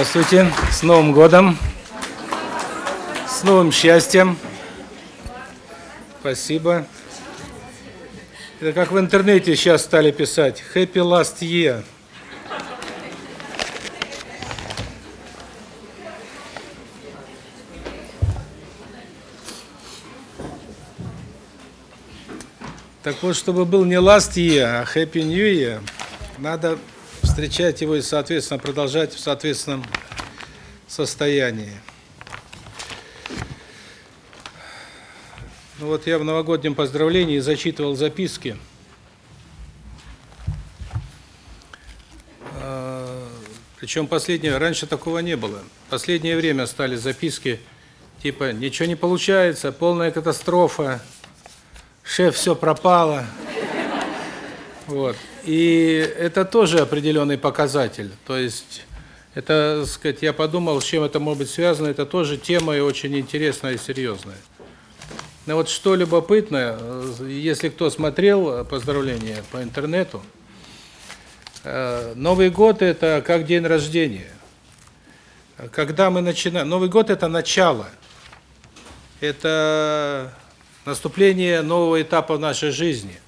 Здравствуйте, с Новым годом, с новым счастьем. Спасибо. Это как в интернете сейчас стали писать Happy Last Year. Так вот, чтобы был не last year, а happy new year, надо встречать его и, соответственно, продолжать в соответственном состоянии. Ну вот я в новогоднем поздравлении зачитывал записки. А, Причем последнее, раньше такого не было. Последнее время стали записки типа «Ничего не получается, полная катастрофа, шеф, все пропало». Вот. И это тоже определенный показатель. То есть это, сказать, я подумал, с чем это может быть связано, это тоже тема и очень интересная и серьезная. Но вот что любопытно, если кто смотрел поздравления по интернету, э, Новый год это как день рождения. Когда мы начинаем, Новый год это начало. Это наступление нового этапа в нашей жизни.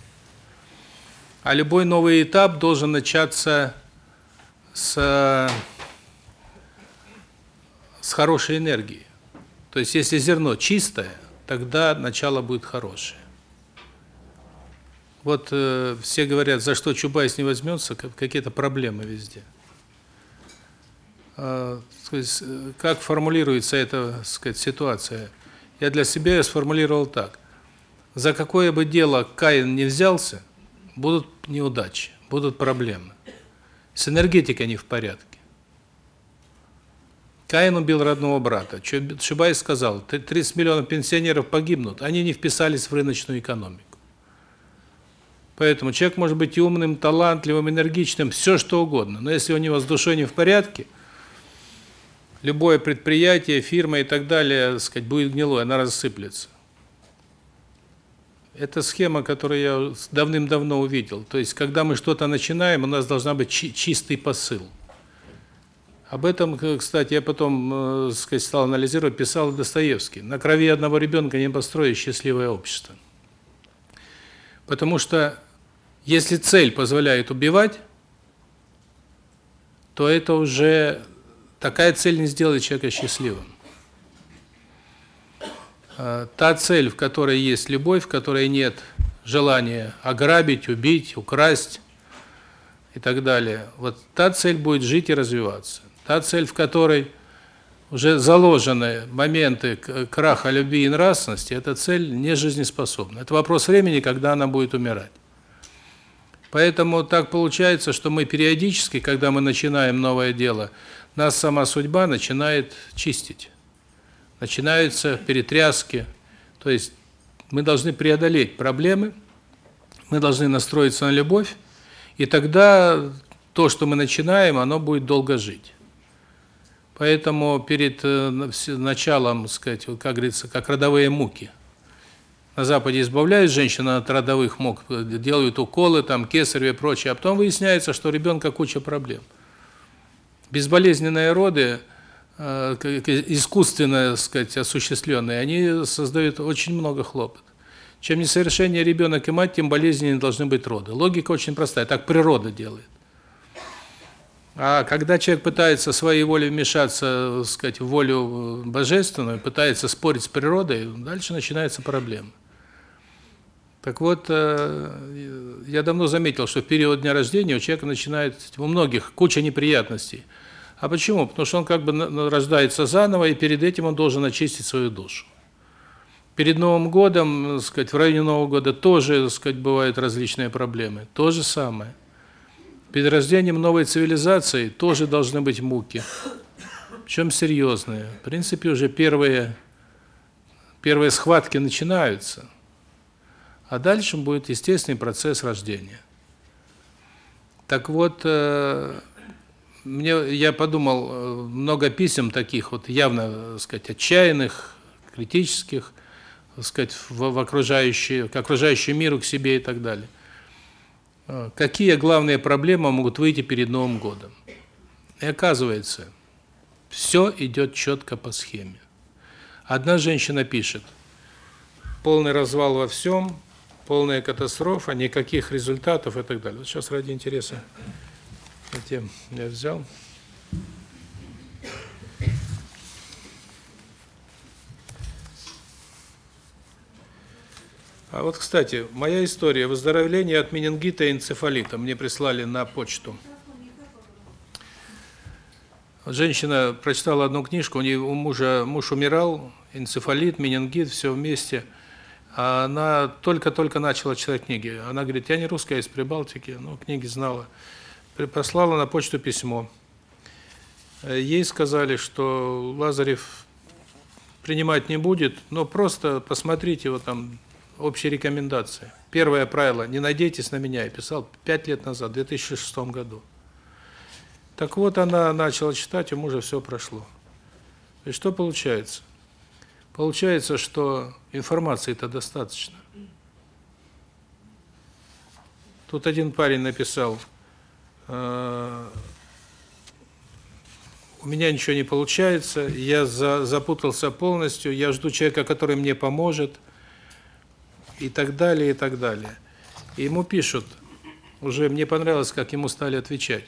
А любой новый этап должен начаться с с хорошей энергии. То есть если зерно чистое, тогда начало будет хорошее. Вот э, все говорят, за что Чубайс не возьмется, какие-то проблемы везде. Э, то есть, э, как формулируется эта, сказать, ситуация? Я для себя сформулировал так: за какое бы дело Каин не взялся, будут неудачи, будут проблемы. С энергетикой не в порядке. Каин убил родного брата. Чубайс сказал, 30 миллионов пенсионеров погибнут, они не вписались в рыночную экономику. Поэтому человек может быть умным, талантливым, энергичным, все что угодно, но если у него с душой не в порядке, любое предприятие, фирма и так далее, сказать, будет гнилой, она рассыплется. Это схема, которую я давным-давно увидел. То есть, когда мы что-то начинаем, у нас должна быть чистый посыл. Об этом, кстати, я потом, э, сказать, стал анализировать, писал Достоевский. На крови одного ребенка не построить счастливое общество. Потому что если цель позволяет убивать, то это уже такая цель не сделает человека счастливым. Э, та цель, в которой есть любовь, в которой нет желания ограбить, убить, украсть и так далее. Вот та цель будет жить и развиваться. Та цель, в которой уже заложены моменты краха любви и нравственности, эта цель не жизнеспособна. Это вопрос времени, когда она будет умирать. Поэтому так получается, что мы периодически, когда мы начинаем новое дело, нас сама судьба начинает чистить начинаются перетряски. То есть мы должны преодолеть проблемы, мы должны настроиться на любовь, и тогда то, что мы начинаем, оно будет долго жить. Поэтому перед э, началом, сказать, как говорится, как родовые муки. На западе избавляют женщин от родовых мук, делают уколы, там кесарево и прочее, а потом выясняется, что у ребенка куча проблем. Безболезненные роды Э, искусственно, сказать, осуществленные, они создают очень много хлопот. Чем несовершеннее ребенок и мать, тем болезненнее должны быть роды. Логика очень простая, так природа делает. А когда человек пытается своей волей вмешаться, сказать, в волю божественную, пытается спорить с природой, дальше начинается проблема. Так вот, э, я давно заметил, что в период дня рождения у человека начинает у многих куча неприятностей – а почему? Потому что он как бы рождается заново, и перед этим он должен очистить свою душу. Перед Новым годом, так сказать, в районе Нового года тоже, так сказать, бывают различные проблемы. То же самое. Перед рождением новой цивилизации тоже должны быть муки. Причем серьезные. В принципе, уже первые первые схватки начинаются. А дальше будет естественный процесс рождения. Так вот, э, мне я подумал, э, много писем таких вот явно, так сказать, отчаянных, критических, так сказать, в, в окружающий, к окружающему миру, к себе и так далее. Э, какие главные проблемы могут выйти перед Новым годом? И оказывается, Все идет четко по схеме. Одна женщина пишет: полный развал во всем, полная катастрофа, никаких результатов и так далее. Вот сейчас ради интереса тем я взял. А вот, кстати, моя история выздоровления от менингита и энцефалита мне прислали на почту. Женщина прочитала одну книжку, у нее мужа муж умирал, энцефалит, менингит, все вместе. А она только-только начала читать книги. Она говорит: "Я не русская, из Прибалтики, но книги знала". Послала на почту письмо. Ей сказали, что Лазарев принимать не будет, но просто посмотрите его там общие рекомендации. Первое правило не надейтесь на меня, я писал 5 лет назад, в 2006 году. Так вот она начала читать, у мужа все прошло. И что получается? Получается, что информации-то достаточно. Тут один парень написал: э у меня ничего не получается, я за, запутался полностью, я жду человека, который мне поможет и так далее, и так далее. И ему пишут, уже мне понравилось, как ему стали отвечать.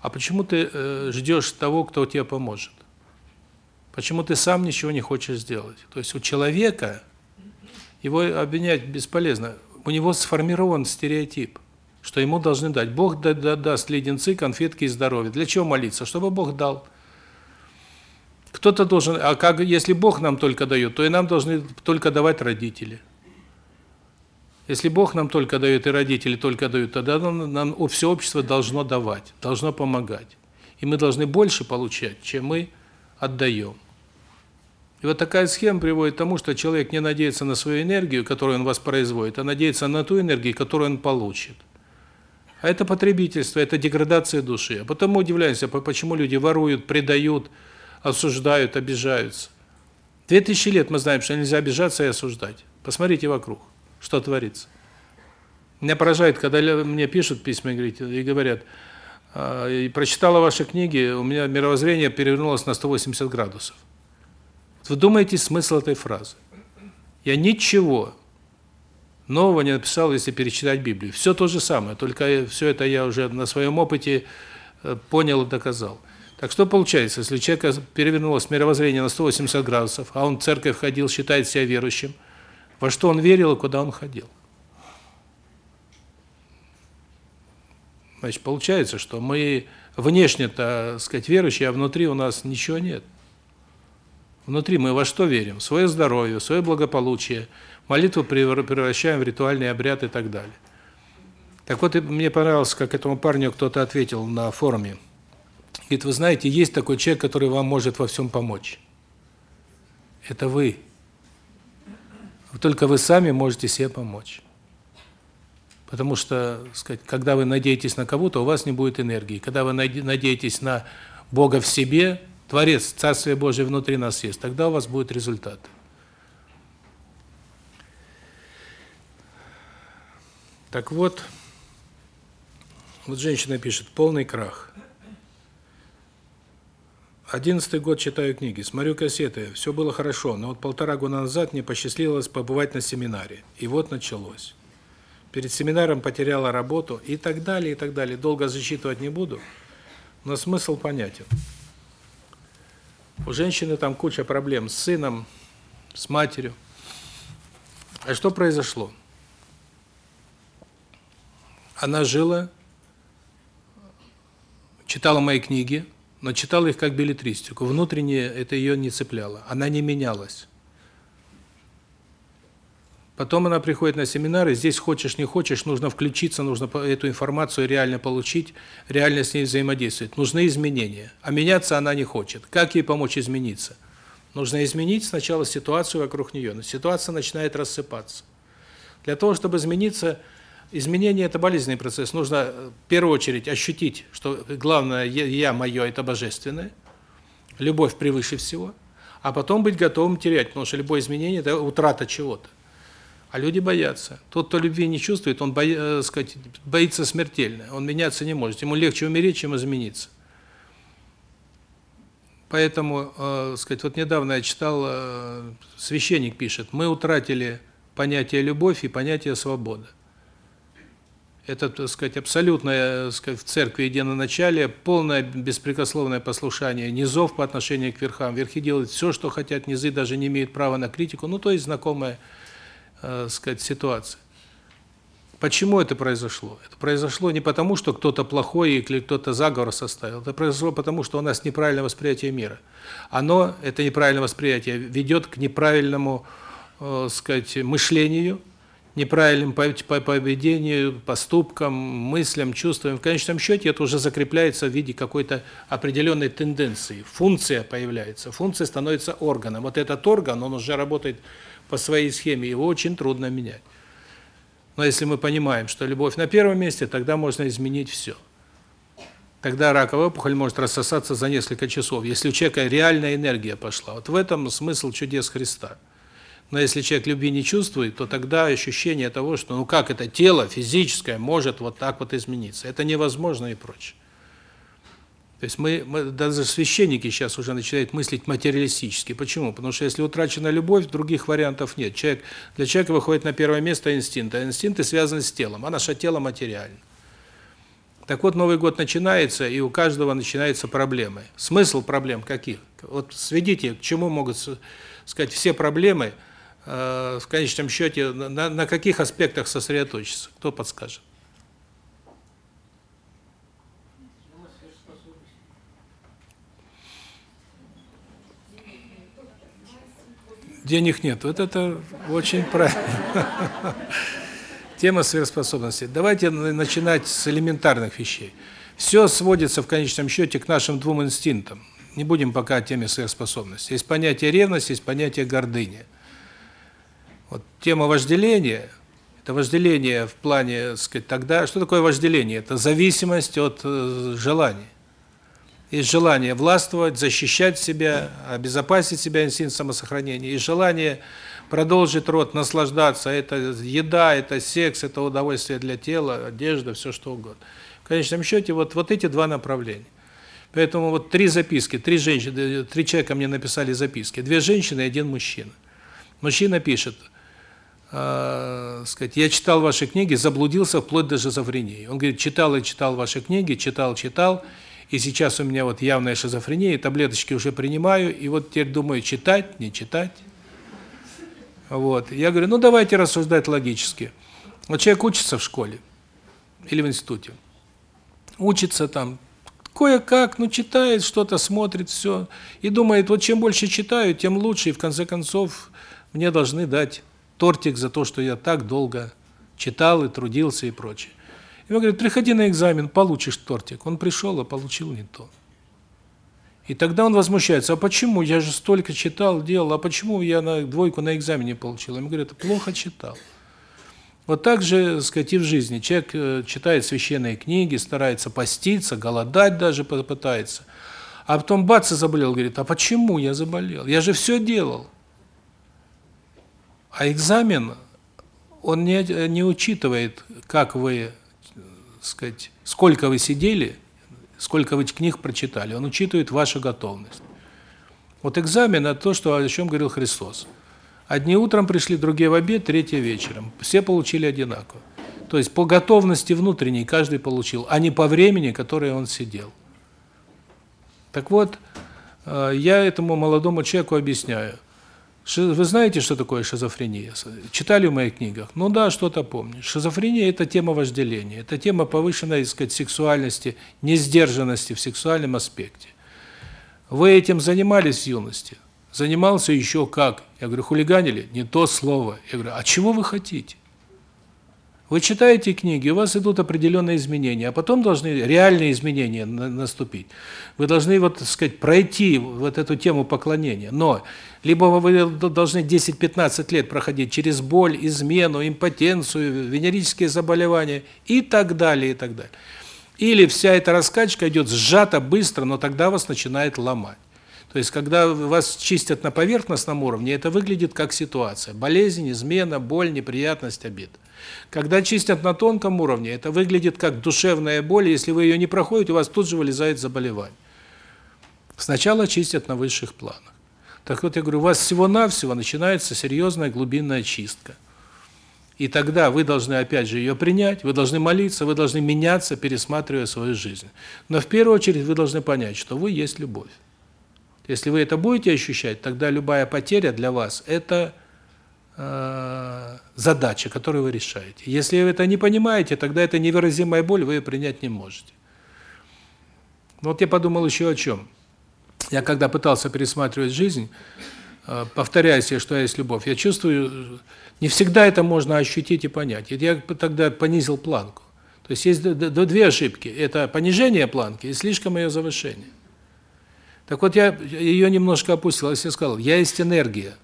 А почему ты э, ждешь того, кто тебе поможет? Почему ты сам ничего не хочешь сделать? То есть у человека его обвинять бесполезно. У него сформирован стереотип, что ему должны дать. Бог да, да, даст леденцы, конфетки и здоровье. Для чего молиться? Чтобы Бог дал. Кто-то должен, а как если Бог нам только дает, то и нам должны только давать родители. Если Бог нам только дает и родители только дают, тогда нам, нам все общество должно давать, должно помогать. И мы должны больше получать, чем мы отдаем. И вот такая схема приводит к тому, что человек не надеется на свою энергию, которую он воспроизводит, а надеется на ту энергию, которую он получит. А это потребительство, это деградация души. А потом мы удивляемся, почему люди воруют, предают, осуждают, обижаются. Две тысячи лет мы знаем, что нельзя обижаться и осуждать. Посмотрите вокруг что творится. Меня поражает, когда мне пишут письма и говорят, «А, и прочитала ваши книги, у меня мировоззрение перевернулось на 180 градусов. Вы смысл этой фразы? Я ничего нового не написал, если перечитать Библию. Все то же самое, только все это я уже на своем опыте э, понял и доказал. Так что получается, если у человека перевернулось мировоззрение на 180 градусов, а он в церковь ходил, считает себя верующим, во что он верил и куда он ходил. Значит, получается, что мы внешне-то, сказать, верующие, а внутри у нас ничего нет. Внутри мы во что верим? В свое здоровье, в свое благополучие, молитву превращаем в ритуальный обряд и так далее. Так вот, мне понравилось, как этому парню кто-то ответил на форуме. Говорит, вы знаете, есть такой человек, который вам может во всем помочь. Это вы. Только вы сами можете себе помочь. Потому что, сказать, когда вы надеетесь на кого-то, у вас не будет энергии. Когда вы надеетесь на Бога в себе, Творец, Царствие Божие внутри нас есть, тогда у вас будет результат. Так вот, вот женщина пишет: "Полный крах". Одиннадцатый год читаю книги, смотрю кассеты, все было хорошо, но вот полтора года назад мне посчастливилось побывать на семинаре. И вот началось. Перед семинаром потеряла работу и так далее, и так далее. Долго зачитывать не буду, но смысл понятен. У женщины там куча проблем с сыном, с матерью. А что произошло? Она жила, читала мои книги, но читала их как билетристику. Внутренне это ее не цепляло. Она не менялась. Потом она приходит на семинары, здесь хочешь не хочешь, нужно включиться, нужно эту информацию реально получить, реально с ней взаимодействовать. Нужны изменения. А меняться она не хочет. Как ей помочь измениться? Нужно изменить сначала ситуацию вокруг нее. Но ситуация начинает рассыпаться. Для того, чтобы измениться, Изменение это болезненный процесс. Нужно э, в первую очередь ощутить, что главное я мое это божественное. Любовь превыше всего. А потом быть готовым терять, потому что любое изменение это утрата чего-то. А люди боятся. Тот, кто любви не чувствует, он бои, э, сказать, боится смертельно. Он меняться не может. Ему легче умереть, чем измениться. Поэтому, э, сказать, вот недавно я читал, э, священник пишет, мы утратили понятие любовь и понятие свобода. Это, так сказать, абсолютное, сказать, в церкви единоначалие, полное беспрекословное послушание низов по отношению к верхам. Верхи делают все, что хотят, низы даже не имеют права на критику. Ну, то есть знакомая, э, сказать, ситуация. Почему это произошло? Это произошло не потому, что кто-то плохой или кто-то заговор составил. Это произошло потому, что у нас неправильное восприятие мира. Оно, это неправильное восприятие, ведет к неправильному, э, сказать, мышлению, неправильным поведению, поступкам, мыслям, чувствам. В конечном счете это уже закрепляется в виде какой-то определенной тенденции. Функция появляется. Функция становится органом. Вот этот орган, он уже работает по своей схеме, его очень трудно менять. Но если мы понимаем, что любовь на первом месте, тогда можно изменить все. Тогда раковая опухоль может рассосаться за несколько часов, если у человека реальная энергия пошла. Вот в этом смысл чудес Христа. Но если человек любви не чувствует, то тогда ощущение того, что ну как это тело физическое может вот так вот измениться. Это невозможно и прочее. То есть мы, мы даже священники сейчас уже начинают мыслить материалистически. Почему? Потому что если утрачена любовь, других вариантов нет. Человек для человека выходит на первое место инстинкт, а инстинкты связаны с телом, а наше тело материально. Так вот, Новый год начинается, и у каждого начинаются проблемы. Смысл проблем каких? Вот сведите, к чему могут сказать все проблемы, в конечном счете, на, на каких аспектах сосредоточиться? Кто подскажет? денег нет. Вот это очень правильно. Тема сверхспособностей. Давайте начинать с элементарных вещей. Все сводится в конечном счете к нашим двум инстинктам. Не будем пока о теме сверхспособностей. Есть понятие ревности, есть понятие гордыни. Вот тема вожделения это вожделение в плане, сказать, тогда что такое вожделение? Это зависимость от э, желаний. Есть желание властвовать, защищать себя, обезопасить себя, инстинкт самосохранения, и желание продолжить род, наслаждаться. Это еда, это секс, это удовольствие для тела, одежда, все что угодно. В конечном счете, вот, вот эти два направления. Поэтому вот три записки, три женщины, три человека мне написали записки. Две женщины и один мужчина. Мужчина пишет, э, сказать, я читал ваши книги, заблудился вплоть до шизофрении. Он говорит, читал и читал ваши книги, читал, читал, и сейчас у меня вот явная шизофрения, таблеточки уже принимаю, и вот теперь думаю, читать, не читать. Вот. Я говорю, ну давайте рассуждать логически. Вот человек учится в школе или в институте. Учится там кое-как, ну читает, что-то смотрит, все. И думает, вот чем больше читаю, тем лучше, и в конце концов мне должны дать тортик за то, что я так долго читал и трудился и прочее. Ему говорят, приходи на экзамен, получишь тортик. Он пришел, а получил не то. И тогда он возмущается, а почему, я же столько читал, делал, а почему я на двойку на экзамене получил? Ему говорят, плохо читал. Вот так же, сказать, и в жизни. Человек э, читает священные книги, старается поститься, голодать даже пытается. А потом бац и заболел, говорит, а почему я заболел? Я же все делал. А экзамен, он не, не учитывает, как вы сказать, сколько вы сидели, сколько вы книг прочитали, он учитывает вашу готовность. Вот экзамен – это то, что, о чем говорил Христос. Одни утром пришли, другие в обед, третьи вечером. Все получили одинаково. То есть по готовности внутренней каждый получил, а не по времени, которое он сидел. Так вот, э, я этому молодому человеку объясняю – вы знаете, что такое шизофрения? Читали в моих книгах? Ну да, что-то помню. Шизофрения – это тема вожделения, это тема повышенной, так сказать, сексуальности, несдержанности в сексуальном аспекте. Вы этим занимались в юности? Занимался еще как? Я говорю, хулиганили? Не то слово. Я говорю, а чего вы хотите? Вы читаете книги, у вас идут определенные изменения, а потом должны реальные изменения наступить. Вы должны, вот, так сказать, пройти вот эту тему поклонения. Но либо вы должны 10-15 лет проходить через боль, измену, импотенцию, венерические заболевания и так далее, и так далее. Или вся эта раскачка идет сжато, быстро, но тогда вас начинает ломать. То есть, когда вас чистят на поверхностном уровне, это выглядит как ситуация. Болезнь, измена, боль, неприятность, обид. Когда чистят на тонком уровне, это выглядит как душевная боль, если вы ее не проходите, у вас тут же вылезает заболевание. Сначала чистят на высших планах. Так вот, я говорю, у вас всего-навсего начинается серьезная глубинная чистка. И тогда вы должны опять же ее принять, вы должны молиться, вы должны меняться, пересматривая свою жизнь. Но в первую очередь вы должны понять, что вы есть любовь. Если вы это будете ощущать, тогда любая потеря для вас это э задача, которую вы решаете. Если вы это не понимаете, тогда это невыразимая боль, вы ее принять не можете. Вот я подумал еще о чем. Я когда пытался пересматривать жизнь, э, повторяя себе, что есть любовь, я чувствую, не всегда это можно ощутить и понять. И я тогда понизил планку. То есть есть две ошибки. Это понижение планки и слишком ее завышение. Так вот, я ее немножко опустил, я сказал, я есть энергия.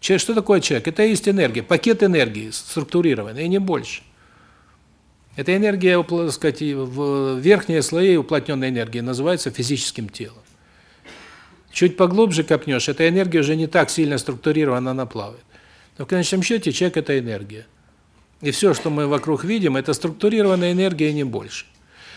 Человек, что такое человек? Это есть энергия, пакет энергии структурированный, и не больше. Эта энергия, так сказать, в верхние слои уплотненной энергии называется физическим телом. Чуть поглубже копнешь, эта энергия уже не так сильно структурирована, она плавает. Но в конечном счете человек – это энергия. И все, что мы вокруг видим, это структурированная энергия, не больше.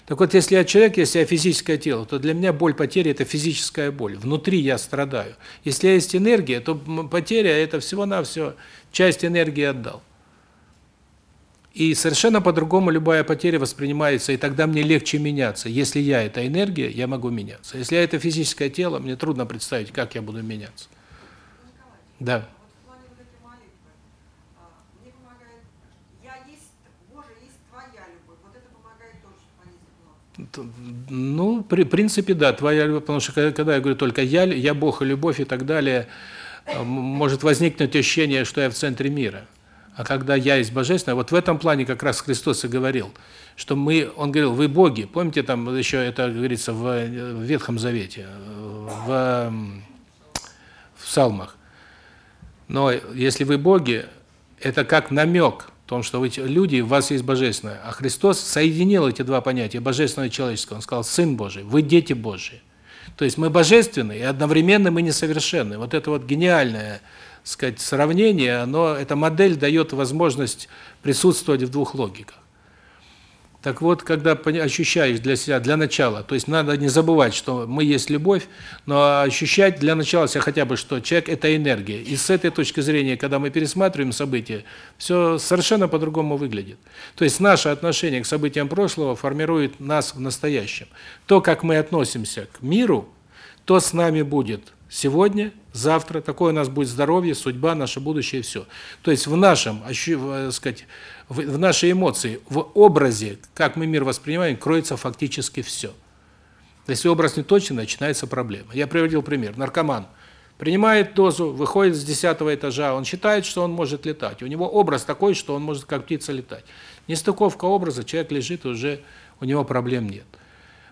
Так вот, если я человек, если я физическое тело, то для меня боль потери – это физическая боль. Внутри я страдаю. Если есть энергия, то потеря – это всего-навсего часть энергии отдал. И совершенно по-другому любая потеря воспринимается, и тогда мне легче меняться. Если я – это энергия, я могу меняться. Если я – это физическое тело, мне трудно представить, как я буду меняться. Да. Ну, при принципе, да, твоя любовь, потому что когда я говорю только я, я Бог и любовь и так далее, э, может возникнуть ощущение, что я в центре мира. А когда я есть божественное, вот в этом плане как раз Христос и говорил, что мы, он говорил, вы боги. Помните, там еще это говорится в, в Ветхом Завете, в в псалмах. Но если вы боги, это как намек том, что вы люди, у вас есть божественное. А Христос соединил эти два понятия, божественное и человеческое. Он сказал: "Сын Божий, вы дети Божьи". То есть мы божественны и одновременно мы несовершенны. Вот это вот гениальное, сказать, сравнение, оно эта модель дает возможность присутствовать в двух логиках. Так вот, когда ощущаешь для себя, для начала, то есть надо не забывать, что мы есть любовь, но ощущать для начала себя хотя бы, что человек – это энергия. И с этой точки зрения, когда мы пересматриваем события, все совершенно по-другому выглядит. То есть наше отношение к событиям прошлого формирует нас в настоящем. То, как мы относимся к миру, то с нами будет сегодня, завтра, такое у нас будет здоровье, судьба, наше будущее, все. То есть в нашем, э, сказать, в, в нашей эмоции, в образе, как мы мир воспринимаем, кроется фактически все. Если образ не точен, начинается проблема. Я приводил пример. Наркоман принимает дозу, выходит с десятого этажа, он считает, что он может летать. У него образ такой, что он может как птица летать. Нестыковка образа, человек лежит, уже у него проблем нет.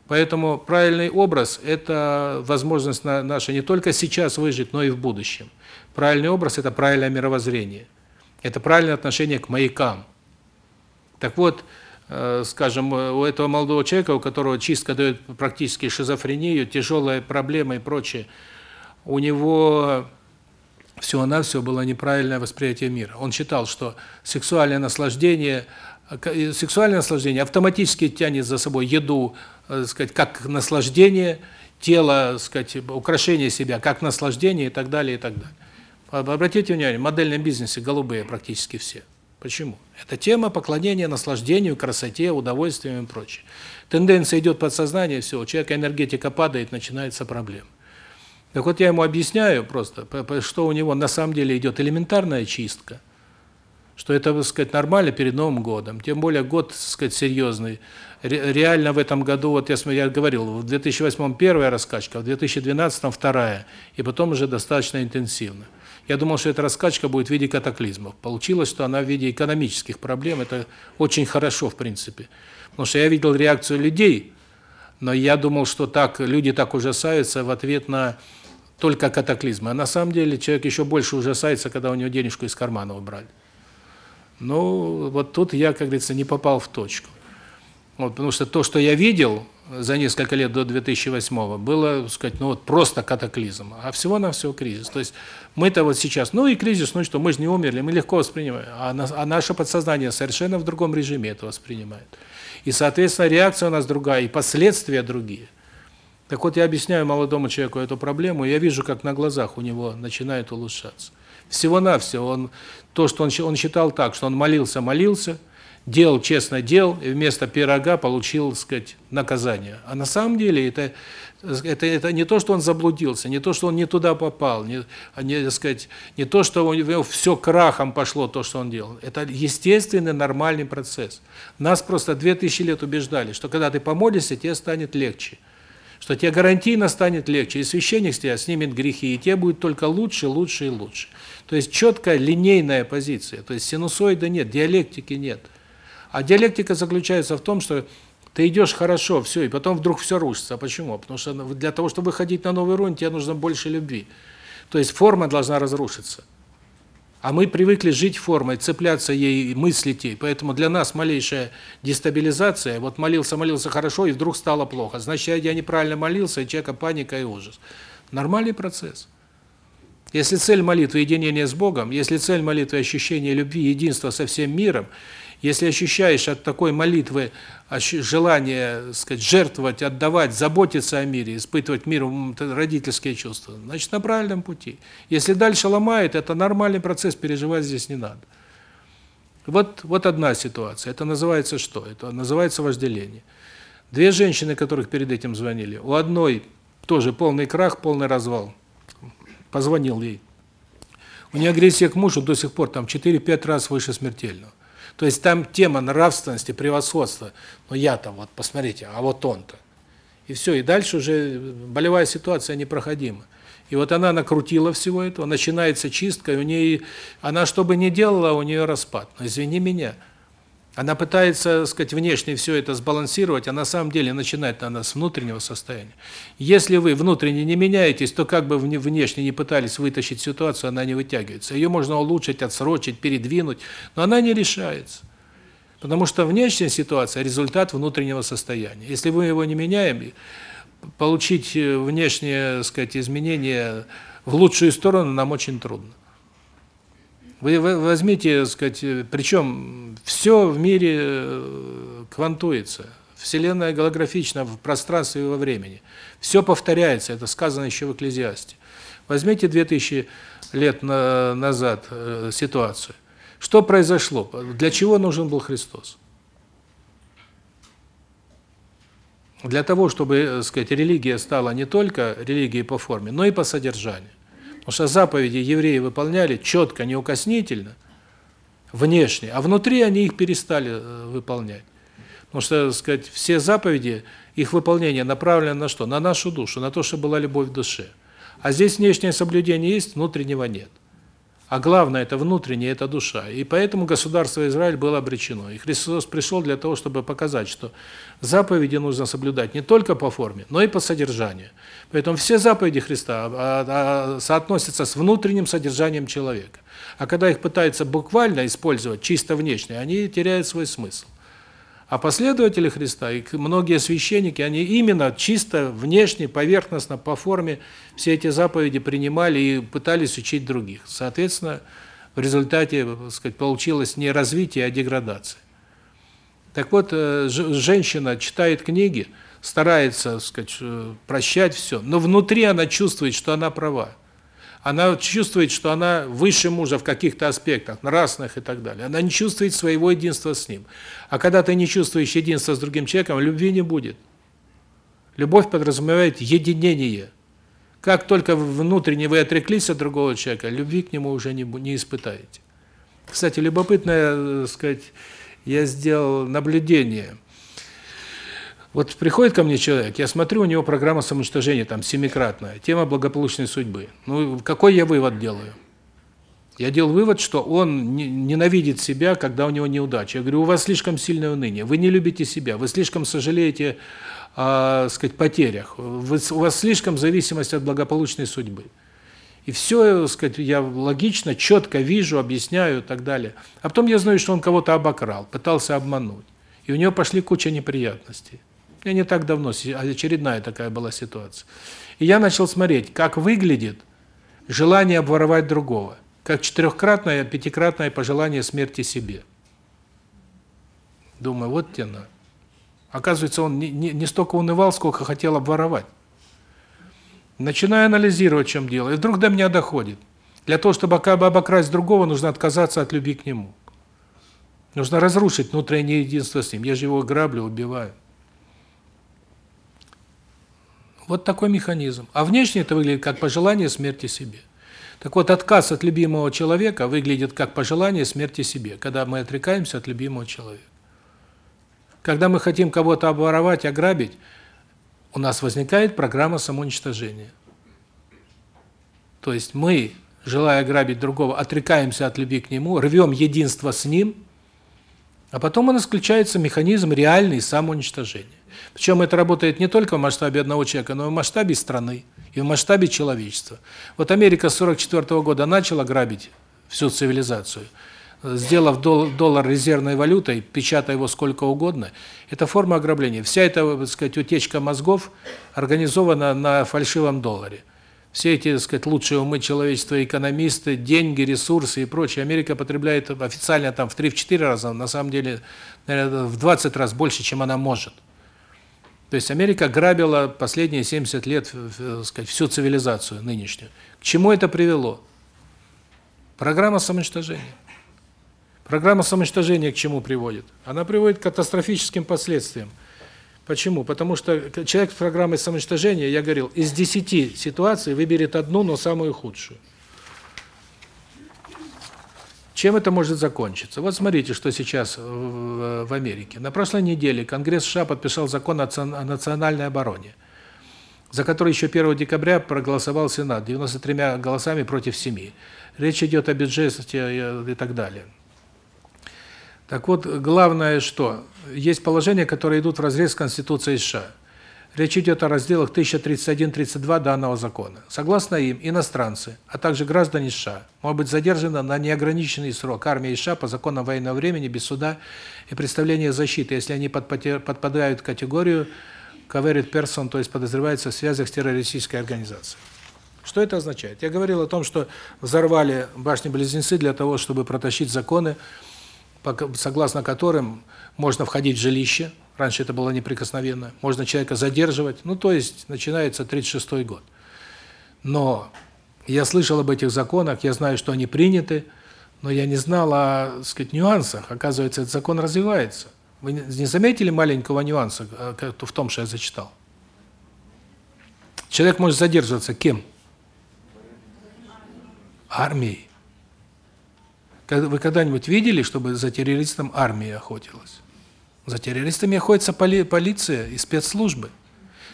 Поэтому правильный образ – это возможность наша не только сейчас выжить, но и в будущем. Правильный образ – это правильное мировоззрение. Это правильное отношение к маякам. Так вот, э, скажем, у этого молодого человека, у которого чистка дает практически шизофрению, тяжелые проблемы и прочее, у него всего-навсего было неправильное восприятие мира. Он считал, что сексуальное наслаждение, сексуальное наслаждение автоматически тянет за собой еду, э, сказать, как наслаждение, тело, сказать, украшение себя, как наслаждение и так далее, и так далее. Обратите внимание, в модельном бизнесе голубые практически все. Почему? Это тема поклонения наслаждению, красоте, удовольствиям и прочее. Тенденция идет подсознание, все, у человека энергетика падает, начинается проблема. Так вот я ему объясняю просто, что у него на самом деле идет элементарная чистка, что это, так сказать, нормально перед Новым годом, тем более год, так сказать, серьезный. Реально в этом году, вот я, я говорил, в 2008 первая раскачка, в 2012 вторая, и потом уже достаточно интенсивно. Я думал, что эта раскачка будет в виде катаклизмов. Получилось, что она в виде экономических проблем. Это очень хорошо, в принципе. Потому что я видел реакцию людей, но я думал, что так люди так ужасаются в ответ на только катаклизмы. А на самом деле человек еще больше ужасается, когда у него денежку из кармана убрали. Ну, вот тут я, как говорится, не попал в точку. Вот, потому что то, что я видел за несколько лет до 2008 было, так сказать, ну вот просто катаклизм, а всего-навсего кризис. То есть мы-то вот сейчас, ну и кризис, ну что, мы же не умерли, мы легко воспринимаем, а, на, а наше подсознание совершенно в другом режиме это воспринимает. И, соответственно, реакция у нас другая, и последствия другие. Так вот, я объясняю молодому человеку эту проблему, и я вижу, как на глазах у него начинает улучшаться. Всего-навсего он то, что он он считал так, что он молился, молился, делал честно дел, и вместо пирога получил, так сказать, наказание. А на самом деле это это это не то, что он заблудился, не то, что он не туда попал, не а не, так сказать, не то, что у него все крахом пошло то, что он делал. Это естественный нормальный процесс. Нас просто 2000 лет убеждали, что когда ты помолишься, тебе станет легче. Что тебе гарантийно станет легче, и священник с тебя снимет грехи, и тебе будет только лучше, лучше и лучше. То есть четкая линейная позиция, то есть синусоида нет, диалектики нет. А диалектика заключается в том, что ты идешь хорошо, все, и потом вдруг все рушится. Почему? Потому что для того, чтобы выходить на новый уровень, тебе нужно больше любви. То есть форма должна разрушиться. А мы привыкли жить формой, цепляться ей, мыслить ей. Поэтому для нас малейшая дестабилизация, вот молился, молился хорошо, и вдруг стало плохо. Значит, я неправильно молился, и человека паника и ужас. Нормальный процесс. Если цель молитвы – единение с Богом, если цель молитвы – ощущение любви, единства со всем миром, если ощущаешь от такой молитвы желание, сказать, жертвовать, отдавать, заботиться о мире, испытывать мир, родительские чувства, значит, на правильном пути. Если дальше ломает, это нормальный процесс, переживать здесь не надо. Вот вот одна ситуация. Это называется что? Это называется вожделение. Две женщины, которых перед этим звонили. У одной тоже полный крах, полный развал. Позвонил ей. У нее агрессия к мужу до сих пор там 4-5 раз выше смертельного. То есть там тема нравственности, превосходства. Но я-то вот, посмотрите, а вот он-то. И все, и дальше уже болевая ситуация непроходима. И вот она накрутила всего этого, начинается чистка, и у нее она что бы ни делала, у нее распад. Но извини меня, она пытается, сказать, внешне все это сбалансировать, а на самом деле начинает она с внутреннего состояния. Если вы внутренне не меняетесь, то как бы внешне не пытались вытащить ситуацию, она не вытягивается. Ее можно улучшить, отсрочить, передвинуть, но она не решается. Потому что внешняя ситуация результат внутреннего состояния. Если мы его не меняем, получить внешние, сказать, изменения в лучшую сторону нам очень трудно. Вы возьмите, сказать, причем все в мире э, квантуется. Вселенная голографична в пространстве и во времени. Все повторяется, это сказано еще в Экклезиасте. Возьмите 2000 лет на, назад э, ситуацию. Что произошло? Для чего нужен был Христос? Для того, чтобы, э, сказать, религия стала не только религией по форме, но и по содержанию. Потому что заповеди евреи выполняли четко, неукоснительно, внешне, а внутри они их перестали э, выполнять. Потому что, так сказать, все заповеди, их выполнение направлено на что? На нашу душу, на то, чтобы была любовь в душе. А здесь внешнее соблюдение есть, внутреннего нет. А главное это внутреннее это душа. И поэтому государство Израиль было обречено. И Христос пришел для того, чтобы показать, что заповеди нужно соблюдать не только по форме, но и по содержанию. Поэтому все заповеди Христа а, а, соотносятся с внутренним содержанием человека. А когда их пытаются буквально использовать чисто внешне, они теряют свой смысл. А последователи Христа и многие священники, они именно чисто внешне, поверхностно, по форме все эти заповеди принимали и пытались учить других. Соответственно, в результате, так сказать, получилось не развитие, а деградация. Так вот, э, женщина читает книги, старается, так сказать, э, прощать все, но внутри она чувствует, что она права она чувствует, что она выше мужа в каких-то аспектах, нравственных и так далее. Она не чувствует своего единства с ним. А когда ты не чувствуешь единства с другим человеком, любви не будет. Любовь подразумевает единение. Как только внутренне вы отреклись от другого человека, любви к нему уже не не испытаете. Кстати, любопытное, так сказать, я сделал наблюдение – вот приходит ко мне человек, я смотрю, у него программа самоуничтожения там семикратная, тема благополучной судьбы. Ну, какой я вывод делаю? Я делал вывод, что он ненавидит себя, когда у него неудача. Я говорю, у вас слишком сильное уныние, вы не любите себя, вы слишком сожалеете о, сказать, потерях, вы, у вас слишком зависимость от благополучной судьбы. И все, сказать, я логично, четко вижу, объясняю и так далее. А потом я знаю, что он кого-то обокрал, пытался обмануть. И у него пошли куча неприятностей. Я не так давно, очередная такая была ситуация. И я начал смотреть, как выглядит желание обворовать другого, как четырехкратное, пятикратное пожелание смерти себе. Думаю, вот тебе на. Оказывается, он не, не, не столько унывал, сколько хотел обворовать. Начинаю анализировать, в чем дело, и вдруг до меня доходит. Для того, чтобы обокрасть другого, нужно отказаться от любви к нему. Нужно разрушить внутреннее единство с ним. Я же его граблю, убиваю. Вот такой механизм. А внешне это выглядит как пожелание смерти себе. Так вот, отказ от любимого человека выглядит как пожелание смерти себе, когда мы отрекаемся от любимого человека. Когда мы хотим кого-то обворовать, ограбить, у нас возникает программа самоуничтожения. То есть мы, желая ограбить другого, отрекаемся от любви к нему, рвем единство с ним, а потом у нас механизм реальный самоуничтожения. Причем это работает не только в масштабе одного человека, но и в масштабе страны, и в масштабе человечества. Вот Америка с 44 -го года начала грабить всю цивилизацию – сделав доллар резервной валютой, печатая его сколько угодно, это форма ограбления. Вся эта, так сказать, утечка мозгов организована на фальшивом долларе. Все эти, так сказать, лучшие умы человечества, экономисты, деньги, ресурсы и прочее, Америка потребляет официально там в 3-4 раза, на самом деле, наверное, в 20 раз больше, чем она может. То есть Америка грабила последние 70 лет, так сказать, всю цивилизацию нынешнюю. К чему это привело? Программа самоуничтожения. Программа самоуничтожения к чему приводит? Она приводит к катастрофическим последствиям. Почему? Потому что человек с программой самоуничтожения, я говорил, из 10 ситуаций выберет одну, но самую худшую. Чем это может закончиться? Вот смотрите, что сейчас в Америке. На прошлой неделе Конгресс США подписал закон о национальной обороне, за который еще 1 декабря проголосовал Сенат 93 голосами против 7. Речь идет о бюджете и так далее. Так вот, главное что? Есть положения, которые идут вразрез с Конституцией США. Речь идет о разделах 1031-32 данного закона. Согласно им, иностранцы, а также граждане США могут быть задержаны на неограниченный срок армией США по законам военного времени без суда и представления защиты, если они подпадают в категорию covered person, то есть подозреваются в связях с террористической организацией. Что это означает? Я говорил о том, что взорвали башни-близнецы для того, чтобы протащить законы, согласно которым можно входить в жилище, раньше это было неприкосновенно, можно человека задерживать, ну, то есть начинается 36-й год. Но я слышал об этих законах, я знаю, что они приняты, но я не знал о, сказать, нюансах. Оказывается, этот закон развивается. Вы не заметили маленького нюанса э, в том, что я зачитал? Человек может задерживаться кем? Армией. Вы когда-нибудь видели, чтобы за террористом армия охотилась? За террористами охотится поли полиция и спецслужбы.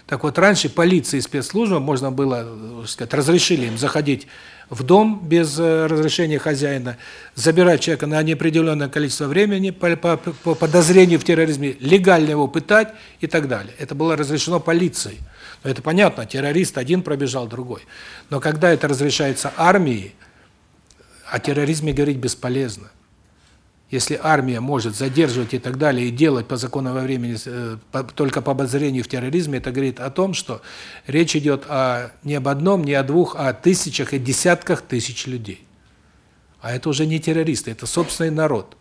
Так вот, раньше полиции и спецслужбам можно было, так сказать, разрешили им заходить в дом без э, разрешения хозяина, забирать человека на неопределенное количество времени по, по, по подозрению в терроризме, легально его пытать и так далее. Это было разрешено полицией. Но это понятно, террорист один пробежал, другой. Но когда это разрешается армией, о терроризме говорить бесполезно. Если армия может задерживать и так далее, и делать по закону во времени э, только по обозрению в терроризме, это говорит о том, что речь идет о, не об одном, не о двух, а о тысячах и десятках тысяч людей. А это уже не террористы, это собственный народ.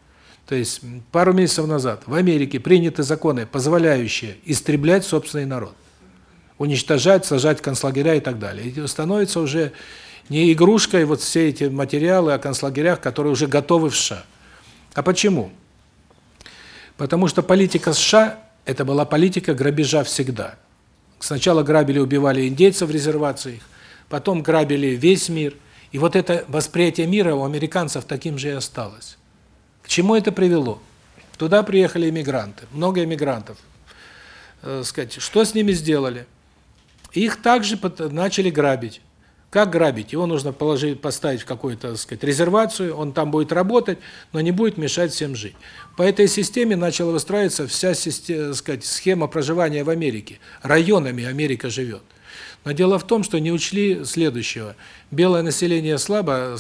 То есть пару месяцев назад в Америке приняты законы, позволяющие истреблять собственный народ. Уничтожать, сажать концлагеря и так далее. И становится уже не игрушкой вот все эти материалы о концлагерях, которые уже готовы в США. А почему? Потому что политика США – это была политика грабежа всегда. Сначала грабили, убивали индейцев в резервациях, потом грабили весь мир. И вот это восприятие мира у американцев таким же и осталось. К чему это привело? Туда приехали иммигранты, много иммигрантов. Э, сказать, что с ними сделали? Их также начали грабить. Как грабить? Его нужно положить, поставить в какую-то, так сказать, резервацию, он там будет работать, но не будет мешать всем жить. По этой системе начала выстраиваться вся система, так сказать, схема проживания в Америке. Районами Америка живет. Но дело в том, что не учли следующего. Белое население слабо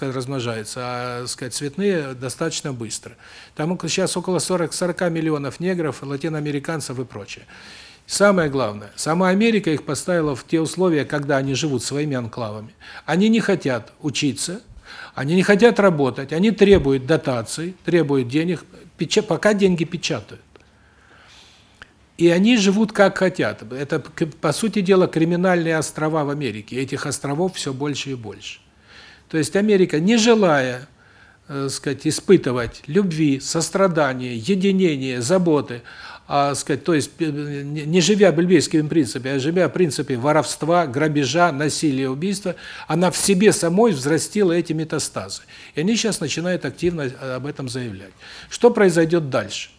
размножается, а, сказать, цветные достаточно быстро. Там сейчас около 40 40 миллионов негров, латиноамериканцев и прочее. Самое главное, сама Америка их поставила в те условия, когда они живут своими анклавами. Они не хотят учиться, они не хотят работать, они требуют дотаций, требуют денег, пока деньги печатают. И они живут как хотят. Это, по сути дела, криминальные острова в Америке. Этих островов все больше и больше. То есть Америка, не желая, э, сказать, испытывать любви, сострадания, единения, заботы, а, сказать, то есть не живя библейскими принципами, а живя принципе воровства, грабежа, насилия, убийства, она в себе самой взрастила эти метастазы. И они сейчас начинают активно об этом заявлять. Что произойдет дальше?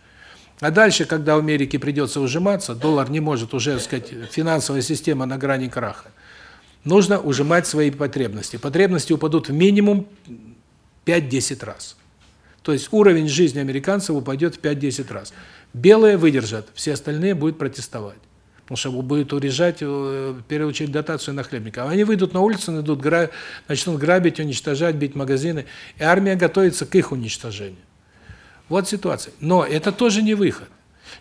А дальше, когда в Америке придется ужиматься, доллар не может уже, сказать, финансовая система на грани краха. Нужно ужимать свои потребности. Потребности упадут в минимум 5-10 раз. То есть уровень жизни американцев упадет в 5-10 раз. Белые выдержат, все остальные будут протестовать. Потому что будет урежать, э, в дотацию на хлебников. Они выйдут на улицу, найдут, граб, начнут грабить, уничтожать, бить магазины. И армия готовится к их уничтожению. Вот ситуация. Но это тоже не выход.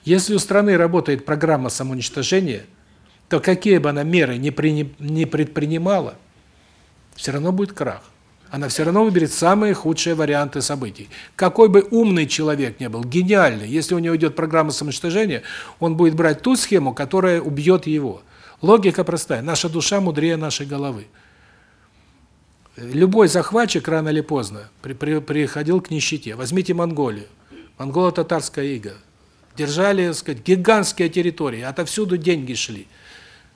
Если у страны работает программа самоуничтожения, то какие бы она меры не предпринимала, все равно будет крах она все равно выберет самые худшие варианты событий. Какой бы умный человек не был, гениальный, если у него идет программа самоуничтожения, он будет брать ту схему, которая убьет его. Логика простая. Наша душа мудрее нашей головы. Любой захватчик рано или поздно при, при, приходил к нищете. Возьмите Монголию. Монголо-татарская ига. Держали, так сказать, гигантские территории, отовсюду деньги шли.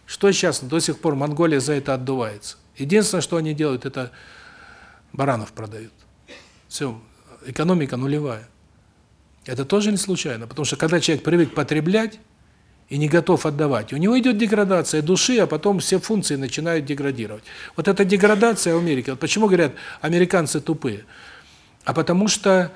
Что сейчас до сих пор Монголия за это отдувается? Единственное, что они делают, это баранов продают. Все, экономика нулевая. Это тоже не случайно, потому что когда человек привык потреблять и не готов отдавать, у него идет деградация души, а потом все функции начинают деградировать. Вот эта деградация в Америке, вот почему говорят, американцы тупые? А потому что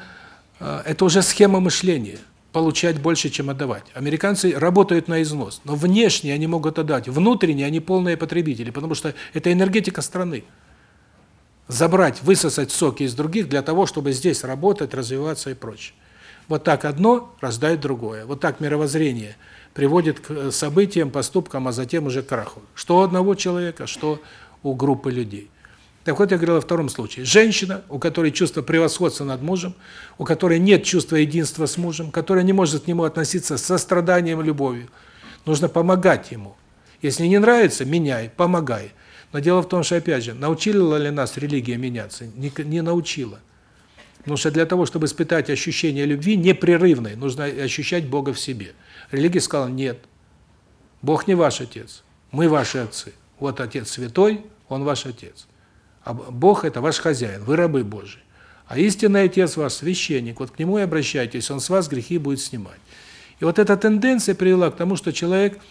э, это уже схема мышления получать больше, чем отдавать. Американцы работают на износ, но внешне они могут отдать, внутренне они полные потребители, потому что это энергетика страны забрать, высосать соки из других для того, чтобы здесь работать, развиваться и прочее. Вот так одно раздает другое. Вот так мировоззрение приводит к э, событиям, поступкам, а затем уже к краху. Что у одного человека, что у группы людей. Так вот, я говорил о втором случае. Женщина, у которой чувство превосходства над мужем, у которой нет чувства единства с мужем, которая не может к нему относиться с состраданием и любовью. Нужно помогать ему. Если не нравится, меняй, помогай. Но дело в том, что, опять же, научила ли нас религия меняться? Не, не научила. Потому что для того, чтобы испытать ощущение любви непрерывной, нужно ощущать Бога в себе. Религия сказала, нет, Бог не ваш Отец, мы ваши отцы. Вот Отец Святой, Он ваш Отец. А Бог – это ваш хозяин, вы рабы Божьи. А истинный Отец ваш – священник, вот к Нему и обращайтесь, Он с вас грехи будет снимать. И вот эта тенденция привела к тому, что человек –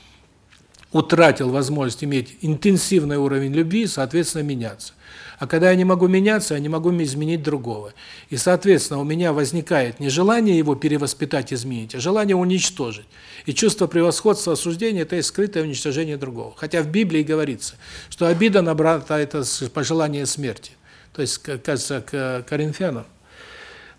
утратил возможность иметь интенсивный уровень любви и, соответственно, меняться. А когда я не могу меняться, я не могу изменить другого. И, соответственно, у меня возникает не желание его перевоспитать, изменить, а желание уничтожить. И чувство превосходства, осуждения – это и скрытое уничтожение другого. Хотя в Библии говорится, что обида на брата – это пожелание смерти. То есть, кажется, к Коринфянам.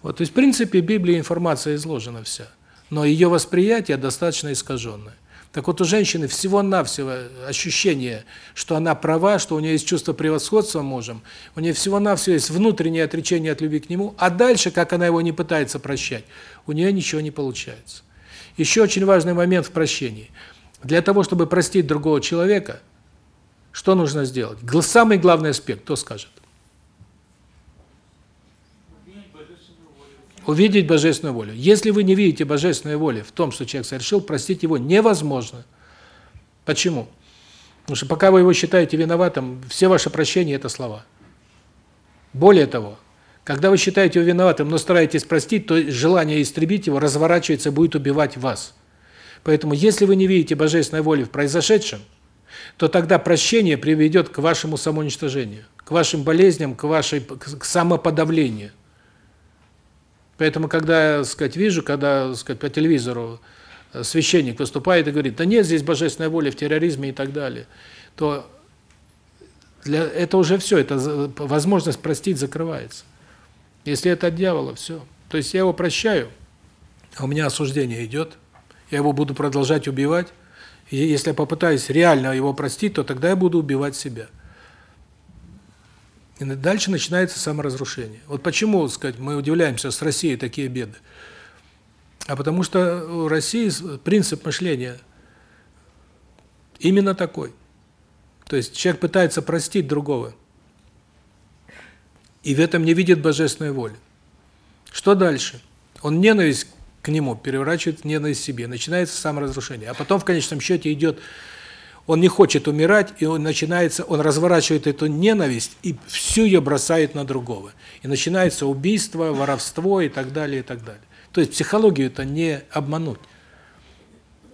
Вот, то есть, в принципе, в Библии информация изложена вся. Но ее восприятие достаточно искаженное. Так вот у женщины всего-навсего ощущение, что она права, что у нее есть чувство превосходства мужем, у нее всего-навсего есть внутреннее отречение от любви к нему, а дальше, как она его не пытается прощать, у нее ничего не получается. Еще очень важный момент в прощении. Для того, чтобы простить другого человека, что нужно сделать? Самый главный аспект, кто скажет? Увидеть божественную волю. Если вы не видите божественной воли в том, что человек совершил, простить его невозможно. Почему? Потому что пока вы его считаете виноватым, все ваши прощения – это слова. Более того, когда вы считаете его виноватым, но стараетесь простить, то желание истребить его разворачивается, будет убивать вас. Поэтому, если вы не видите божественной воли в произошедшем, то тогда прощение приведет к вашему самоуничтожению, к вашим болезням, к вашей к самоподавлению. Поэтому, когда, так сказать, вижу, когда, сказать, по телевизору э, священник выступает и говорит, да нет здесь божественной воли в терроризме и так далее, то для это уже все, это возможность простить закрывается. Если это от дьявола, все. То есть я его прощаю, а у меня осуждение идет, я его буду продолжать убивать, и если я попытаюсь реально его простить, то тогда я буду убивать себя. И дальше начинается саморазрушение. Вот почему, сказать, мы удивляемся, с Россией такие беды. А потому что у России принцип мышления именно такой. То есть человек пытается простить другого. И в этом не видит божественной воли. Что дальше? Он ненависть к нему переворачивает в ненависть к себе. Начинается саморазрушение. А потом в конечном счете идет он не хочет умирать, и он начинается, он разворачивает эту ненависть и всю ее бросает на другого. И начинается убийство, воровство и так далее, и так далее. То есть психологию это не обмануть.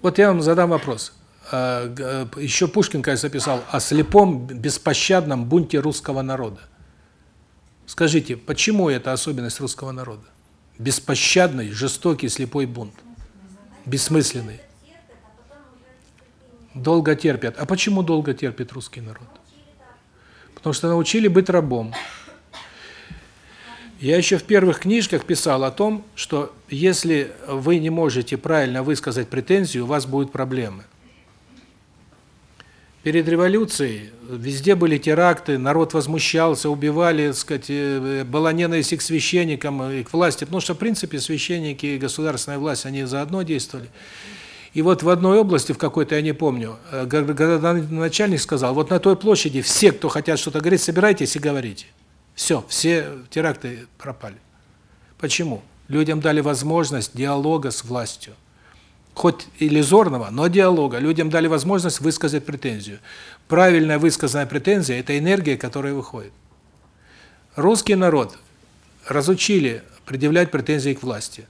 Вот я вам задам вопрос. А, Еще Пушкин, кажется, писал о слепом, беспощадном бунте русского народа. Скажите, почему это особенность русского народа? Беспощадный, жестокий, слепой бунт. Бессмысленный. Долго терпят. А почему долго терпит русский народ? Потому что научили быть рабом. Я еще в первых книжках писал о том, что если вы не можете правильно высказать претензию, у вас будут проблемы. Перед революцией везде были теракты, народ возмущался, убивали, так сказать, э, была ненависть к священникам, и к власти, потому что, в принципе, священники и государственная власть, они заодно действовали. И вот в одной области, в какой-то, я не помню, э, начальник сказал, вот на той площади все, кто хотят что-то говорить, собирайтесь и говорите. Все, все теракты пропали. Почему? Людям дали возможность диалога с властью. Хоть иллюзорного, но диалога. Людям дали возможность высказать претензию. Правильная высказанная претензия – это энергия, которая выходит. Русский народ разучили предъявлять претензии к власти.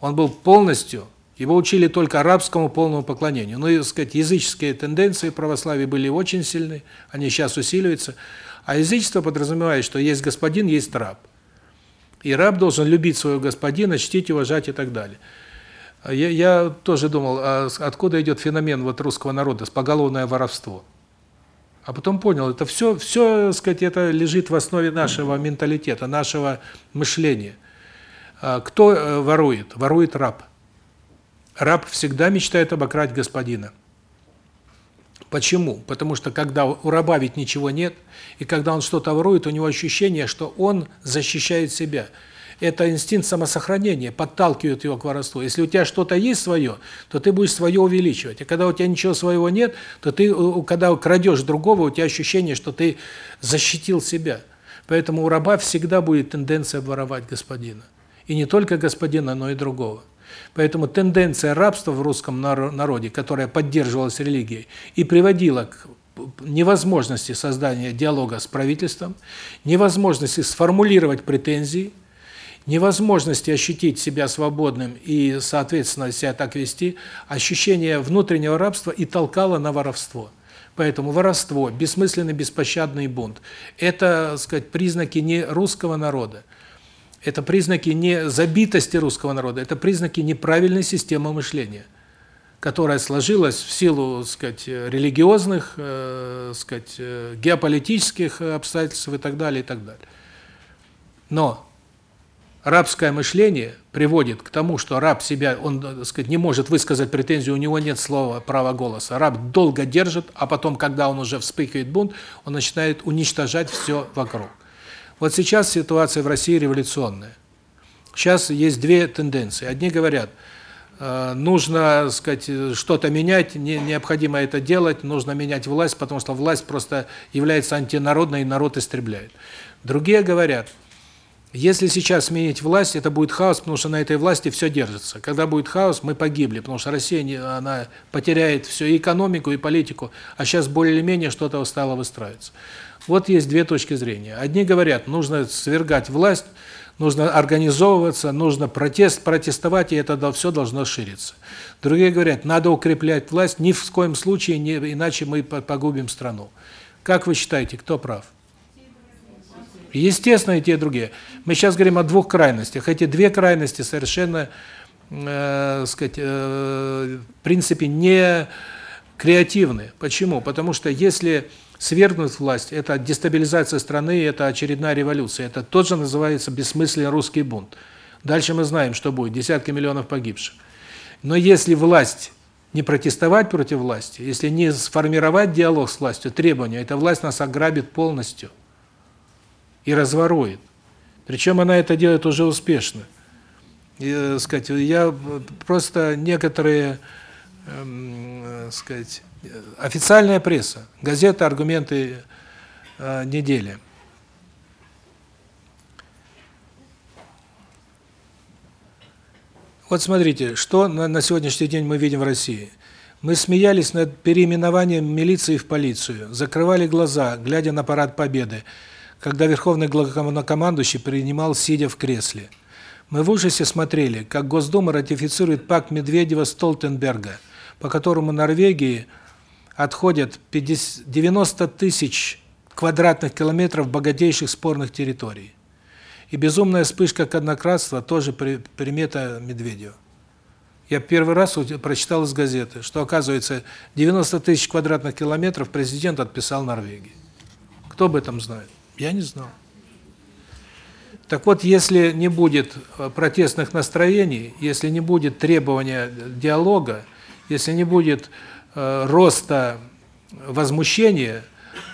Он был полностью его учили только арабскому полному поклонению. Ну, и, сказать, языческие тенденции православия были очень сильны, они сейчас усиливаются. А язычество подразумевает, что есть господин, есть раб. И раб должен любить своего господина, чтить, уважать и так далее. Я, я тоже думал, а откуда идет феномен вот русского народа, поголовное воровство. А потом понял, это все, все, сказать, это лежит в основе нашего менталитета, нашего мышления. А кто э, ворует? Ворует раб. Раб всегда мечтает обократь господина. Почему? Потому что когда у раба ведь ничего нет, и когда он что-то ворует, у него ощущение, что он защищает себя. Это инстинкт самосохранения подталкивает его к воровству. Если у тебя что-то есть свое, то ты будешь свое увеличивать. А когда у тебя ничего своего нет, то ты, когда крадешь другого, у тебя ощущение, что ты защитил себя. Поэтому у раба всегда будет тенденция воровать господина. И не только господина, но и другого. Поэтому тенденция рабства в русском народе, которая поддерживалась религией и приводила к невозможности создания диалога с правительством, невозможности сформулировать претензии, невозможности ощутить себя свободным и, соответственно, себя так вести, ощущение внутреннего рабства и толкало на воровство. Поэтому воровство, бессмысленный беспощадный бунт – это, так сказать, признаки не русского народа. Это признаки не забитости русского народа, это признаки неправильной системы мышления, которая сложилась в силу, сказать, религиозных, э, сказать, э, геополитических обстоятельств и так далее, и так далее. Но рабское мышление приводит к тому, что раб себя, он, так сказать, не может высказать претензию, у него нет слова, права голоса. Раб долго держит, а потом, когда он уже вспыхивает бунт, он начинает уничтожать все вокруг. Вот сейчас ситуация в России революционная. Сейчас есть две тенденции. Одни говорят, э, нужно, сказать, что-то менять, не, необходимо это делать, нужно менять власть, потому что власть просто является антинародной, и народ истребляет. Другие говорят, если сейчас сменить власть, это будет хаос, потому что на этой власти все держится. Когда будет хаос, мы погибли, потому что Россия не, она потеряет все и экономику, и политику, а сейчас более-менее что-то стало выстраиваться. Вот есть две точки зрения. Одни говорят, нужно свергать власть, нужно организовываться, нужно протест, протестовать, и это все должно шириться. Другие говорят, надо укреплять власть, ни в коем случае, не, иначе мы погубим страну. Как вы считаете, кто прав? Естественно, и те, и другие. Мы сейчас говорим о двух крайностях. Эти две крайности совершенно, э, сказать, э, в принципе, не креативны. Почему? Потому что если свергнуть власть это дестабилизация страны, это очередная революция. Это тот же называется бессмысленный русский бунт. Дальше мы знаем, что будет десятки миллионов погибших. Но если власть не протестовать против власти, если не сформировать диалог с властью, требования, эта власть нас ограбит полностью и разворует. Причем она это делает уже успешно. И, сказать, я просто некоторые, э, сказать, официальная пресса, газета «Аргументы э, недели». Вот смотрите, что на, на сегодняшний день мы видим в России. Мы смеялись над переименованием милиции в полицию, закрывали глаза, глядя на парад Победы, когда Верховный Главнокомандующий принимал, сидя в кресле. Мы в ужасе смотрели, как Госдума ратифицирует пакт Медведева-Столтенберга, по которому Норвегии отходят 50, 90 тысяч квадратных километров богатейших спорных территорий. И безумная вспышка коннократства тоже при, примета Медведева. Я первый раз прочитал из газеты, что, оказывается, 90 тысяч квадратных километров президент отписал Норвегии. Кто об этом знает? Я не знал. Так вот, если не будет э, протестных настроений, если не будет требования диалога, если не будет э, роста возмущения,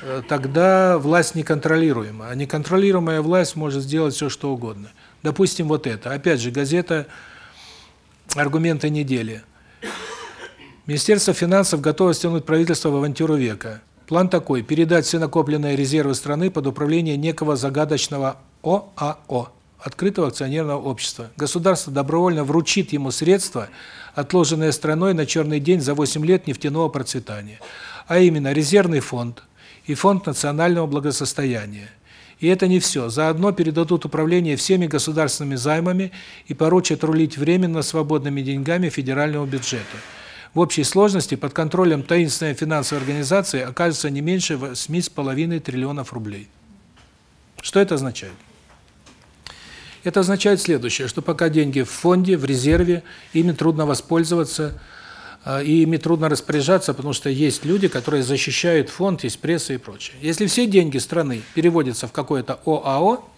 Э, тогда власть неконтролируема. А неконтролируемая власть может сделать все, что угодно. Допустим, вот это. Опять же, газета «Аргументы недели». Министерство финансов готово стянуть правительство в авантюру века. План такой – передать все накопленные резервы страны под управление некого загадочного ОАО – открытого акционерного общества. Государство добровольно вручит ему средства, отложенные страной на черный день за 8 лет нефтяного процветания. А именно, резервный фонд, и Фонд национального благосостояния. И это не все. Заодно передадут управление всеми государственными займами и поручат рулить временно свободными деньгами федерального бюджета. В общей сложности под контролем таинственной финансовой организации окажется не меньше 8,5 триллионов рублей. Что это означает? Это означает следующее, что пока деньги в фонде, в резерве, ими трудно воспользоваться, а, и ими трудно распоряжаться, потому что есть люди, которые защищают фонд, есть пресса и прочее. Если все деньги страны переводятся в какое-то ОАО,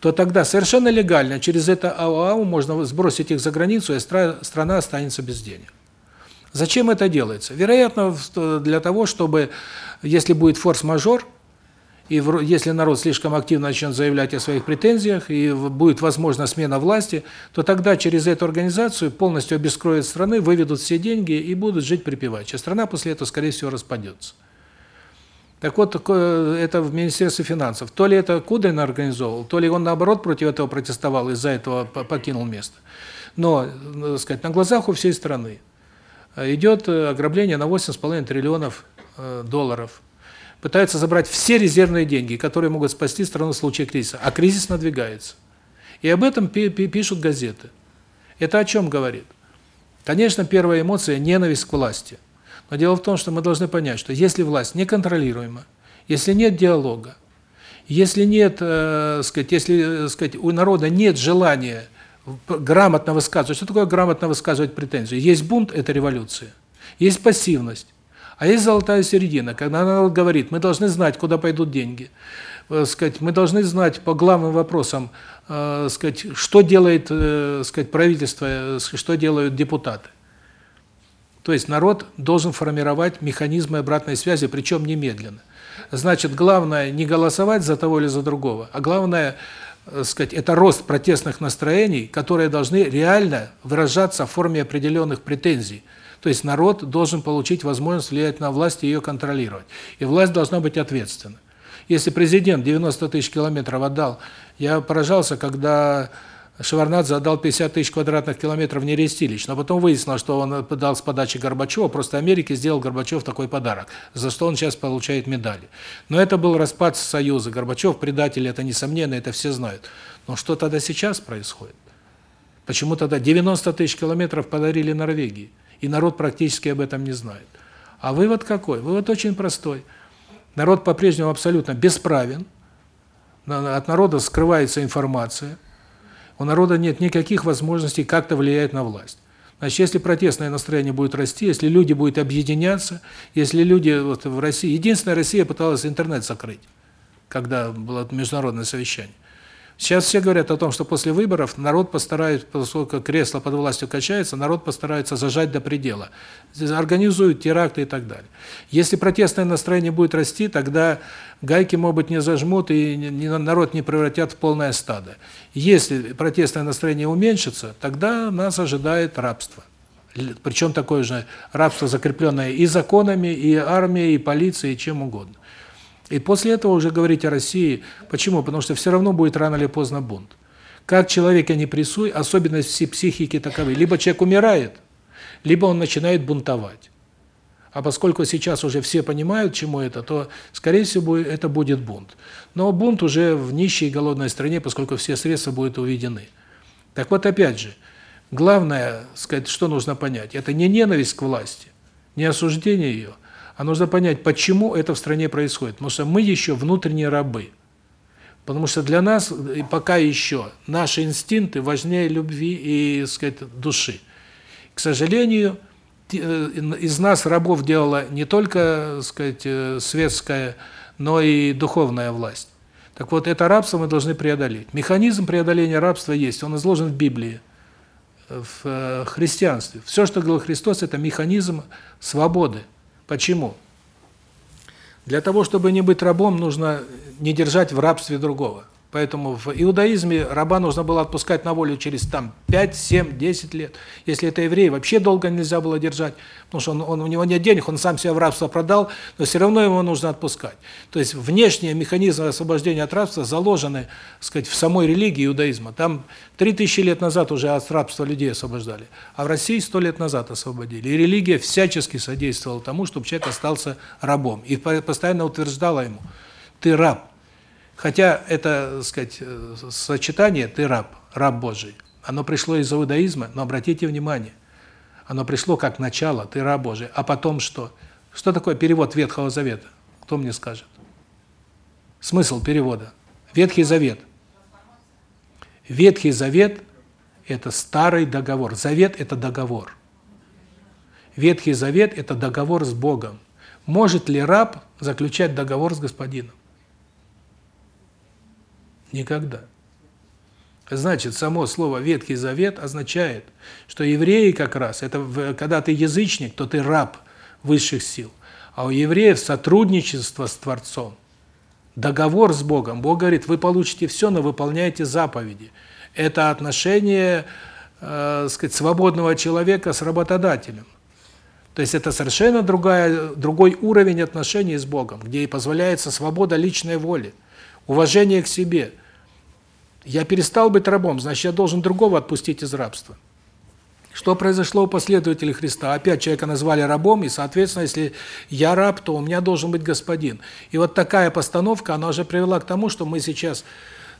то тогда совершенно легально через это ОАО можно сбросить их за границу, и страна останется без денег. Зачем это делается? Вероятно, для того, чтобы, если будет форс-мажор, и если народ слишком активно начнет заявлять о своих претензиях, и будет возможна смена власти, то тогда через эту организацию полностью обескроют страны, выведут все деньги и будут жить припеваючи. Страна после этого, скорее всего, распадется. Так вот, это в Министерстве финансов. То ли это Кудрин организовал, то ли он, наоборот, против этого протестовал, из-за этого покинул место. Но, так сказать, на глазах у всей страны идет ограбление на 8,5 триллионов э, долларов пытаются забрать все резервные деньги, которые могут спасти страну в случае кризиса. А кризис надвигается. И об этом пишут газеты. Это о чем говорит? Конечно, первая эмоция – ненависть к власти. Но дело в том, что мы должны понять, что если власть неконтролируема, если нет диалога, если нет, э, сказать, если, э, сказать, у народа нет желания грамотно высказывать. Что такое грамотно высказывать претензию? Есть бунт это революция. Есть пассивность. А есть золотая середина, когда народ говорит: "Мы должны знать, куда пойдут деньги". Э, сказать, мы должны знать по главным вопросам, э, сказать, что делает, э, сказать, правительство, э, что делают депутаты. То есть народ должен формировать механизмы обратной связи, причем немедленно. Значит, главное не голосовать за того или за другого, а главное, э, сказать, это рост протестных настроений, которые должны реально выражаться в форме определенных претензий. То есть народ должен получить возможность влиять на власть и ее контролировать. И власть должна быть ответственна. Если президент 90 тысяч километров отдал, я поражался, когда Шеварнадзе отдал 50 тысяч квадратных километров нерестилищ, но потом выяснилось, что он дал с подачи Горбачева, просто Америке сделал Горбачев такой подарок, за что он сейчас получает медали. Но это был распад Союза. Горбачев предатель, это несомненно, это все знают. Но что тогда сейчас происходит? Почему тогда 90 тысяч километров подарили Норвегии? И народ практически об этом не знает. А вывод какой? Вывод очень простой. Народ по-прежнему абсолютно бесправен, от народа скрывается информация, у народа нет никаких возможностей как-то влиять на власть. Значит, если протестное настроение будет расти, если люди будут объединяться, если люди вот в России, единственная Россия пыталась интернет закрыть, когда было международное совещание. Сейчас все говорят о том, что после выборов народ постарается, поскольку кресло под властью качается, народ постарается зажать до предела. Организуют теракты и так далее. Если протестное настроение будет расти, тогда гайки, может быть, не зажмут и народ не превратят в полное стадо. Если протестное настроение уменьшится, тогда нас ожидает рабство. Причем такое же рабство, закрепленное и законами, и армией, и полицией, и чем угодно. И после этого уже говорить о России. Почему? Потому что все равно будет рано или поздно бунт. Как человека не прессуй, особенности психики таковы. Либо человек умирает, либо он начинает бунтовать. А поскольку сейчас уже все понимают, чему это, то, скорее всего, это будет бунт. Но бунт уже в нищей и голодной стране, поскольку все средства будут уведены. Так вот, опять же, главное, сказать, что нужно понять, это не ненависть к власти, не осуждение ее, а нужно понять, почему это в стране происходит. Потому что мы еще внутренние рабы. Потому что для нас пока еще наши инстинкты важнее любви и, сказать, души. К сожалению, э, из нас рабов делала не только, сказать, э, светская, но и духовная власть. Так вот, это рабство мы должны преодолеть. Механизм преодоления рабства есть, он изложен в Библии, в э, христианстве. Все, что говорил Христос, это механизм свободы. Почему? Для того, чтобы не быть рабом, нужно не держать в рабстве другого. Поэтому в иудаизме раба нужно было отпускать на волю через там 5, 7, 10 лет. Если это еврей, вообще долго нельзя было держать, потому что он, он у него нет денег, он сам себя в рабство продал, но все равно его нужно отпускать. То есть внешние механизмы освобождения от рабства заложены, сказать, в самой религии иудаизма. Там 3000 лет назад уже от рабства людей освобождали, а в России 100 лет назад освободили. И религия всячески содействовала тому, чтобы человек остался рабом и постоянно утверждала ему: ты раб. Хотя это, так сказать, э, сочетание «ты раб», «раб Божий», оно пришло из иудаизма, но обратите внимание, оно пришло как начало «ты раб Божий», а потом что? Что такое перевод Ветхого Завета? Кто мне скажет? Смысл перевода. Ветхий Завет. Ветхий Завет – это старый договор. Завет – это договор. Ветхий Завет – это договор с Богом. Может ли раб заключать договор с господином? Никогда. Значит, само слово Ветхий Завет означает, что евреи как раз это когда ты язычник, то ты раб высших сил. А у евреев сотрудничество с Творцом, договор с Богом. Бог говорит: "Вы получите все, но выполняйте заповеди". Это отношение, э, сказать, свободного человека с работодателем. То есть это совершенно другая другой уровень отношений с Богом, где и позволяется свобода личной воли, уважение к себе. Я перестал быть рабом, значит, я должен другого отпустить из рабства. Что произошло у последователей Христа? Опять человека назвали рабом, и, соответственно, если я раб, то у меня должен быть господин. И вот такая постановка, она уже привела к тому, что мы сейчас,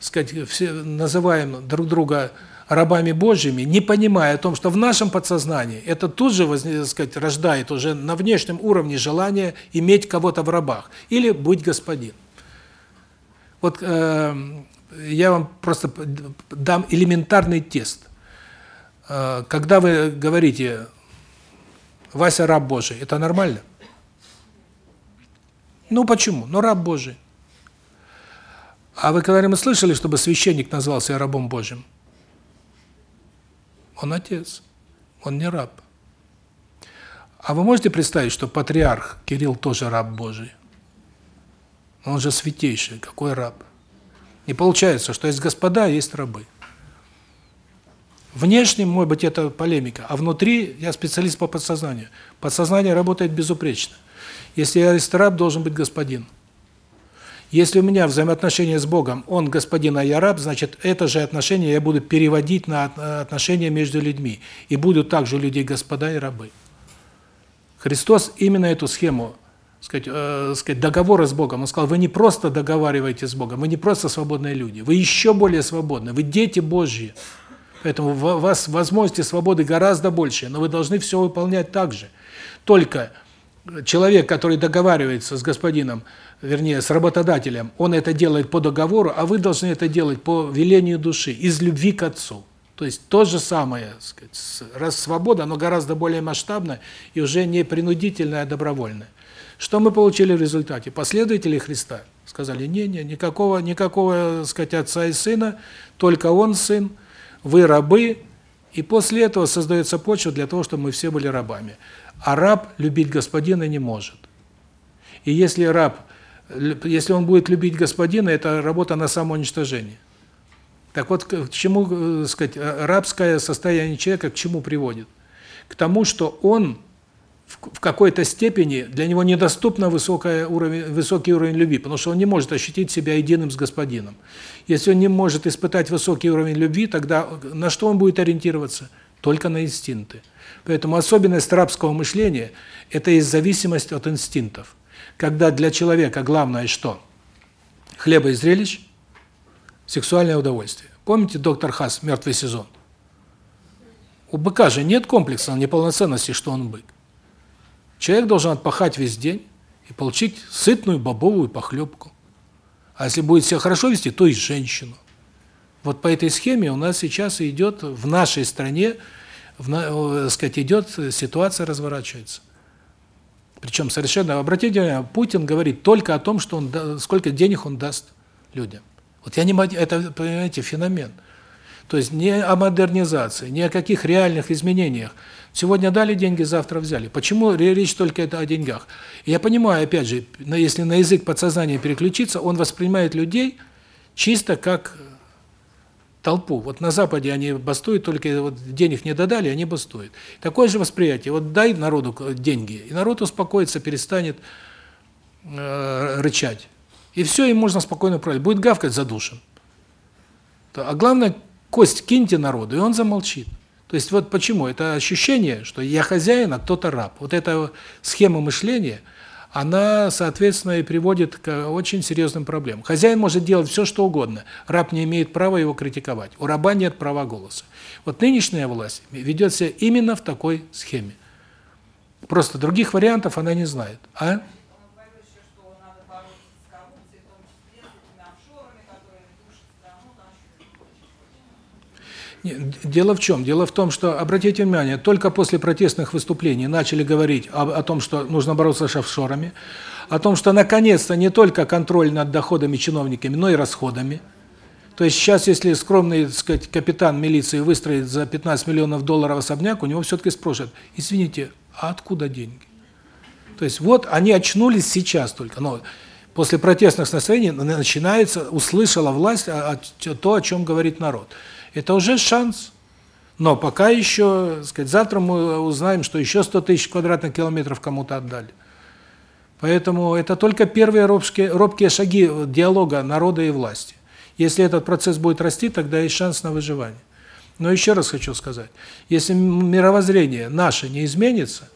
сказать, все называем друг друга рабами Божьими, не понимая о том, что в нашем подсознании это тут же, так сказать, рождает уже на внешнем уровне желание иметь кого-то в рабах или быть господин. Вот э, я вам просто дам элементарный тест. Э, когда вы говорите Вася раб Божий, это нормально? Ну почему? Ну раб Божий. А вы когда-нибудь слышали, чтобы священник назвался рабом Божьим? Он отец. Он не раб. А вы можете представить, что патриарх Кирилл тоже раб Божий? Он же святейший, какой раб? И получается, что есть господа, есть рабы. Внешне, может быть, это полемика, а внутри я специалист по подсознанию. Подсознание работает безупречно. Если я есть раб, должен быть господин. Если у меня взаимоотношения с Богом, он господин, а я раб, значит, это же отношение я буду переводить на отношения между людьми. И будут также людей господа и рабы. Христос именно эту схему сказать, э, сказать, договора с Богом. Он сказал: "Вы не просто договариваетесь с Богом, вы не просто свободные люди, вы еще более свободны, вы дети Божьи. Поэтому у вас возможности свободы гораздо больше, но вы должны все выполнять так же. Только человек, который договаривается с господином, вернее, с работодателем, он это делает по договору, а вы должны это делать по велению души, из любви к Отцу. То есть то же самое, сказать, раз свобода, но гораздо более масштабная и уже не принудительная, а добровольная. Что мы получили в результате? Последователи Христа, Сказали, не-не, никакого, никакого, так сказать, отца и сына, только он сын, вы рабы, и после этого создается почва для того, чтобы мы все были рабами. А раб любить господина не может. И если раб, если он будет любить господина, это работа на самоуничтожение. Так вот, к чему, э, сказать, рабское состояние человека к чему приводит? К тому, что он в какой-то степени для него недоступно высокий уровень высокий уровень любви, потому что он не может ощутить себя единым с господином. Если он не может испытать высокий уровень любви, тогда на что он будет ориентироваться? Только на инстинкты. Поэтому особенность рабского мышления это есть зависимость от инстинктов. Когда для человека главное что? Хлеба и зрелищ, сексуальное удовольствие. Помните доктор Хас Мертвый сезон? У быка же нет комплекса неполноценности, что он бык. Человек должен отпахать весь день и получить сытную бобовую похлебку. А если будет себя хорошо вести, то и женщину. Вот по этой схеме у нас сейчас идет в нашей стране, в, сказать, идет ситуация разворачивается. Причем совершенно, обратите внимание, Путин говорит только о том, что он сколько денег он даст людям. Вот я не это, понимаете, феномен. То есть не о модернизации, не о каких реальных изменениях. Сегодня дали деньги, завтра взяли. Почему речь только это о деньгах? Я понимаю, опять же, если на язык подсознания переключиться, он воспринимает людей чисто как толпу. Вот на Западе они бастуют, только вот денег не додали, они бастуют. Такое же восприятие. Вот дай народу деньги, и народ успокоится, перестанет э, рычать. И все, им можно спокойно управлять. Будет гавкать задушен. А главное, кость киньте народу, и он замолчит. То есть вот почему? Это ощущение, что я хозяин, а кто-то раб. Вот эта схема мышления, она, соответственно, и приводит к очень серьезным проблемам. Хозяин может делать все, что угодно. Раб не имеет права его критиковать. У раба нет права голоса. Вот нынешняя власть ведет себя именно в такой схеме. Просто других вариантов она не знает. А? Дело в чем? Дело в том, что, обратите внимание, только после протестных выступлений начали говорить о, о том, что нужно бороться с офшорами, о том, что наконец-то не только контроль над доходами чиновниками, но и расходами. То есть сейчас, если скромный, так сказать, капитан милиции выстроит за 15 миллионов долларов особняк, у него все-таки спросят, извините, а откуда деньги? То есть вот они очнулись сейчас только, но после протестных настроений начинается, услышала власть то, о чем говорит народ это уже шанс. Но пока еще, сказать, завтра мы узнаем, что еще 100 тысяч квадратных километров кому-то отдали. Поэтому это только первые робкие, робкие шаги диалога народа и власти. Если этот процесс будет расти, тогда есть шанс на выживание. Но еще раз хочу сказать, если мировоззрение наше не изменится,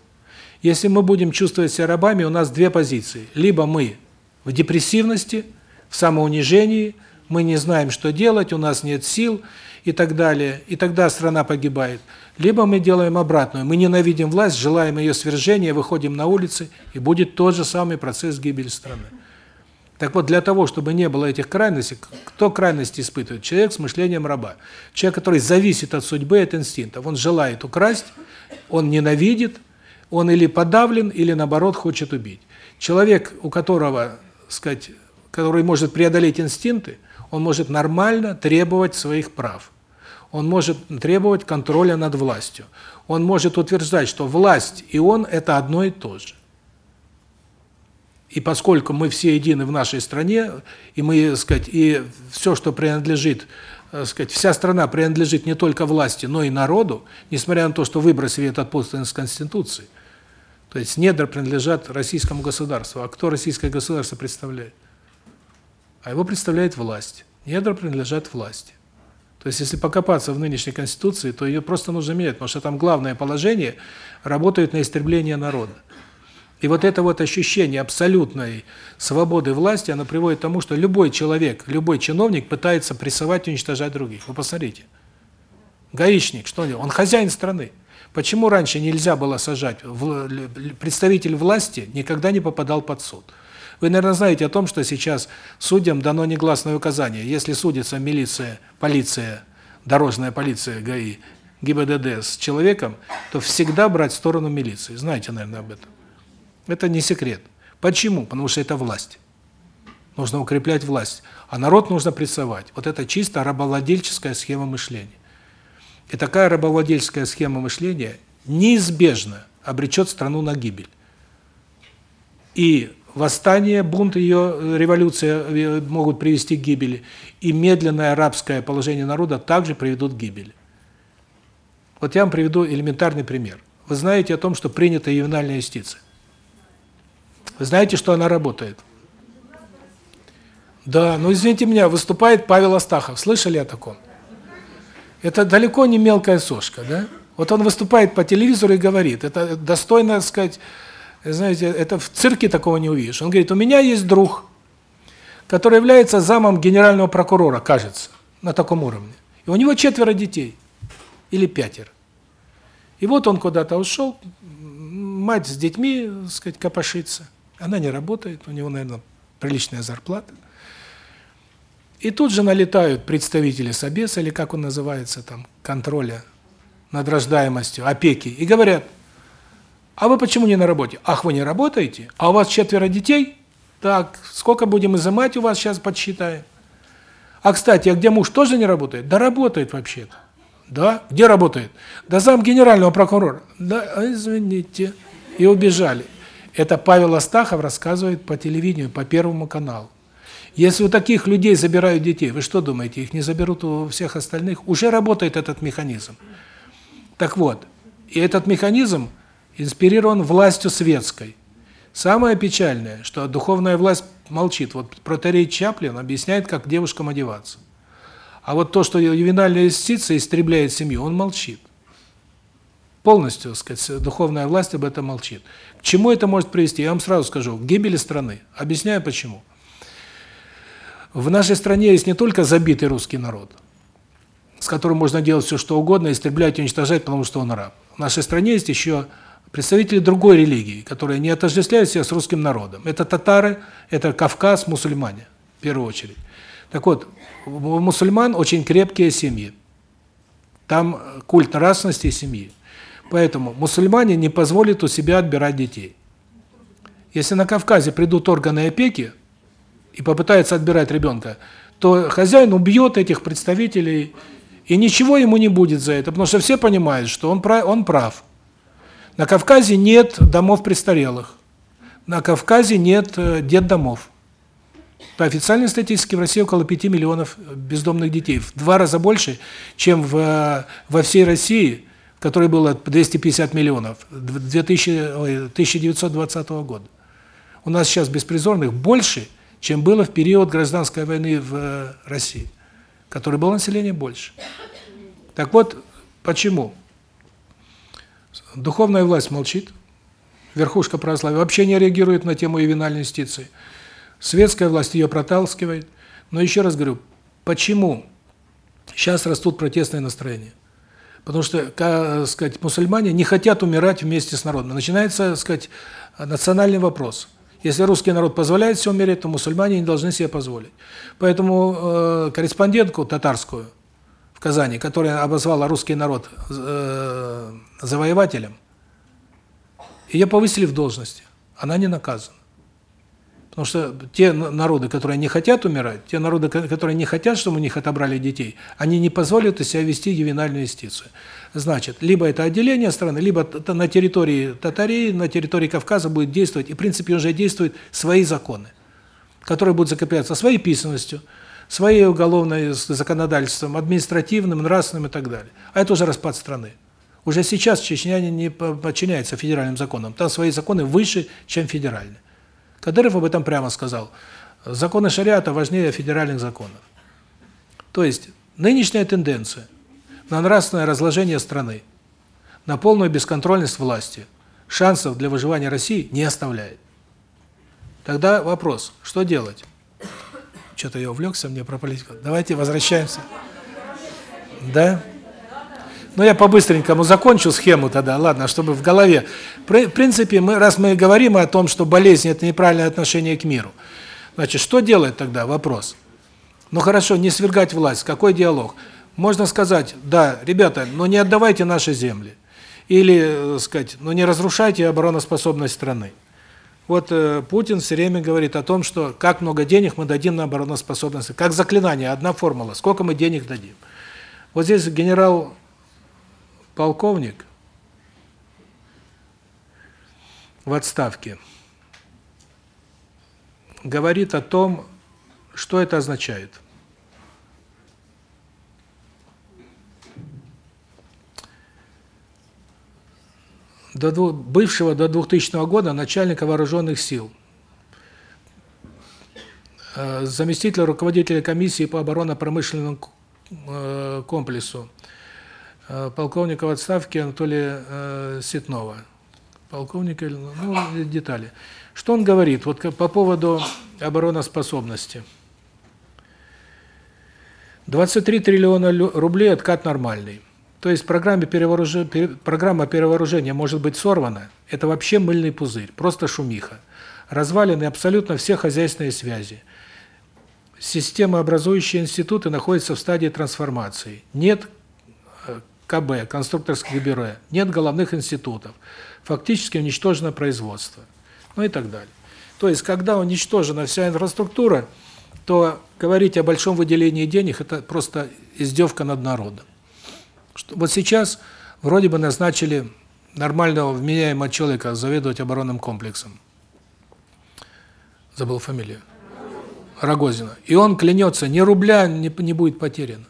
если мы будем чувствовать себя рабами, у нас две позиции. Либо мы в депрессивности, в самоунижении, мы не знаем, что делать, у нас нет сил, и так далее, и тогда страна погибает. Либо мы делаем обратную, мы ненавидим власть, желаем ее свержения, выходим на улицы, и будет тот же самый процесс гибели страны. Так вот, для того, чтобы не было этих крайностей, кто крайности испытывает? Человек с мышлением раба. Человек, который зависит от судьбы, от инстинктов. Он желает украсть, он ненавидит, он или подавлен, или наоборот хочет убить. Человек, у которого, сказать, который может преодолеть инстинкты, он может нормально требовать своих прав. Он может требовать контроля над властью. Он может утверждать, что власть и он – это одно и то же. И поскольку мы все едины в нашей стране, и мы, так сказать, и все, что принадлежит, так сказать, вся страна принадлежит не только власти, но и народу, несмотря на то, что выбросили этот пост из Конституции. То есть недра принадлежат российскому государству. А кто российское государство представляет? А его представляет власть. Недра принадлежат власти. То есть если покопаться в нынешней конституции, то ее просто нужно менять, потому что там главное положение работает на истребление народа. И вот это вот ощущение абсолютной свободы власти, оно приводит к тому, что любой человек, любой чиновник пытается прессовать и уничтожать других. Вы посмотрите. Гаишник, что он Он хозяин страны. Почему раньше нельзя было сажать? Представитель власти никогда не попадал под суд. Вы, наверное, знаете о том, что сейчас судьям дано негласное указание. Если судится милиция, полиция, дорожная полиция, ГАИ, ГИБДД с человеком, то всегда брать сторону милиции. Знаете, наверное, об этом. Это не секрет. Почему? Потому что это власть. нужно укреплять власть, а народ нужно прессовать. Вот это чисто рабовладельческая схема мышления. И такая рабовладельческая схема мышления неизбежно обречет страну на гибель. И восстание, бунт ее, революция э, могут привести к гибели, и медленное рабское положение народа также приведут к гибели. Вот я вам приведу элементарный пример. Вы знаете о том, что принята ювенальная юстиция. Вы знаете, что она работает? Да, ну извините меня, выступает Павел Астахов. Слышали о таком? Это далеко не мелкая сошка, да? Вот он выступает по телевизору и говорит, это достойно, так сказать, знаете, это в цирке такого не увидишь. Он говорит, у меня есть друг, который является замом генерального прокурора, кажется, на таком уровне. И у него четверо детей, или пятеро. И вот он куда-то ушел, мать с детьми, так сказать, копошится. Она не работает, у него, наверное, приличная зарплата. И тут же налетают представители Собеса, или как он называется там, контроля над рождаемостью, опеки, и говорят, а вы почему не на работе? Ах, вы не работаете? А у вас четверо детей? Так, сколько будем изымать у вас сейчас подсчитаем? А, кстати, а где муж тоже не работает? Да работает вообще-то. Да? Где работает? Да зам генерального прокурора. Да, извините. И убежали. Это Павел Астахов рассказывает по телевидению, по Первому каналу. Если у таких людей забирают детей, вы что думаете, их не заберут у всех остальных? Уже работает этот механизм. Так вот, и этот механизм инспирирован властью светской. Самое печальное, что духовная власть молчит. Вот протарей Чаплин объясняет, как девушкам одеваться. А вот то, что ювенальная юстиция истребляет семью, он молчит. Полностью, так сказать, духовная власть об этом молчит. К чему это может привести? Я вам сразу скажу, к гибели страны. Объясняю почему. В нашей стране есть не только забитый русский народ, с которым можно делать все, что угодно, истреблять уничтожать, потому что он раб. В нашей стране есть еще представители другой религии, которые не отождествляют себя с русским народом. Это татары, это Кавказ, мусульмане, в первую очередь. Так вот, у мусульман очень крепкие семьи. Там культ нравственности семьи. Поэтому мусульмане не позволят у себя отбирать детей. Если на Кавказе придут органы опеки и попытаются отбирать ребенка, то хозяин убьет этих представителей, и ничего ему не будет за это, потому что все понимают, что он прав. Он прав. На Кавказе нет домов престарелых. На Кавказе нет э, детдомов. По официальной статистике в России около 5 миллионов бездомных детей. В два раза больше, чем в, э, во всей России, в которой было 250 миллионов 2000, 1920 года. У нас сейчас беспризорных больше, чем было в период гражданской войны в э, России, который было население больше. Так вот, почему? Духовная власть молчит, верхушка православия вообще не реагирует на тему ювенальной юстиции. Светская власть ее проталкивает. Но еще раз говорю, почему сейчас растут протестные настроения? Потому что, как сказать, мусульмане не хотят умирать вместе с народом. Начинается, сказать, национальный вопрос. Если русский народ позволяет себе умереть, то мусульмане не должны себе позволить. Поэтому э, корреспондентку татарскую в Казани, которая обозвала русский народ э, завоевателем, ее повысили в должности. Она не наказана. Потому что те народы, которые не хотят умирать, те народы, которые не хотят, чтобы у них отобрали детей, они не позволят себя вести ювенальную юстицию. Значит, либо это отделение страны, либо на территории Татарии, на территории Кавказа будет действовать, и в принципе уже действуют свои законы, которые будут закрепляться своей писанностью, своей уголовной законодательством, административным, нравственным и так далее. А это уже распад страны. Уже сейчас Чечня не подчиняется федеральным законам. Там свои законы выше, чем федеральные. Кадыров об этом прямо сказал. Законы шариата важнее федеральных законов. То есть нынешняя тенденция на нравственное разложение страны, на полную бесконтрольность власти, шансов для выживания России не оставляет. Тогда вопрос, что делать? Что-то я увлекся, мне про политику. Давайте возвращаемся. Да? Ну, я по-быстренькому закончу схему тогда, ладно, чтобы в голове. В принципе, мы, раз мы говорим о том, что болезнь – это неправильное отношение к миру, значит, что делать тогда? Вопрос. Ну, хорошо, не свергать власть. Какой диалог? Можно сказать, да, ребята, но не отдавайте наши земли. Или, э, сказать, ну не разрушайте обороноспособность страны. Вот э, Путин все время говорит о том, что как много денег мы дадим на обороноспособность. Как заклинание, одна формула. Сколько мы денег дадим. Вот здесь генерал-полковник в отставке говорит о том, что это означает. До бывшего до 2000 года начальника вооруженных сил, э, заместителя руководителя комиссии по оборонно-промышленному э, комплексу, э, полковника в отставке Анатолия Ситнова. Полковника, ну, детали. Что он говорит вот по поводу обороноспособности? 23 триллиона рублей откат нормальный. То есть программа перевооружения программа перевооружения может быть сорвана. Это вообще мыльный пузырь, просто шумиха. Развалены абсолютно все хозяйственные связи. Системообразующие институты находятся в стадии трансформации. Нет э, КБ, конструкторских бюро, нет головных институтов. Фактически уничтожено производство ну и так далее. То есть, когда уничтожена вся инфраструктура, то говорить о большом выделении денег – это просто издевка над народом. Вот сейчас вроде бы назначили нормального, вменяемого человека заведовать оборонным комплексом. Забыл фамилию. Рогозина. И он клянется, ни рубля не, не будет потеряно.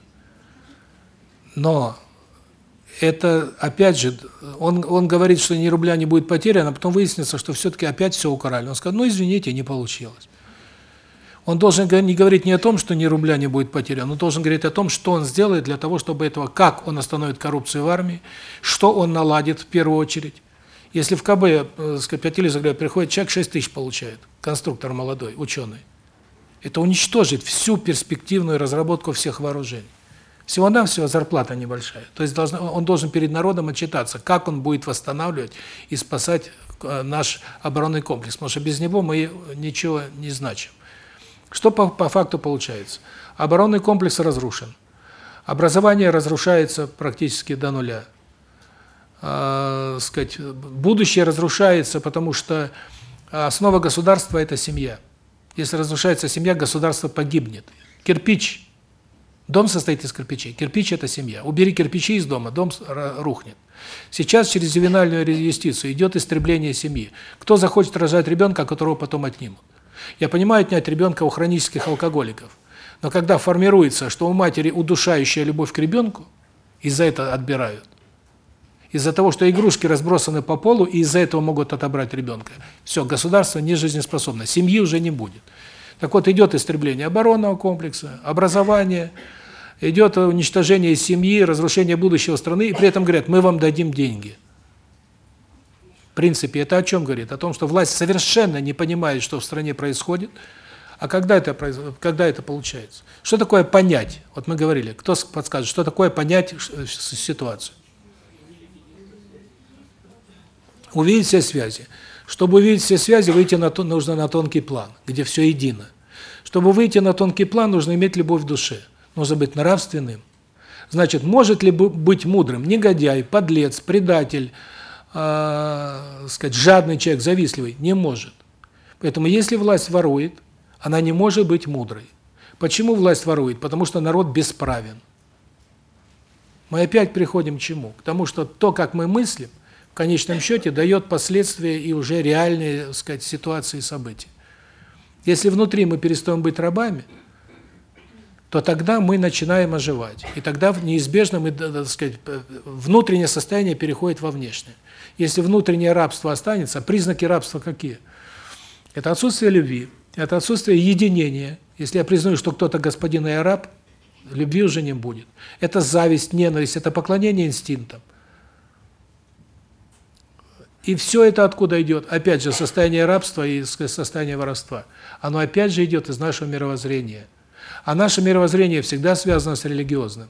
Но это опять же он он говорит, что ни рубля не будет потеряно, а потом выяснится, что все таки опять все украли. Он сказал: "Ну, извините, не получилось". Он должен не говорить не о том, что ни рубля не будет потеряно, он должен говорить о том, что он сделает для того, чтобы этого, как он остановит коррупцию в армии, что он наладит в первую очередь. Если в КБ, э, сказать, по телевизору приходит человек 6 тысяч получает, конструктор молодой, ученый, это уничтожит всю перспективную разработку всех вооружений. Всего-навсего зарплата небольшая. То есть должен, он должен перед народом отчитаться, как он будет восстанавливать и спасать э, наш оборонный комплекс, потому что без него мы ничего не значим. Что по, по факту получается? Оборонный комплекс разрушен. Образование разрушается практически до нуля. Э, сказать, будущее разрушается, потому что основа государства это семья. Если разрушается семья, государство погибнет. Кирпич Дом состоит из кирпичей. Кирпич это семья. Убери кирпичи из дома, дом рухнет. Сейчас через ювенальную юстицию идет истребление семьи. Кто захочет рожать ребенка, которого потом отнимут? Я понимаю отнять ребенка у хронических алкоголиков. Но когда формируется, что у матери удушающая любовь к ребенку, из-за этого отбирают. Из-за того, что игрушки разбросаны по полу, и из-за этого могут отобрать ребенка. Все, государство не жизнеспособно, семьи уже не будет. Так вот, идет истребление оборонного комплекса, образования, идет уничтожение семьи, разрушение будущего страны, и при этом говорят, мы вам дадим деньги. Принципе, это о чем говорит? О том, что власть совершенно не понимает, что в стране происходит, а когда это когда это получается? Что такое понять? Вот мы говорили, кто подскажет, что такое понять ситуацию? Увидеть все связи. Чтобы увидеть все связи, выйти на нужно на тонкий план, где все едино. Чтобы выйти на тонкий план, нужно иметь любовь в душе. Нужно быть нравственным. Значит, может ли быть мудрым негодяй, подлец, предатель, э, сказать, жадный человек, завистливый? Не может. Поэтому если власть ворует, она не может быть мудрой. Почему власть ворует? Потому что народ бесправен. Мы опять приходим к чему? К тому, что то, как мы мыслим, в конечном счете дает последствия и уже реальные, так сказать, ситуации и события. Если внутри мы перестаем быть рабами, то тогда мы начинаем оживать. И тогда неизбежно мы, так сказать, внутреннее состояние переходит во внешнее. Если внутреннее рабство останется, признаки рабства какие? Это отсутствие любви, это отсутствие единения. Если я признаю, что кто-то господин и раб, любви уже не будет. Это зависть, ненависть, это поклонение инстинктам. И все это откуда идет? Опять же, состояние рабства и состояние воровства. Оно опять же идет из нашего мировоззрения. А наше мировоззрение всегда связано с религиозным.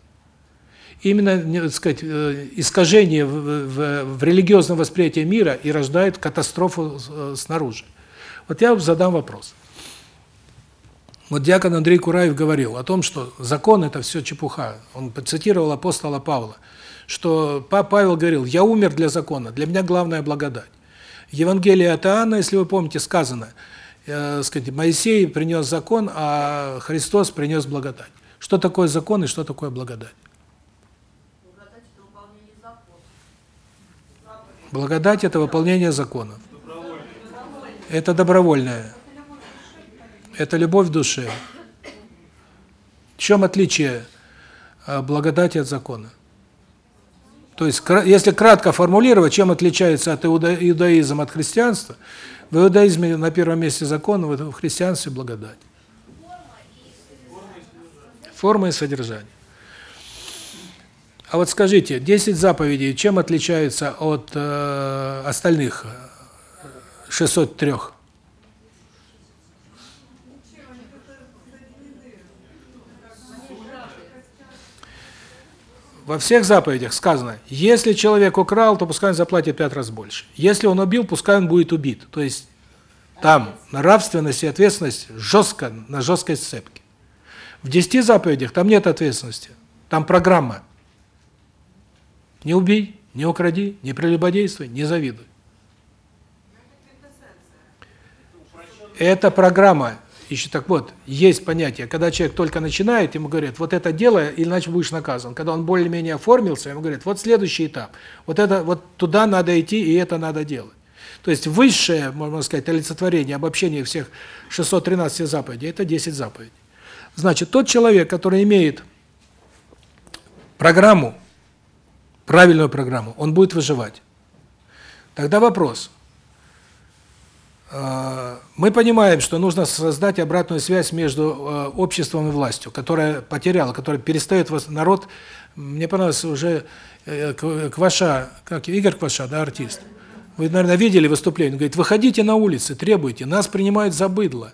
Именно, так сказать, э, искажение в, в, в религиозном восприятии мира и рождает катастрофу э, снаружи. Вот я задам вопрос. Вот диакон Андрей Кураев говорил о том, что закон – это все чепуха. Он цитировал апостола Павла что Павел говорил: "Я умер для закона, для меня главная благодать". Евангелие от Иоанна, если вы помните, сказано, э, сказать, Моисей принес закон, а Христос принес благодать. Что такое закон и что такое благодать? Благодать – это выполнение закона. Это добровольное. Это любовь в душе. В чем отличие э, благодати от закона? То есть, если кратко формулировать, чем отличается от иудаизма от христианства, в иудаизме на первом месте закон, в христианстве благодать. Форма и содержание. А вот скажите, 10 заповедей чем отличаются от э, остальных 603? Во всех заповедях сказано, если человек украл, то пускай он заплатит пять раз больше. Если он убил, пускай он будет убит. То есть там нравственность и ответственность жестко, на жесткой сцепке. В десяти заповедях там нет ответственности. Там программа. Не убей, не укради, не прелюбодействуй, не завидуй. Это программа. Еще так вот, есть понятие, когда человек только начинает, ему говорят, вот это делай, иначе будешь наказан. Когда он более-менее оформился, ему говорят, вот следующий этап. Вот это вот туда надо идти, и это надо делать. То есть высшее, можно сказать, олицетворение, обобщение всех 613 заповедей это 10 заповедей. Значит, тот человек, который имеет программу, правильную программу, он будет выживать. Тогда вопрос: Э, мы понимаем, что нужно создать обратную связь между э, обществом и властью, которая потеряла, которая перестает народ. Мне понравилось уже э, Кваша, как Игорь Кваша, да, артист. Вы, наверное, видели выступление. Он говорит: "Выходите на улицы, требуйте, нас принимают за быдло".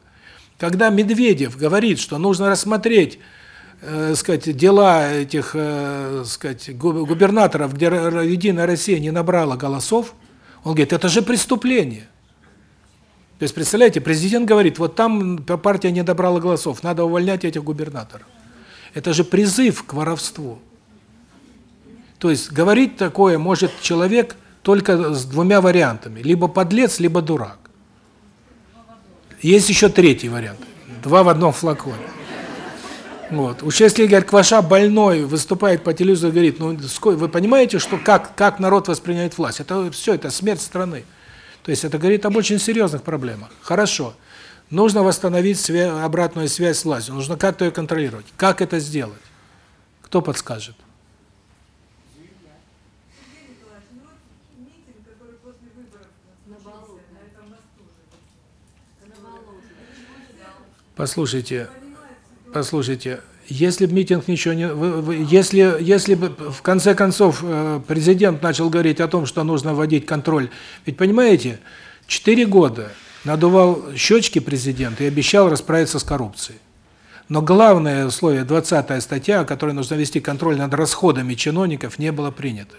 Когда Медведев говорит, что нужно рассмотреть э, сказать, дела этих, э, сказать, губернаторов, где Единая Россия не набрала голосов, он говорит: "Это же преступление". То есть, представляете, президент говорит, вот там партия не добрала голосов, надо увольнять этих губернаторов. Это же призыв к воровству. То есть, говорить такое может человек только с двумя вариантами. Либо подлец, либо дурак. Есть еще третий вариант. Два в одном флаконе. Вот. Если Игорь Кваша больной выступает по телевизору и говорит, ну, вы понимаете, что как, как народ воспринимает власть? Это все, это смерть страны. То есть это говорит об очень серьезных проблемах. Хорошо. Нужно восстановить связь, обратную связь с властью. Нужно как-то ее контролировать. Как это сделать? Кто подскажет? Послушайте, послушайте, если бы митинг ничего не если если бы в конце концов э, президент начал говорить о том, что нужно вводить контроль. Ведь понимаете, четыре года надувал щечки президент и обещал расправиться с коррупцией. Но главное условие 20-я статья, о которой нужно вести контроль над расходами чиновников, не было принято.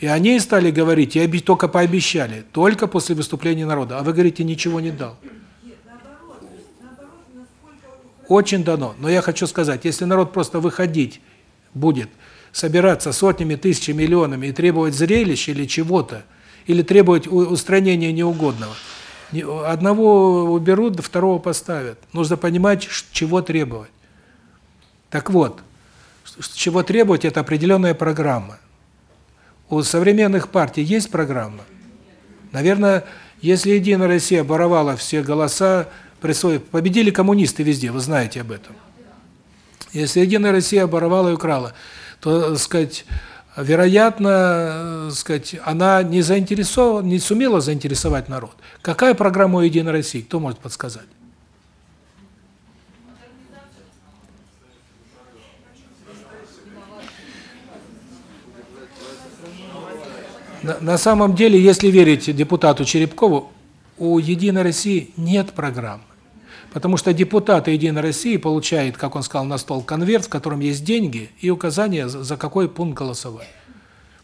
И они стали говорить, и только пообещали, только после выступления народа. А вы говорите, ничего не дал. Очень дано. Но я хочу сказать, если народ просто выходить будет, собираться сотнями, тысячами, миллионами и требовать зрелищ или чего-то, или требовать устранения неугодного, одного уберут, второго поставят. Нужно понимать, чего требовать. Так вот, чего требовать это определенная программа. У современных партий есть программа. Наверное, если Единая Россия воровала все голоса присвоив, победили коммунисты везде, вы знаете об этом. Если Единая Россия оборвала и украла, то, так сказать, вероятно, так сказать, она не заинтересована, не сумела заинтересовать народ. Какая программа у Единой России, кто может подсказать? На самом деле, если верить депутату Черепкову, у Единой России нет программы. Потому что депутаты Единой России получают, как он сказал, на стол конверт, в котором есть деньги и указания, за какой пункт голосовать.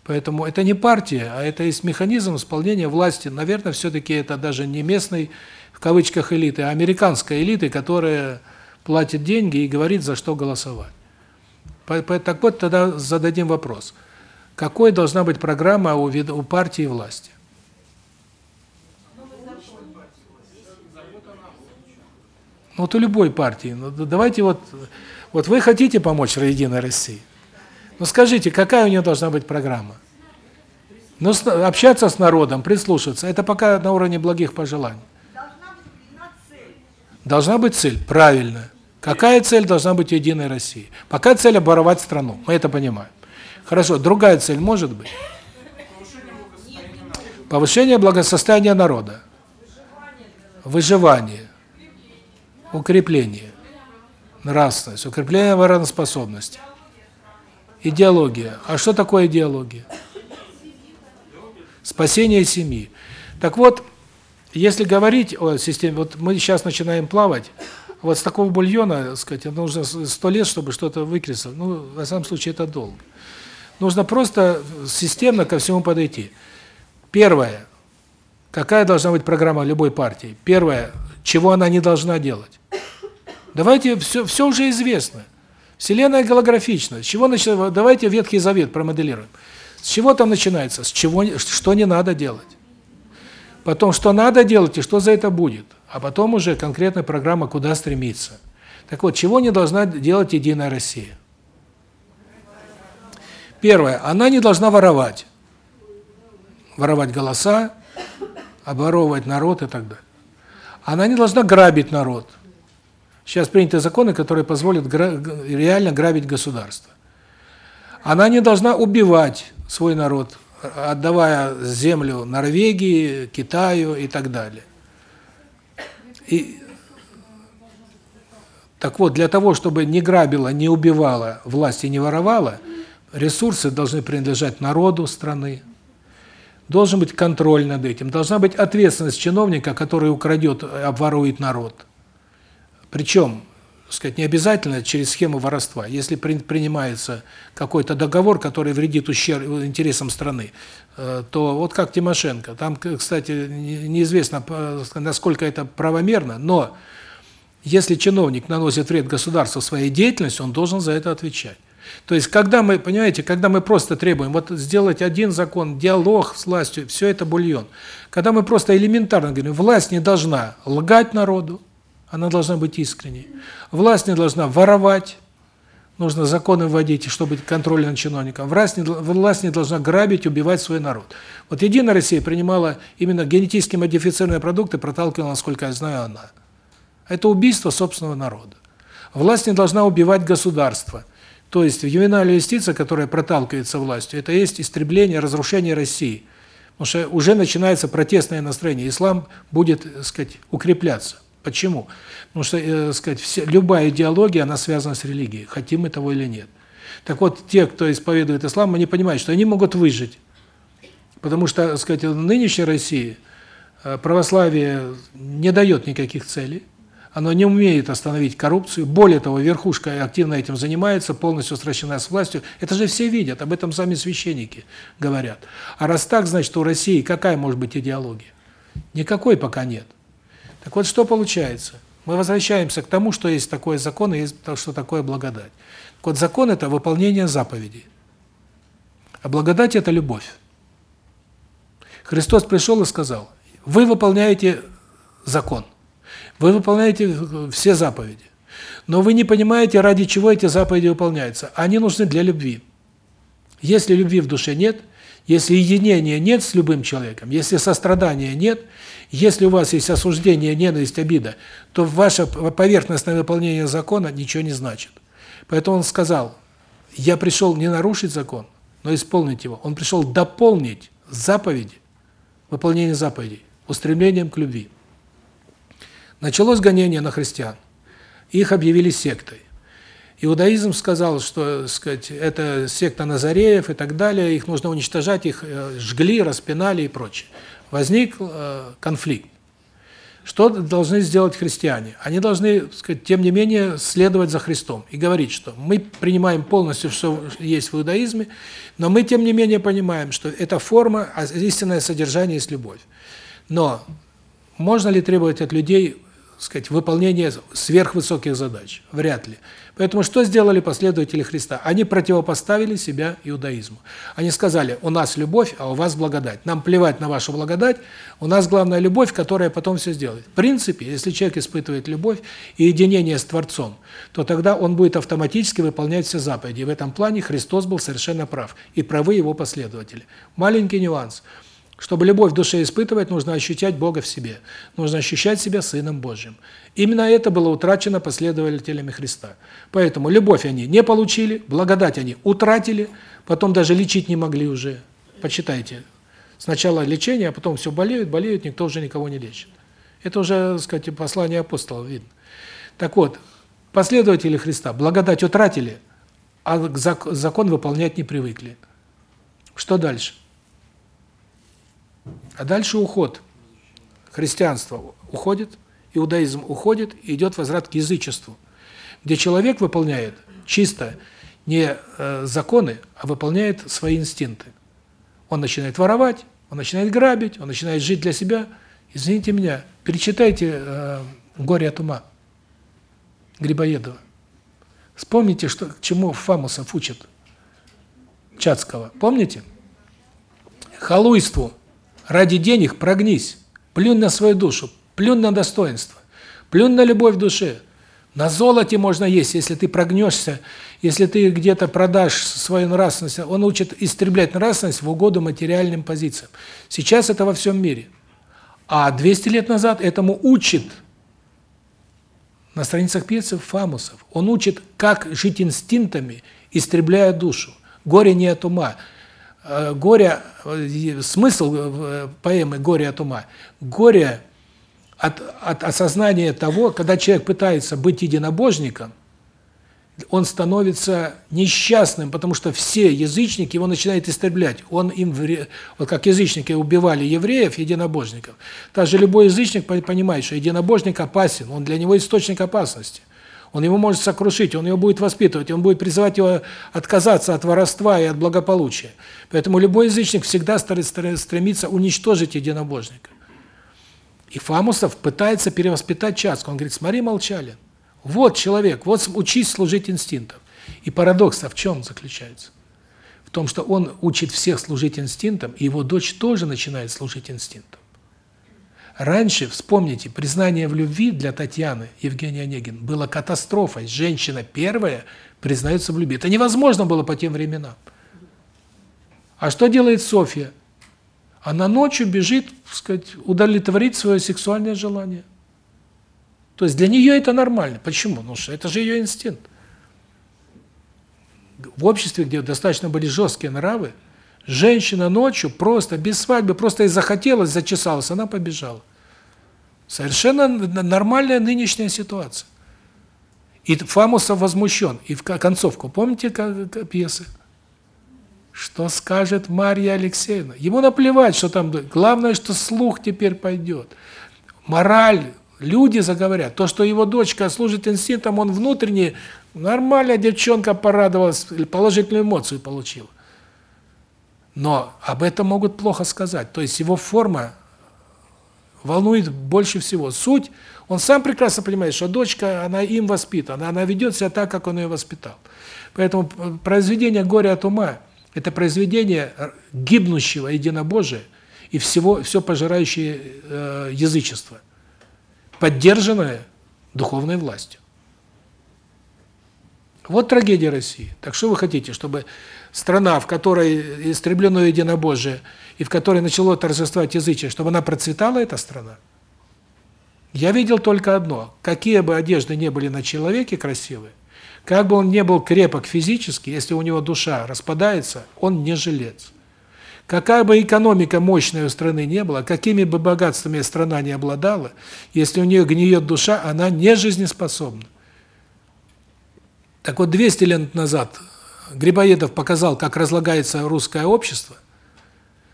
Поэтому это не партия, а это есть механизм исполнения власти. Наверное, все-таки это даже не местный, в кавычках, элиты, а американская элита, которая платит деньги и говорит, за что голосовать. Так вот, тогда зададим вопрос. Какой должна быть программа у партии власти? Вот у любой партии. Ну, давайте вот... Вот вы хотите помочь Единой России? Ну, скажите, какая у нее должна быть программа? Ну, общаться с народом, прислушаться. Это пока на уровне благих пожеланий. Должна быть цель. Должна быть цель, правильно. Какая цель должна быть Единой России? Пока цель оборвать страну, мы это понимаем. Хорошо, другая цель может быть? Повышение благосостояния народа. Выживание. Укрепление. Нравственность. Укрепление обороноспособности. Идеология. А что такое идеология? Спасение семьи. Так вот, если говорить о системе, вот мы сейчас начинаем плавать, вот с такого бульона, так сказать, нужно сто лет, чтобы что-то выкресать. Ну, в самом случае, это долго. Нужно просто системно ко всему подойти. Первое. Какая должна быть программа любой партии? Первое. Чего она не должна делать? Давайте, все, все уже известно. Вселенная голографична. С чего начинается? Давайте Ветхий Завет промоделируем. С чего там начинается? С чего, что не надо делать? Потом, что надо делать и что за это будет? а потом уже конкретная программа, куда стремиться. Так вот, чего не должна делать Единая Россия? Первое, она не должна воровать. Воровать голоса, обворовывать народ и так далее. Она не должна грабить народ. Сейчас приняты законы, которые позволят реально грабить государство. Она не должна убивать свой народ, отдавая землю Норвегии, Китаю и так далее. И так вот, для того, чтобы не грабила, не убивала, власть и не воровала, ресурсы должны принадлежать народу страны. Должен быть контроль над этим, должна быть ответственность чиновника, который украдет, обворует народ. Причем, сказать, не обязательно через схему воровства. Если принимается какой-то договор, который вредит ущерб интересам страны, Э, то вот как Тимошенко, там, кстати, неизвестно, насколько это правомерно, но если чиновник наносит вред государству своей деятельностью, он должен за это отвечать. То есть, когда мы, понимаете, когда мы просто требуем вот сделать один закон, диалог с властью, все это бульон. Когда мы просто элементарно говорим, власть не должна лгать народу, она должна быть искренней. Власть не должна воровать, нужно законы вводить, чтобы контроль над чиновником. Власть не, власть не должна грабить, убивать свой народ. Вот Единая Россия принимала именно генетически модифицированные продукты, проталкивала, насколько я знаю, она. Это убийство собственного народа. Власть не должна убивать государство. То есть ювенальная юстиция, которая проталкивается властью, это есть истребление, разрушение России. Потому что уже начинается протестное настроение. Ислам будет, так сказать, укрепляться. Почему? Потому что, э, сказать, все, любая идеология, она связана с религией, хотим мы того или нет. Так вот, те, кто исповедует ислам, они понимают, что они могут выжить. Потому что, сказать, в нынешней России э, православие не дает никаких целей. Оно не умеет остановить коррупцию. Более того, верхушка активно этим занимается, полностью сращена с властью. Это же все видят, об этом сами священники говорят. А раз так, значит, у России какая может быть идеология? Никакой пока нет. Так вот, что получается? Мы возвращаемся к тому, что есть такой закон и есть то, что такое благодать. Так вот, закон – это выполнение заповедей. А благодать – это любовь. Христос пришел и сказал, вы выполняете закон, вы выполняете все заповеди, но вы не понимаете, ради чего эти заповеди выполняются. Они нужны для любви. Если любви в душе нет, если единения нет с любым человеком, если сострадания нет, если у вас есть осуждение, ненависть, обида, то ваше поверхностное выполнение закона ничего не значит. Поэтому он сказал, я пришел не нарушить закон, но исполнить его. Он пришел дополнить заповеди, выполнение заповедей, устремлением к любви. Началось гонение на христиан. Их объявили сектой. Иудаизм сказал, что, сказать, это секта Назареев и так далее, их нужно уничтожать, их э, жгли, распинали и прочее возник э, конфликт. Что должны сделать христиане? Они должны, сказать, тем не менее, следовать за Христом и говорить, что мы принимаем полностью все есть в иудаизме, но мы тем не менее понимаем, что это форма, а истинное содержание есть любовь. Но можно ли требовать от людей сказать, выполнение сверхвысоких задач. Вряд ли. Поэтому что сделали последователи Христа? Они противопоставили себя иудаизму. Они сказали, у нас любовь, а у вас благодать. Нам плевать на вашу благодать, у нас главная любовь, которая потом все сделает. В принципе, если человек испытывает любовь и единение с Творцом, то тогда он будет автоматически выполнять все заповеди. И в этом плане Христос был совершенно прав. И правы его последователи. Маленький нюанс – чтобы любовь в душе испытывать, нужно ощущать Бога в себе. Нужно ощущать себя Сыном Божьим. Именно это было утрачено последователями Христа. Поэтому любовь они не получили, благодать они утратили, потом даже лечить не могли уже. Почитайте. Сначала лечение, а потом все болеют, болеют, никто уже никого не лечит. Это уже, так сказать, послание апостолов видно. Так вот, последователи Христа благодать утратили, а закон выполнять не привыкли. Что дальше? А дальше уход. Христианство уходит, иудаизм уходит, и идет возврат к язычеству, где человек выполняет чисто не э, законы, а выполняет свои инстинкты. Он начинает воровать, он начинает грабить, он начинает жить для себя. Извините меня, перечитайте э, «Горе от ума» Грибоедова. Вспомните, что к чему Фамусов учат Чацкого. Помните? Халуйству Ради денег прогнись. Плюнь на свою душу, плюнь на достоинство, плюнь на любовь в душе. На золоте можно есть, если ты прогнешься, если ты где-то продашь свою нравственность. Он учит истреблять нравственность в угоду материальным позициям. Сейчас это во всем мире. А 200 лет назад этому учит на страницах пьесов Фамусов. Он учит, как жить инстинктами, истребляя душу. Горе не от ума. Э, горе, э, смысл э, поэмы «Горе от ума» – горе от, от осознания того, когда человек пытается быть единобожником, он становится несчастным, потому что все язычники его начинают истреблять. Он им вот как язычники убивали евреев, единобожников. Также любой язычник понимает, что единобожник опасен, он для него источник опасности. Он его может сокрушить, он его будет воспитывать, он будет призывать его отказаться от воровства и от благополучия. Поэтому любой язычник всегда стремится уничтожить единобожника. И Фамусов пытается перевоспитать Чацку. Он говорит, смотри, молчали. Вот человек, вот учись служить инстинктам. И парадокс в чем заключается? В том, что он учит всех служить инстинктам, и его дочь тоже начинает служить инстинктам. Раньше, вспомните, признание в любви для Татьяны Евгения Онегин было катастрофой. Женщина первая признается в любви. Это невозможно было по тем временам. А что делает Софья? Она ночью бежит, так сказать, удовлетворить свое сексуальное желание. То есть для нее это нормально. Почему? Ну что это же ее инстинкт. В обществе, где достаточно были жесткие нравы, Женщина ночью просто без свадьбы, просто и захотелось, зачесалась, она побежала. Совершенно нормальная нынешняя ситуация. И Фамусов возмущен. И в концовку, помните как, пьесы? Что скажет Марья Алексеевна? Ему наплевать, что там, главное, что слух теперь пойдет. Мораль, люди заговорят. То, что его дочка служит инстинктам, он внутренне, нормальная девчонка порадовалась, положительную эмоцию получила. Но об этом могут плохо сказать. То есть его форма волнует больше всего. Суть, он сам прекрасно понимает, что дочка, она им воспитана, она ведет себя так, как он ее воспитал. Поэтому произведение «Горе от ума» – это произведение гибнущего единобожия и всего все пожирающее э, язычество, поддержанное духовной властью. Вот трагедия России. Так что вы хотите, чтобы страна, в которой истреблено единобожие, и в которой начало торжествовать язычие, чтобы она процветала, эта страна? Я видел только одно. Какие бы одежды не были на человеке красивые, как бы он не был крепок физически, если у него душа распадается, он не жилец. Какая бы экономика мощная у страны не была, какими бы богатствами страна не обладала, если у нее гниет душа, она не жизнеспособна. Так вот, 200 лет назад Грибоедов показал, как разлагается русское общество.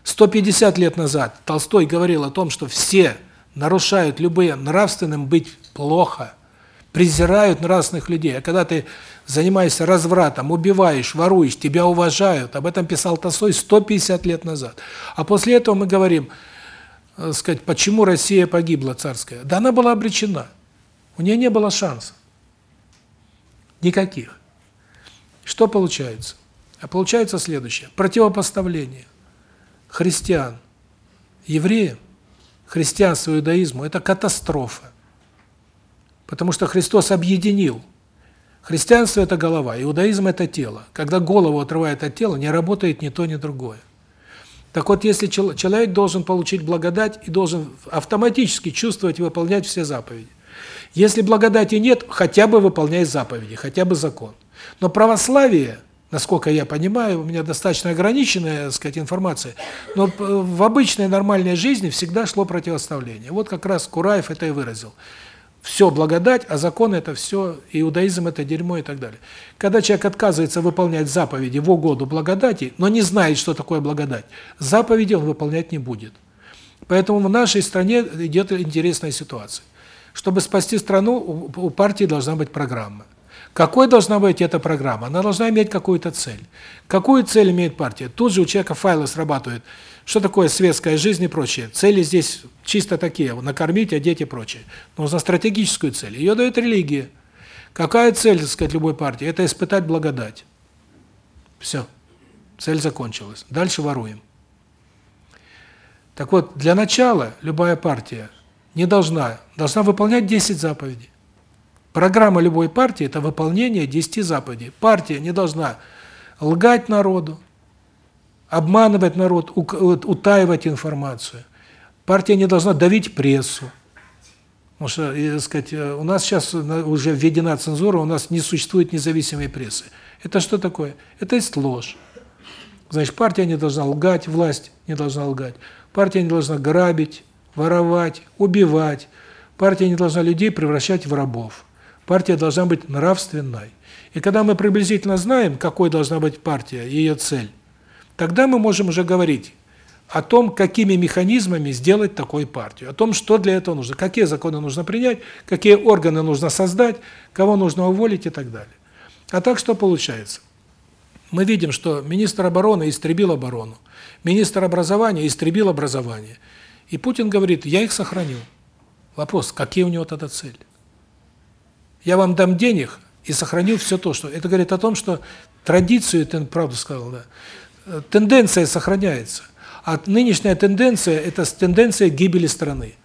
150 лет назад Толстой говорил о том, что все нарушают любые нравственным быть плохо, презирают нравственных людей. А когда ты занимаешься развратом, убиваешь, воруешь, тебя уважают. Об этом писал Толстой 150 лет назад. А после этого мы говорим, э, сказать, почему Россия погибла царская? Да она была обречена. У нее не было шансов. Никаких. Что получается? А получается следующее. Противопоставление христиан евреям, христианству иудаизму – это катастрофа. Потому что Христос объединил. Христианство – это голова, иудаизм – это тело. Когда голову отрывают от тела, не работает ни то, ни другое. Так вот, если человек должен получить благодать и должен автоматически чувствовать и выполнять все заповеди. Если благодати нет, хотя бы выполняй заповеди, хотя бы закон. Но православие, насколько я понимаю, у меня достаточно ограниченная, так сказать, информация, но в обычной нормальной жизни всегда шло противоставление. Вот как раз Кураев это и выразил все благодать, а закон это все, иудаизм это дерьмо и так далее. Когда человек отказывается выполнять заповеди в угоду благодати, но не знает, что такое благодать, заповеди он выполнять не будет. Поэтому в нашей стране идет интересная ситуация. Чтобы спасти страну, у партии должна быть программа. Какой должна быть эта программа? Она должна иметь какую-то цель. Какую цель имеет партия? Тут же у человека файлы срабатывают – что такое светская жизнь и прочее? Цели здесь чисто такие: накормить, одеть и прочее. Нужна стратегическую цель. Ее дает религия. Какая цель, так сказать, любой партии? Это испытать благодать. Все. Цель закончилась. Дальше воруем. Так вот, для начала любая партия не должна должна выполнять 10 заповедей. Программа любой партии это выполнение 10 заповедей. Партия не должна лгать народу, обманывать народ, утаивать информацию. Партия не должна давить прессу. Потому что, так сказать, у нас сейчас уже введена цензура, у нас не существует независимой прессы. Это что такое? Это есть ложь. Значит, партия не должна лгать, власть не должна лгать. Партия не должна грабить, воровать, убивать. Партия не должна людей превращать в рабов. Партия должна быть нравственной. И когда мы приблизительно знаем, какой должна быть партия, ее цель, Тогда мы можем уже говорить о том, какими механизмами сделать такую партию, о том, что для этого нужно, какие законы нужно принять, какие органы нужно создать, кого нужно уволить и так далее. А так что получается? Мы видим, что министр обороны истребил оборону, министр образования истребил образование. И Путин говорит: "Я их сохраню". Вопрос: какие у него тогда цели? Я вам дам денег и сохраню все то, что это говорит о том, что традицию, ты правду сказал, да тенденция сохраняется. А нынешняя тенденция – это тенденция гибели страны.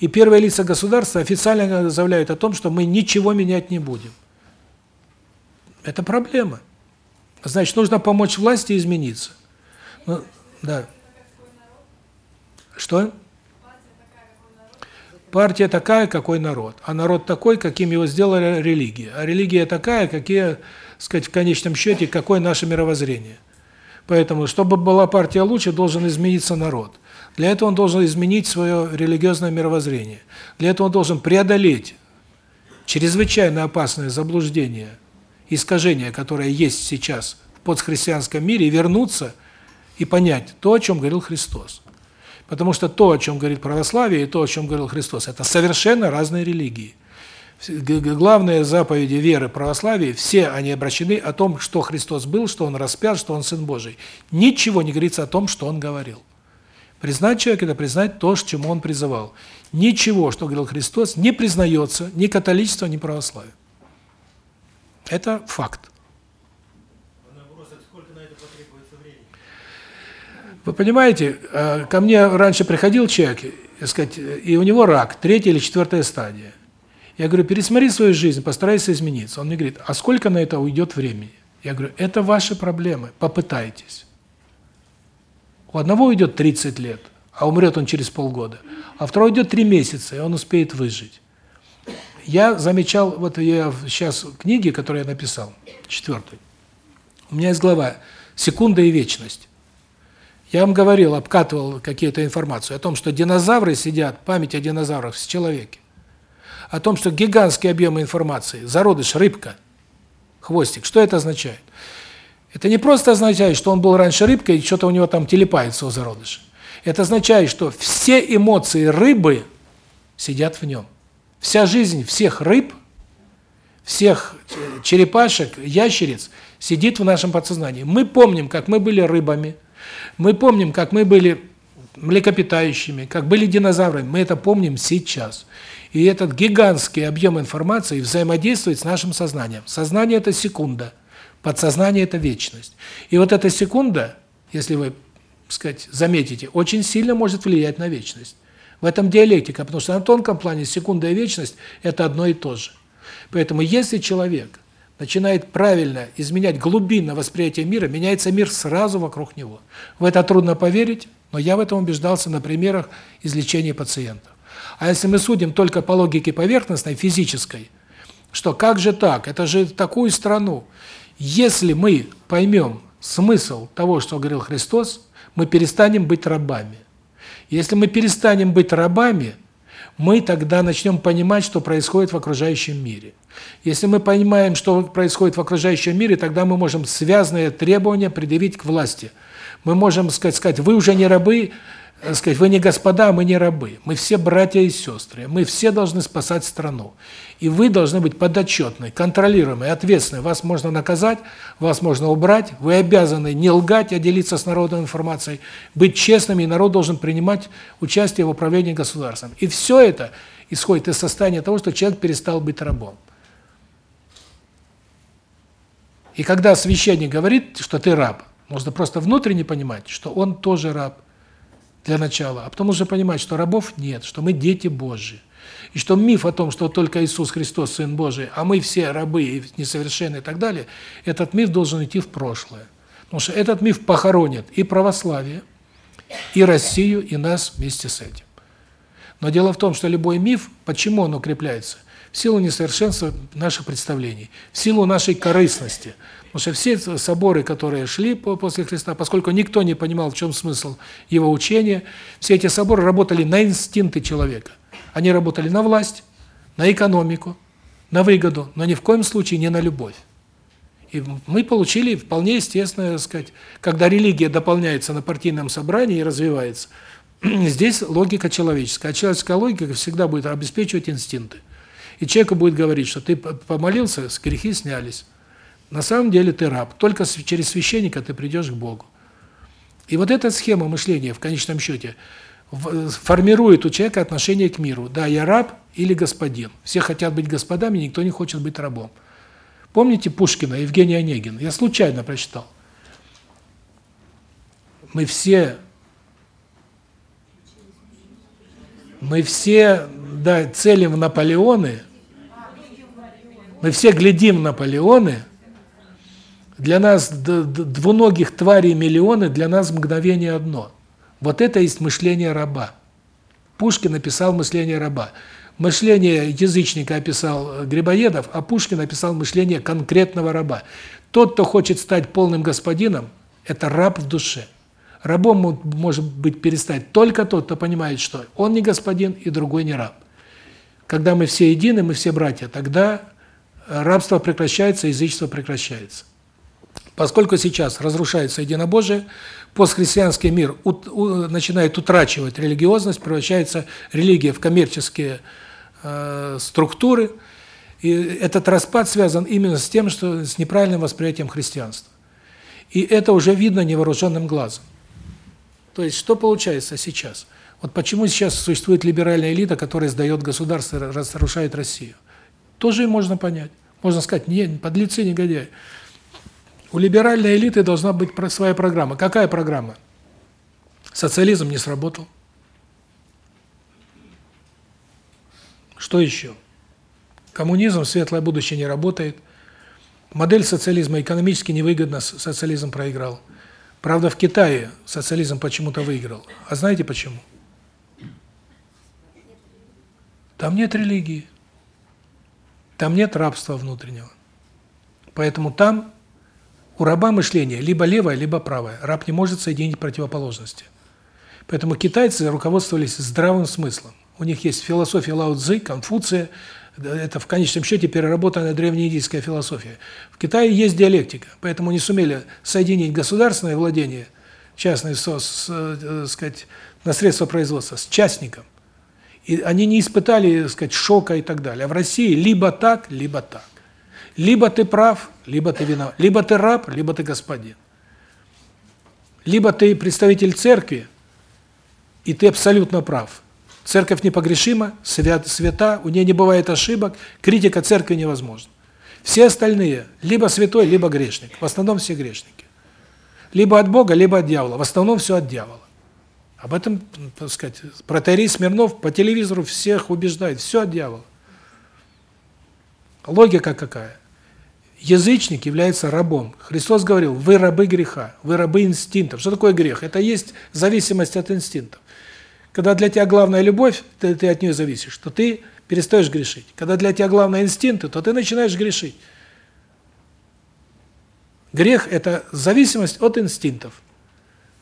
И первые лица государства официально заявляют о том, что мы ничего менять не будем. Это проблема. Значит, нужно помочь власти измениться. Ну, да. Что? Партия такая, какой народ. А народ такой, каким его сделала религия. А религия такая, какие, сказать, в конечном счете, какое наше мировоззрение. Поэтому, чтобы была партия лучше, должен измениться народ. Для этого он должен изменить свое религиозное мировоззрение. Для этого он должен преодолеть чрезвычайно опасное заблуждение, искажение, которое есть сейчас в подхристианском мире, вернуться и понять то, о чем говорил Христос. Потому что то, о чем говорит православие, и то, о чем говорил Христос, это совершенно разные религии главные заповеди веры православия, все они обращены о том, что Христос был, что Он распят, что Он Сын Божий. Ничего не говорится о том, что Он говорил. Признать человека – это признать то, к чему Он призывал. Ничего, что говорил Христос, не признается ни католичество, ни православие. Это факт. Вы понимаете, э, ко мне раньше приходил человек, сказать, и у него рак, третья или четвертая стадия. Я говорю, пересмотри свою жизнь, постарайся измениться. Он мне говорит, а сколько на это уйдет времени? Я говорю, это ваши проблемы, попытайтесь. У одного уйдет 30 лет, а умрет он через полгода. А второй уйдет 3 месяца, и он успеет выжить. Я замечал, вот я сейчас книги, которые я написал, четвертой, у меня есть глава «Секунда и вечность». Я вам говорил, обкатывал какие-то информацию о том, что динозавры сидят, память о динозаврах в человеке о том, что гигантские объемы информации, зародыш, рыбка, хвостик, что это означает? Это не просто означает, что он был раньше рыбкой, и что-то у него там телепается у зародыша. Это означает, что все эмоции рыбы сидят в нем. Вся жизнь всех рыб, всех черепашек, ящериц сидит в нашем подсознании. Мы помним, как мы были рыбами, мы помним, как мы были млекопитающими, как были динозаврами. Мы это помним сейчас. И этот гигантский объем информации взаимодействует с нашим сознанием. Сознание – это секунда, подсознание – это вечность. И вот эта секунда, если вы, так сказать, заметите, очень сильно может влиять на вечность. В этом диалектика, потому что на тонком плане секунда и вечность – это одно и то же. Поэтому если человек начинает правильно изменять глубинное восприятие мира, меняется мир сразу вокруг него. В это трудно поверить, но я в этом убеждался на примерах излечения пациентов. А если мы судим только по логике поверхностной, физической, что как же так, это же такую страну. Если мы поймем смысл того, что говорил Христос, мы перестанем быть рабами. Если мы перестанем быть рабами, мы тогда начнем понимать, что происходит в окружающем мире. Если мы понимаем, что происходит в окружающем мире, тогда мы можем связанные требования предъявить к власти. Мы можем сказать, сказать вы уже не рабы, сказать, вы не господа, мы не рабы. Мы все братья и сестры. Мы все должны спасать страну. И вы должны быть подотчетны, контролируемы, ответственны. Вас можно наказать, вас можно убрать. Вы обязаны не лгать, а делиться с народом информацией, быть честными, и народ должен принимать участие в управлении государством. И все это исходит из состояния того, что человек перестал быть рабом. И когда священник говорит, что ты раб, нужно просто внутренне понимать, что он тоже раб для начала, а потом уже понимать, что рабов нет, что мы дети Божьи. И что миф о том, что только Иисус Христос Сын Божий, а мы все рабы и несовершенные и так далее, этот миф должен идти в прошлое. Потому что этот миф похоронит и православие, и Россию, и нас вместе с этим. Но дело в том, что любой миф, почему он укрепляется? в силу несовершенства наших представлений, в силу нашей корыстности. Потому что все соборы, которые шли после Христа, поскольку никто не понимал, в чем смысл его учения, все эти соборы работали на инстинкты человека. Они работали на власть, на экономику, на выгоду, но ни в коем случае не на любовь. И мы получили вполне естественно, так сказать, когда религия дополняется на партийном собрании и развивается, здесь логика человеческая. А человеческая логика всегда будет обеспечивать инстинкты. И человеку будет говорить, что ты помолился, с грехи снялись. На самом деле ты раб. Только через священника ты придешь к Богу. И вот эта схема мышления в конечном счете формирует у человека отношение к миру. Да, я раб или господин. Все хотят быть господами, никто не хочет быть рабом. Помните Пушкина, Евгений Онегин? Я случайно прочитал. Мы все мы все да, целим в Наполеоны, мы все глядим Наполеоны, для нас двуногих тварей миллионы, для нас мгновение одно. Вот это есть мышление раба. Пушкин написал мышление раба. Мышление язычника описал Грибоедов, а Пушкин описал мышление конкретного раба. Тот, кто хочет стать полным господином, это раб в душе. Рабом может быть перестать только тот, кто понимает, что он не господин и другой не раб. Когда мы все едины, мы все братья, тогда рабство прекращается, язычество прекращается. Поскольку сейчас разрушается единобожие, постхристианский мир начинает утрачивать религиозность, превращается религия в коммерческие э, структуры, и этот распад связан именно с тем, что с неправильным восприятием христианства. И это уже видно невооруженным глазом. То есть что получается сейчас? Вот почему сейчас существует либеральная элита, которая сдает государство, разрушает Россию? Тоже можно понять. Можно сказать, не, подлецы, негодяи. У либеральной элиты должна быть своя программа. Какая программа? Социализм не сработал. Что еще? Коммунизм, светлое будущее не работает. Модель социализма экономически невыгодна, социализм проиграл. Правда, в Китае социализм почему-то выиграл. А знаете почему? Там нет религии. Там нет рабства внутреннего. Поэтому там у раба мышление либо левое, либо правое. Раб не может соединить противоположности. Поэтому китайцы руководствовались здравым смыслом. У них есть философия Лао Цзы, Конфуция, это в конечном счете переработанная древнеиндийская философия. В Китае есть диалектика, поэтому не сумели соединить государственное владение, частное, со, с, э, сказать, на средства производства, с частником. И они не испытали, сказать, шока и так далее. А в России либо так, либо так. Либо ты прав, либо ты виноват. Либо ты раб, либо ты господин. Либо ты представитель церкви, и ты абсолютно прав. Церковь непогрешима, свят, свята, у нее не бывает ошибок, критика церкви невозможна. Все остальные либо святой, либо грешник. В основном все грешники. Либо от Бога, либо от дьявола. В основном все от дьявола. Об этом, так сказать, протеерей Смирнов по телевизору всех убеждает, все от дьявола. Логика какая? Язычник является рабом. Христос говорил: "Вы рабы греха, вы рабы инстинктов". Что такое грех? Это есть зависимость от инстинктов. Когда для тебя главная любовь, ты, ты от нее зависишь, то ты перестаешь грешить. Когда для тебя главное инстинкты, то ты начинаешь грешить. Грех это зависимость от инстинктов.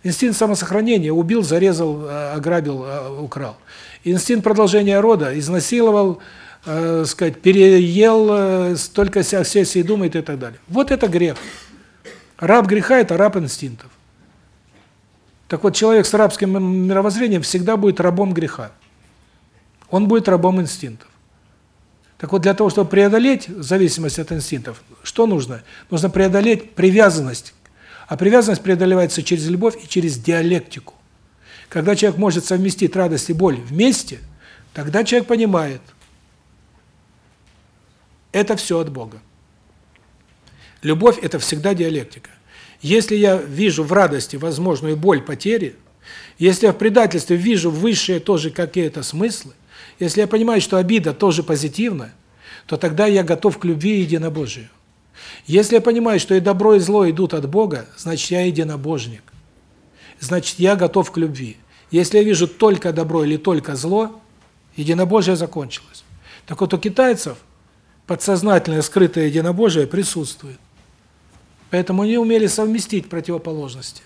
Инстинкт самосохранения убил, зарезал, э, ограбил, э, украл. Инстинкт продолжения рода изнасиловал, э, сказать, переел, э, столько сессий думает и так далее. Вот это грех. Раб греха это раб инстинктов. Так вот, человек с рабским мировоззрением всегда будет рабом греха. Он будет рабом инстинктов. Так вот, для того, чтобы преодолеть зависимость от инстинктов, что нужно? Нужно преодолеть привязанность а привязанность преодолевается через любовь и через диалектику. Когда человек может совместить радость и боль вместе, тогда человек понимает, это все от Бога. Любовь – это всегда диалектика. Если я вижу в радости возможную боль потери, если я в предательстве вижу высшие тоже какие-то смыслы, если я понимаю, что обида тоже позитивна, то тогда я готов к любви и единобожию. Если я понимаю, что и добро, и зло идут от Бога, значит, я единобожник. Значит, я готов к любви. Если я вижу только добро или только зло, единобожие закончилось. Так вот, у китайцев подсознательное скрытое единобожие присутствует. Поэтому они умели совместить противоположности.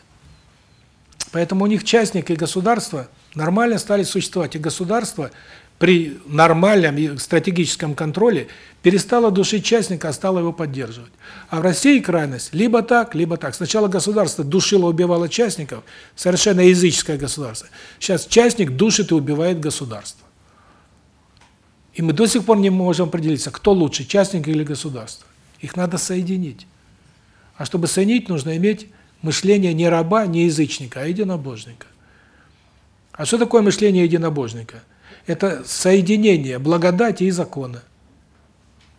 Поэтому у них частник и государство нормально стали существовать. И государство при нормальном стратегическом контроле перестала душить частника, а стала его поддерживать. А в России крайность либо так, либо так. Сначала государство душило, убивало частников, совершенно языческое государство. Сейчас частник душит и убивает государство. И мы до сих пор не можем определиться, кто лучше, частник или государство. Их надо соединить. А чтобы соединить, нужно иметь мышление не раба, не язычника, а единобожника. А что такое мышление единобожника? это соединение благодати и закона.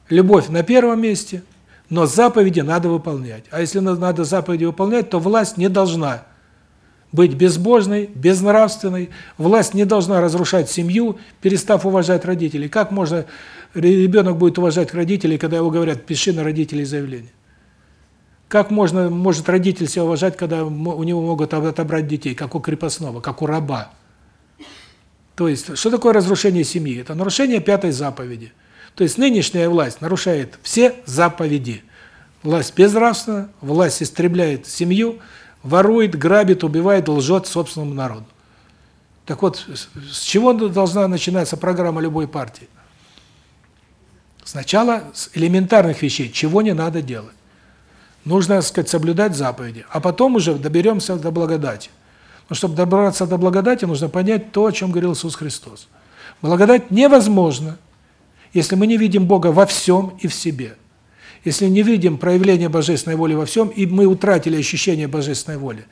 Любовь на первом месте, но заповеди надо выполнять. А если надо заповеди выполнять, то власть не должна быть безбожной, безнравственной. Власть не должна разрушать семью, перестав уважать родителей. Как можно ребенок будет уважать родителей, когда его говорят: "Пиши на родителей заявление"? Как можно может родитель себя уважать, когда у него могут отобрать детей, как у крепостного, как у раба? То есть, что такое разрушение семьи? Это нарушение пятой заповеди. То есть нынешняя власть нарушает все заповеди. Власть безнравственна, власть истребляет семью, ворует, грабит, убивает, лжет собственному народу. Так вот, с чего должна начинаться программа любой партии? Сначала с элементарных вещей, чего не надо делать. Нужно, так сказать, соблюдать заповеди, а потом уже доберемся до благодати. Но чтобы добраться до благодати, нужно понять то, о чем говорил Иисус Христос. Благодать невозможна, если мы не видим Бога во всем и в себе. Если не видим проявление божественной воли во всем, и мы утратили ощущение божественной воли.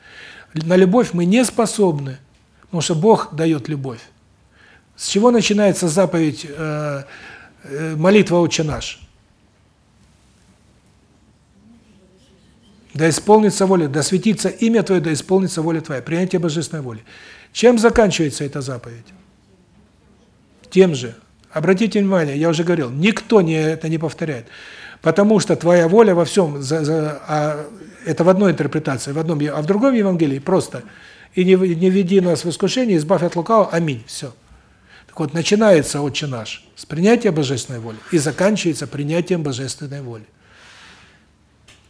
На любовь мы не способны, потому что Бог дает любовь. С чего начинается заповедь э, э, молитва «Отче наш»? Да исполнится воля, да светится имя Твое, да исполнится воля Твоя. Принятие божественной воли. Чем заканчивается эта заповедь? Тем же. Обратите внимание, я уже говорил, никто не это не повторяет. Потому что твоя воля во всем, за, за, а это в одной интерпретации, в одном, а в другом Евангелии просто «И не, не веди нас в искушение, избавь от лукавого, аминь». Все. Так вот, начинается «Отче наш» с принятия божественной воли и заканчивается принятием божественной воли.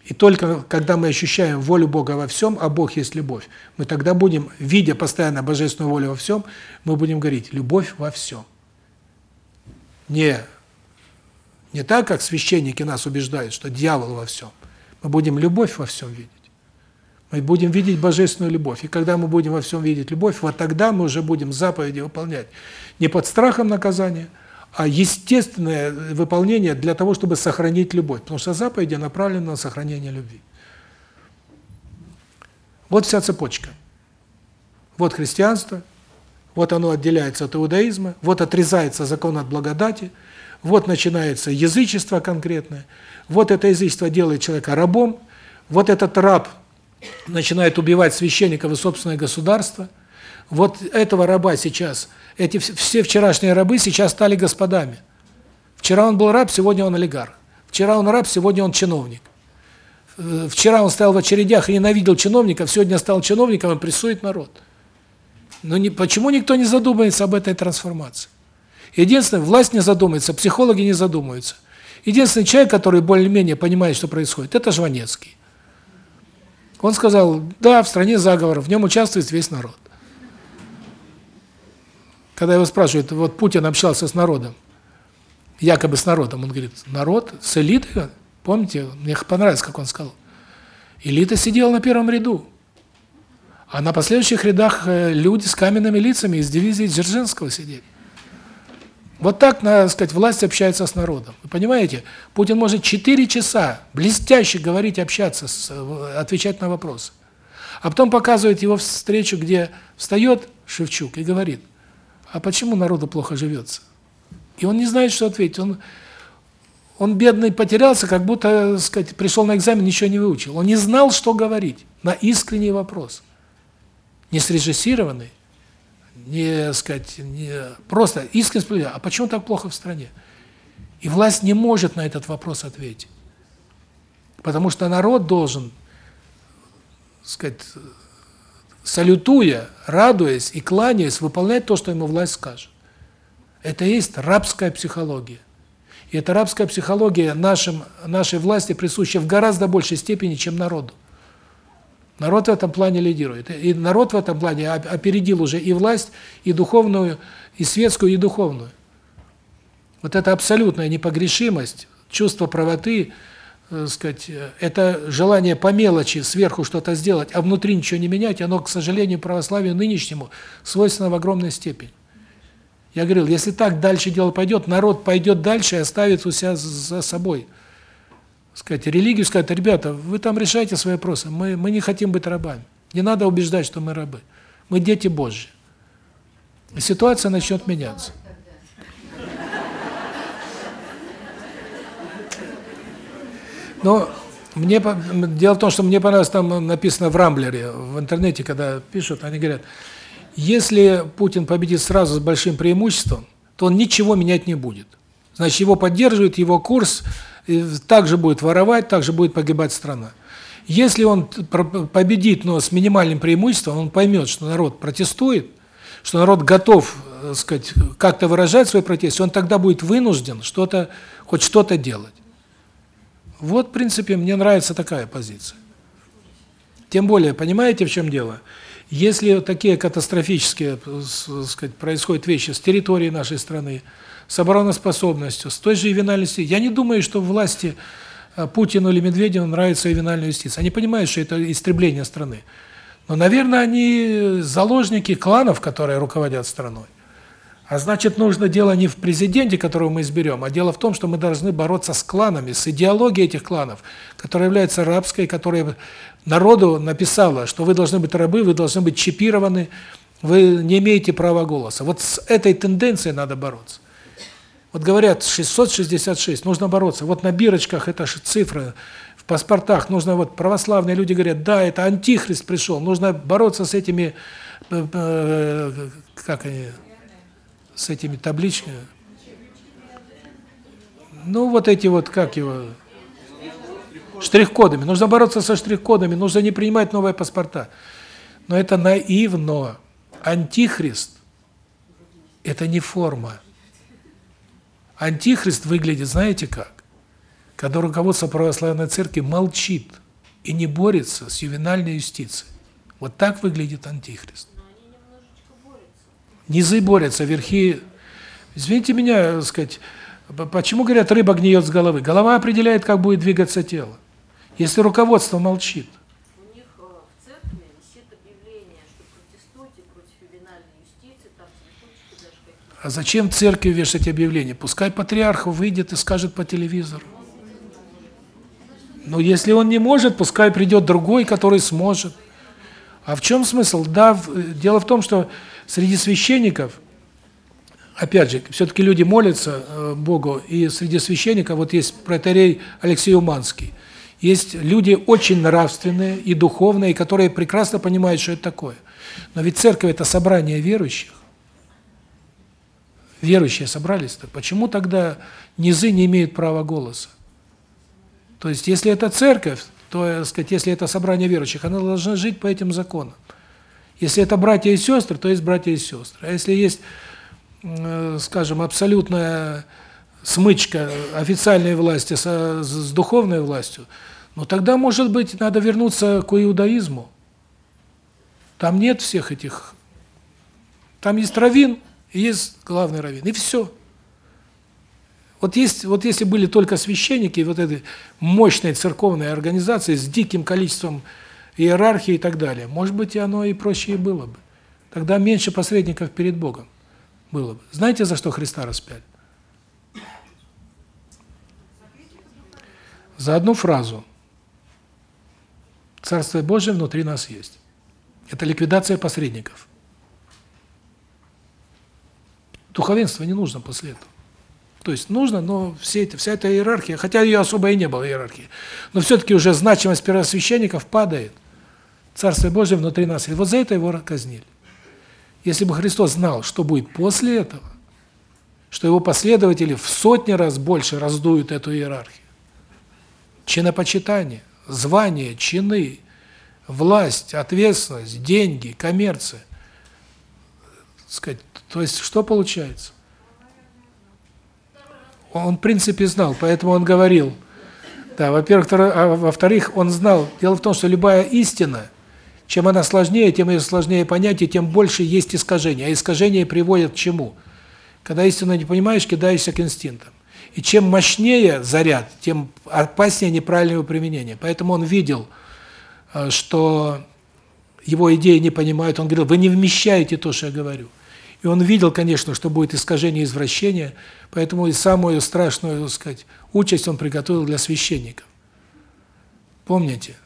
И только когда мы ощущаем волю Бога во всем, а Бог есть любовь, мы тогда будем, видя постоянно божественную волю во всем, мы будем говорить «любовь во всем». Не, не так, как священники нас убеждают, что дьявол во всем. Мы будем любовь во всем видеть. Мы будем видеть божественную любовь. И когда мы будем во всем видеть любовь, вот тогда мы уже будем заповеди выполнять. Не под страхом наказания, а естественное выполнение для того, чтобы сохранить любовь, потому что заповеди направлены на сохранение любви. Вот вся цепочка. Вот христианство, вот оно отделяется от иудаизма, вот отрезается закон от благодати, вот начинается язычество конкретное, вот это язычество делает человека рабом, вот этот раб начинает убивать священников и собственное государство, вот этого раба сейчас, эти все вчерашние рабы сейчас стали господами. Вчера он был раб, сегодня он олигарх. Вчера он раб, сегодня он чиновник. Э, вчера он стоял в очередях и ненавидел чиновников, сегодня стал чиновником и прессует народ. Но не, почему никто не задумывается об этой трансформации? Единственное, власть не задумается, психологи не задумываются. Единственный человек, который более-менее понимает, что происходит, это Жванецкий. Он сказал, да, в стране заговор, в нем участвует весь народ. Когда его спрашивают, вот Путин общался с народом, якобы с народом, он говорит, народ с элитой, помните, мне понравилось, как он сказал, элита сидела на первом ряду. А на последующих рядах э, люди с каменными лицами из дивизии Дзержинского сидели. Вот так, надо сказать, власть общается с народом. Вы понимаете? Путин может 4 часа блестяще говорить, общаться, э, отвечать на вопросы. А потом показывает его встречу, где встает Шевчук и говорит, а почему народу плохо живется? И он не знает, что ответить. Он он бедный потерялся, как будто, сказать, пришел на экзамен, ничего не выучил. Он не знал, что говорить на искренний вопрос не срежиссированный, не, сказать, не просто искренне, а почему так плохо в стране? И власть не может на этот вопрос ответить. Потому что народ должен, сказать, салютуя, радуясь и кланяясь, выполнять то, что ему власть скажет. Это и есть рабская психология. И эта рабская психология нашим нашей власти присуща в гораздо большей степени, чем народу. Народ в этом плане лидирует. И народ в этом плане опередил уже и власть, и духовную, и светскую, и духовную. Вот эта абсолютная непогрешимость, чувство правоты, э, сказать, это желание по мелочи сверху что-то сделать, а внутри ничего не менять, оно, к сожалению, православию нынешнему свойственно в огромной степени. Я говорил, если так дальше дело пойдет, народ пойдет дальше и оставит у себя за собой – сказать, религию, сказать, ребята, вы там решайте свои вопросы, мы, мы не хотим быть рабами. Не надо убеждать, что мы рабы. Мы дети Божьи. И ситуация начнет меняться. Но мне дело в том, что мне понравилось там написано в Рамблере, в интернете, когда пишут, они говорят, если Путин победит сразу с большим преимуществом, то он ничего менять не будет. Значит, его поддерживают, его курс также будет воровать, также будет погибать страна. Если он победит, но с минимальным преимуществом, он поймет, что народ протестует, что народ готов, так сказать, как-то выражать свой протест, он тогда будет вынужден что-то хоть что-то делать. Вот, в принципе, мне нравится такая позиция. Тем более, понимаете, в чем дело? Если такие катастрофические, так сказать, происходят вещи с территории нашей страны, с обороноспособностью, с той же ювенальностью. Я не думаю, что власти э, Путину или Медведеву нравится ювенальная юстиция. Они понимают, что это истребление страны. Но, наверное, они заложники кланов, которые руководят страной. А значит, нужно дело не в президенте, которого мы изберем, а дело в том, что мы должны бороться с кланами, с идеологией этих кланов, которая является рабской, которая народу написала, что вы должны быть рабы, вы должны быть чипированы, вы не имеете права голоса. Вот с этой тенденцией надо бороться. Вот говорят 666, нужно бороться. Вот на бирочках это цифры, в паспортах нужно вот православные люди говорят: "Да, это антихрист пришел". Нужно бороться с этими э, э, как они с этими табличками. Ну вот эти вот как его штрих-кодами. Нужно бороться со штрих-кодами, нужно не принимать новые паспорта. Но это наивно. Антихрист это не форма. Антихрист выглядит, знаете как? Когда руководство православной церкви молчит и не борется с ювенальной юстицией. Вот так выглядит антихрист. Низы борются, верхи... Извините меня, так сказать, почему говорят, рыба гниет с головы? Голова определяет, как будет двигаться тело. Если руководство молчит, А зачем церкви вешать объявление? Пускай патриарх выйдет и скажет по телевизору. Но если он не может, пускай придет другой, который сможет. А в чем смысл? Да, дело в том, что среди священников, опять же, все-таки люди молятся э, Богу, и среди священников вот есть протеерей Алексей Уманский. Есть люди очень нравственные и духовные, которые прекрасно понимают, что это такое. Но ведь церковь – это собрание верующих. Верующие собрались-то. Почему тогда низы не имеют права голоса? То есть, если это церковь, то, сказать, если это собрание верующих, она должна жить по этим законам. Если это братья и сестры, то есть братья и сестры. А если есть, скажем, абсолютная смычка официальной власти с, с духовной властью, ну тогда, может быть, надо вернуться к иудаизму. Там нет всех этих... Там есть раввин, и есть главный раввин, и все. Вот есть, вот если были только священники, вот этой мощной церковной организации с диким количеством иерархии и так далее, может быть, и оно и проще и было бы. Тогда меньше посредников перед Богом было бы. Знаете, за что Христа распяли? За одну фразу. Царствие Божие внутри нас есть. Это ликвидация посредников. Духовенство не нужно после этого. То есть нужно, но все это, вся эта иерархия, хотя ее особо и не было иерархии, но все-таки уже значимость первосвященников падает. Царствие Божие внутри нас. И вот за это его казнили. Если бы Христос знал, что будет после этого, что его последователи в сотни раз больше раздуют эту иерархию. Чинопочитание, звания, чины, власть, ответственность, деньги, коммерция. Сказать, то есть что получается? Он, в принципе, знал, поэтому он говорил. Да, во-первых, а во-вторых, он знал. Дело в том, что любая истина, чем она сложнее, тем ее сложнее понять, и тем больше есть искажения. А искажения приводят к чему? Когда истину не понимаешь, кидаешься к инстинктам. И чем мощнее заряд, тем опаснее неправильное его применение. Поэтому он видел, э, что его идеи не понимают. Он говорил, вы не вмещаете то, что я говорю. И он видел, конечно, что будет искажение извращения, поэтому и самую страшную, так сказать, участь он приготовил для священников. Помните?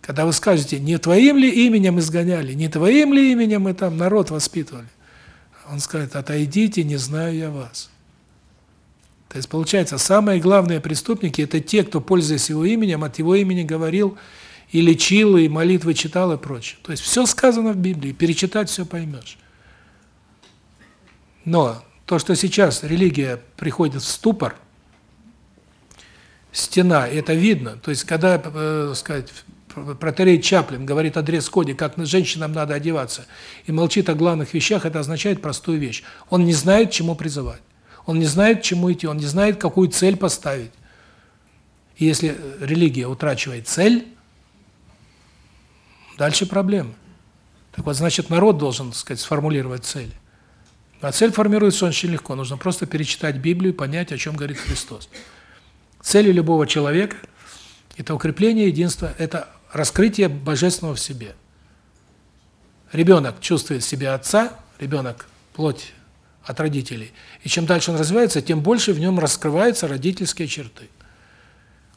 Когда вы скажете, не твоим ли именем изгоняли, не твоим ли именем мы там народ воспитывали? Он скажет, отойдите, не знаю я вас. То есть, получается, самые главные преступники – это те, кто, пользуясь его именем, от его имени говорил и лечил, и молитвы читал, и прочее. То есть, все сказано в Библии, перечитать все поймешь. Но то, что сейчас религия приходит в ступор, стена, это видно. То есть, когда, э, сказать, протерей Чаплин говорит о дресс-коде, как женщинам надо одеваться, и молчит о главных вещах, это означает простую вещь. Он не знает, чему призывать. Он не знает, к чему идти, он не знает, какую цель поставить. И если религия утрачивает цель, дальше проблемы. Так вот, значит, народ должен, так сказать, сформулировать цель. А цель формируется очень легко. Нужно просто перечитать Библию понять, о чем говорит Христос. Цель любого человека – это укрепление единства, это раскрытие божественного в себе. Ребенок чувствует в себе отца, ребенок – плоть от родителей. И чем дальше он развивается, тем больше в нем раскрываются родительские черты.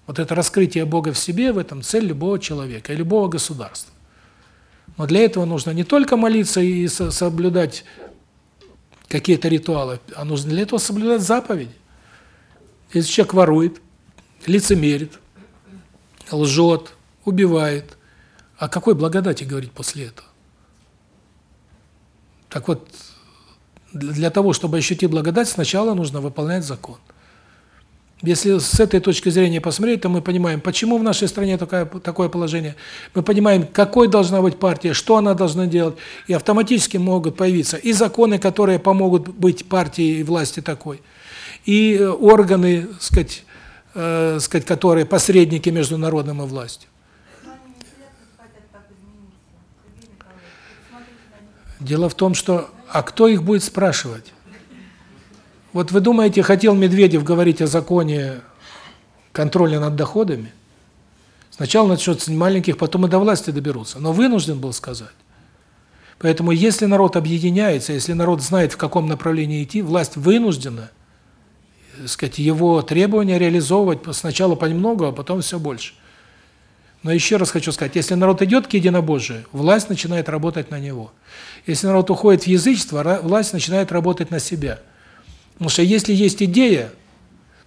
Вот это раскрытие Бога в себе – в этом цель любого человека и любого государства. Но для этого нужно не только молиться и соблюдать какие-то ритуалы, а нужно для этого соблюдать заповеди. Если человек ворует, лицемерит, лжет, убивает, о какой благодати говорить после этого? Так вот, для того, чтобы ощутить благодать, сначала нужно выполнять закон. Если с этой точки зрения посмотреть, то мы понимаем, почему в нашей стране такое такое положение. Мы понимаем, какой должна быть партия, что она должна делать, и автоматически могут появиться и законы, которые помогут быть партией и власти такой, и э, органы, сказать, э, сказать, которые посредники между народом и властью. Дело в том, что а кто их будет спрашивать? Вот вы думаете, хотел Медведев говорить о законе контроля над доходами? Сначала начнут с маленьких, потом и до власти доберутся. Но вынужден был сказать. Поэтому если народ объединяется, если народ знает, в каком направлении идти, власть вынуждена, сказать, его требования реализовывать сначала понемногу, а потом все больше. Но еще раз хочу сказать, если народ идет к единобожию, власть начинает работать на него. Если народ уходит в язычество, власть начинает работать на себя. Потому что если есть идея,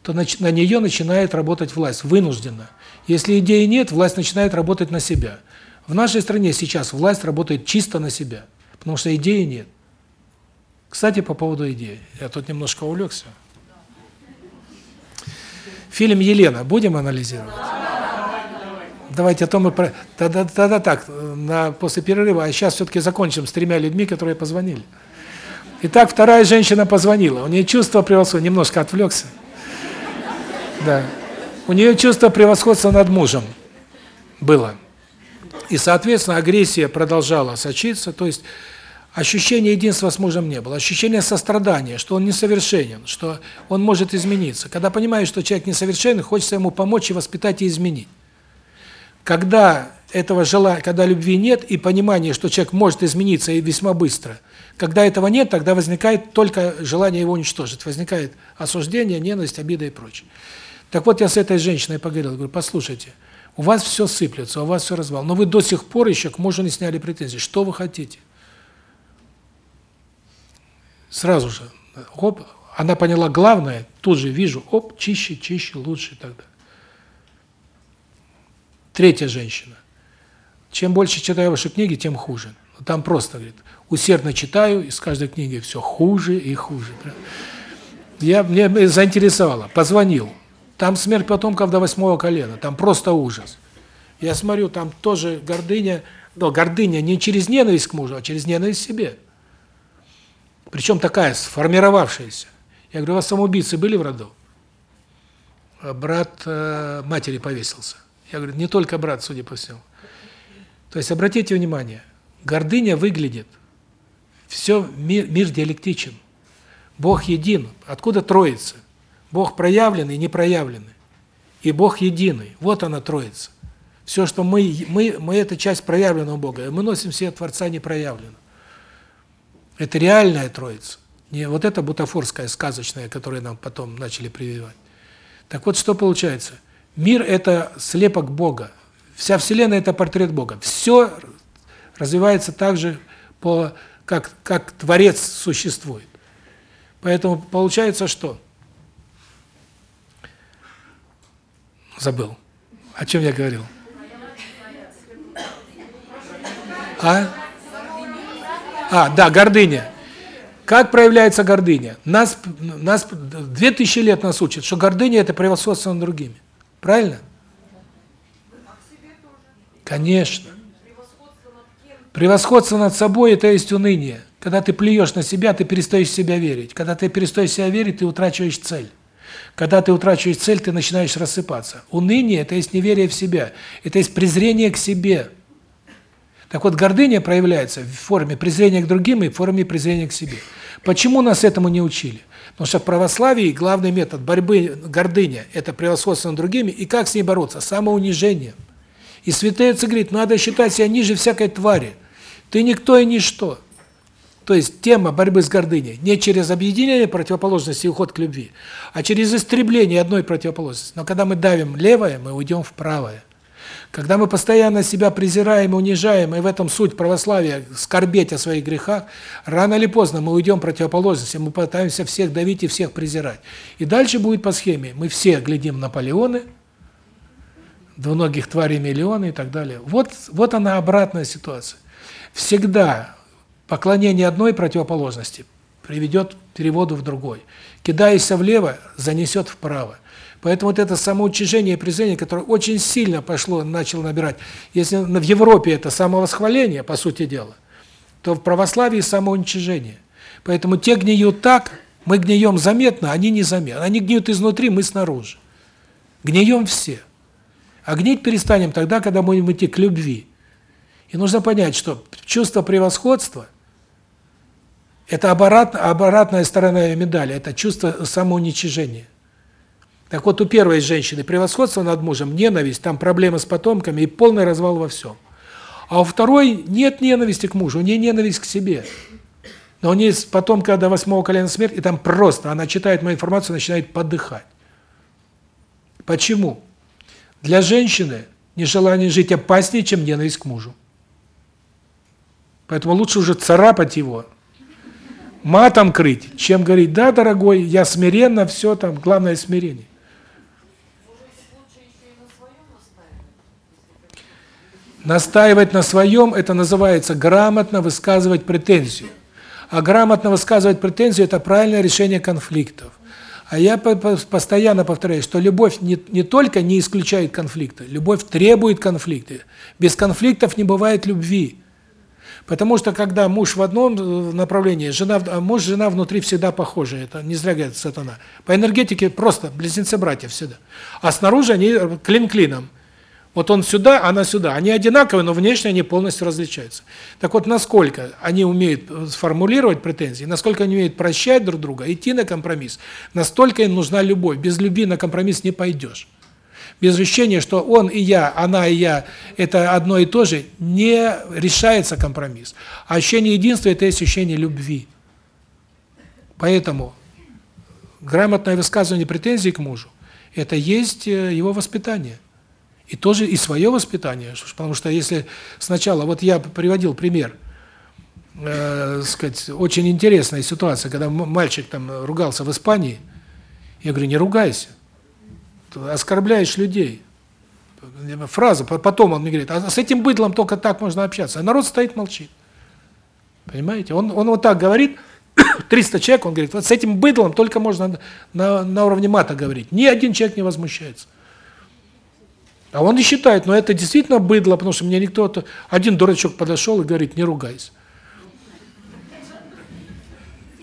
то на, нее начинает работать власть, вынужденно. Если идеи нет, власть начинает работать на себя. В нашей стране сейчас власть работает чисто на себя, потому что идеи нет. Кстати, по поводу идеи. Я тут немножко увлекся. Фильм «Елена» будем анализировать? Давайте, а то мы... Про... Тогда, тогда так, на, после перерыва, а сейчас все-таки закончим с тремя людьми, которые позвонили. Итак, вторая женщина позвонила. У нее чувство превосходства, немножко отвлекся. Да. У нее чувство превосходства над мужем было. И, соответственно, агрессия продолжала сочиться, то есть ощущения единства с мужем не было, ощущение сострадания, что он несовершенен, что он может измениться. Когда понимаешь, что человек несовершенен, хочется ему помочь и воспитать и изменить. Когда этого желания, когда любви нет и понимание, что человек может измениться и весьма быстро, когда этого нет, тогда возникает только желание его уничтожить, возникает осуждение, ненависть, обида и прочее. Так вот, я с этой женщиной поговорил, говорю, послушайте, у вас все сыплется, у вас все развал, но вы до сих пор еще к мужу не сняли претензии. Что вы хотите? Сразу же, оп, она поняла главное, тут же вижу, оп, чище, чище, лучше и так далее. Третья женщина. Чем больше читаю ваши книги, тем хуже. Там просто, говорит, усердно читаю, и с каждой книги все хуже и хуже. Я мне заинтересовало, позвонил. Там смерть потомков до восьмого колена, там просто ужас. Я смотрю, там тоже гордыня, но гордыня не через ненависть к мужу, а через ненависть к себе. Причем такая сформировавшаяся. Я говорю, у вас самоубийцы были в роду? А брат э, матери повесился. Я говорю, не только брат, судя по всему. То есть обратите внимание, гордыня выглядит, все мир, мир диалектичен. Бог един. Откуда троица? Бог проявленный и непроявленный. И Бог единый. Вот она Троица. Все, что мы мы мы это часть проявленного Бога, и мы носим все Творца непроявленного. Это реальная Троица. Не вот эта бутафорская сказочная, которую нам потом начали прививать. Так вот что получается? Мир это слепок Бога. Вся вселенная это портрет Бога. Все развивается так же по как как творец существует. Поэтому получается что? Забыл. О чем я говорил? А? А, да, гордыня. Как проявляется гордыня? Нас нас 2000 лет нас учат, что гордыня это превосходство над другими. Правильно? Конечно. Превосходство над собой это есть уныние. Когда ты плюешь на себя, ты перестаешь в себя верить. Когда ты перестаешь в себя верить, ты утрачиваешь цель. Когда ты утрачиваешь цель, ты начинаешь рассыпаться. Уныние – это есть неверие в себя, это есть презрение к себе. Так вот, гордыня проявляется в форме презрения к другим и в форме презрения к себе. Почему нас этому не учили? Потому что в православии главный метод борьбы гордыня – это превосходство над другими, и как с ней бороться? Самоунижение. И святые отцы говорит, надо считать себя ниже всякой твари. Ты никто и ничто. То есть тема борьбы с гордыней не через объединение противоположностей и уход к любви, а через истребление одной противоположности. Но когда мы давим левое, мы уйдем в правое. Когда мы постоянно себя презираем и унижаем, и в этом суть православия скорбеть о своих грехах, рано или поздно мы уйдем в противоположность, мы пытаемся всех давить и всех презирать. И дальше будет по схеме. Мы все глядим Наполеоны, двуногих тварей миллионы и так далее. Вот вот она обратная ситуация. Всегда Поклонение одной противоположности приведет к переводу в другой. Кидаясь влево, занесет вправо. Поэтому вот это самоуничижение и презрение, которое очень сильно пошло, начало набирать. Если в Европе это самовосхваление, по сути дела, то в православии самоуничижение. Поэтому те гниют так, мы гнием заметно, они незаметно. Они гниют изнутри, мы снаружи. Гнием все. А гнить перестанем тогда, когда будем идти к любви. И нужно понять, что чувство превосходства – это оборот, оборотная сторона медали, это чувство самоуничижения. Так вот, у первой женщины превосходство над мужем, ненависть, там проблемы с потомками и полный развал во всем. А у второй нет ненависти к мужу, у нее ненависть к себе. Но у нее потомка до восьмого колена смерть, и там просто, она читает мою информацию, начинает подыхать. Почему? Для женщины нежелание жить опаснее, чем ненависть к мужу. Поэтому лучше уже царапать его, матом крыть, чем говорить, да, дорогой, я смиренно, все там, главное смирение. Настаивать на своем – это называется грамотно высказывать претензию. А грамотно высказывать претензию – это правильное решение конфликтов. А я постоянно повторяю, что любовь не, не только не исключает конфликты, любовь требует конфликта. Без конфликтов не бывает любви. Потому что когда муж в одном э, направлении, жена а муж жена внутри всегда похожи. Это не зря говорит сатана. По энергетике просто близнецы-братья всегда. А снаружи они клин клином. Вот он сюда, она сюда. Они одинаковые, но внешне они полностью различаются. Так вот, насколько они умеют э, сформулировать претензии, насколько они умеют прощать друг друга, идти на компромисс, настолько им нужна любовь. Без любви на компромисс не пойдешь. Без ощущения, что он и я, она и я это одно и то же, не решается компромисс. А ощущение единства это есть ощущение любви. Поэтому грамотное высказывание претензий к мужу это есть э, его воспитание. И тоже и свое воспитание, потому что если сначала, вот я приводил пример, э, сказать, очень интересная ситуация, когда мальчик там ругался в Испании, я говорю, не ругайся, ты оскорбляешь людей. Фраза, потом он мне говорит, а с этим быдлом только так можно общаться. А народ стоит, молчит. Понимаете? Он, он вот так говорит, 300 человек, он говорит, вот с этим быдлом только можно на, на уровне мата говорить. Ни один человек не возмущается. А он не считает, но это действительно быдло, потому что мне никто... -то... Один дурачок подошел и говорит, не ругайся.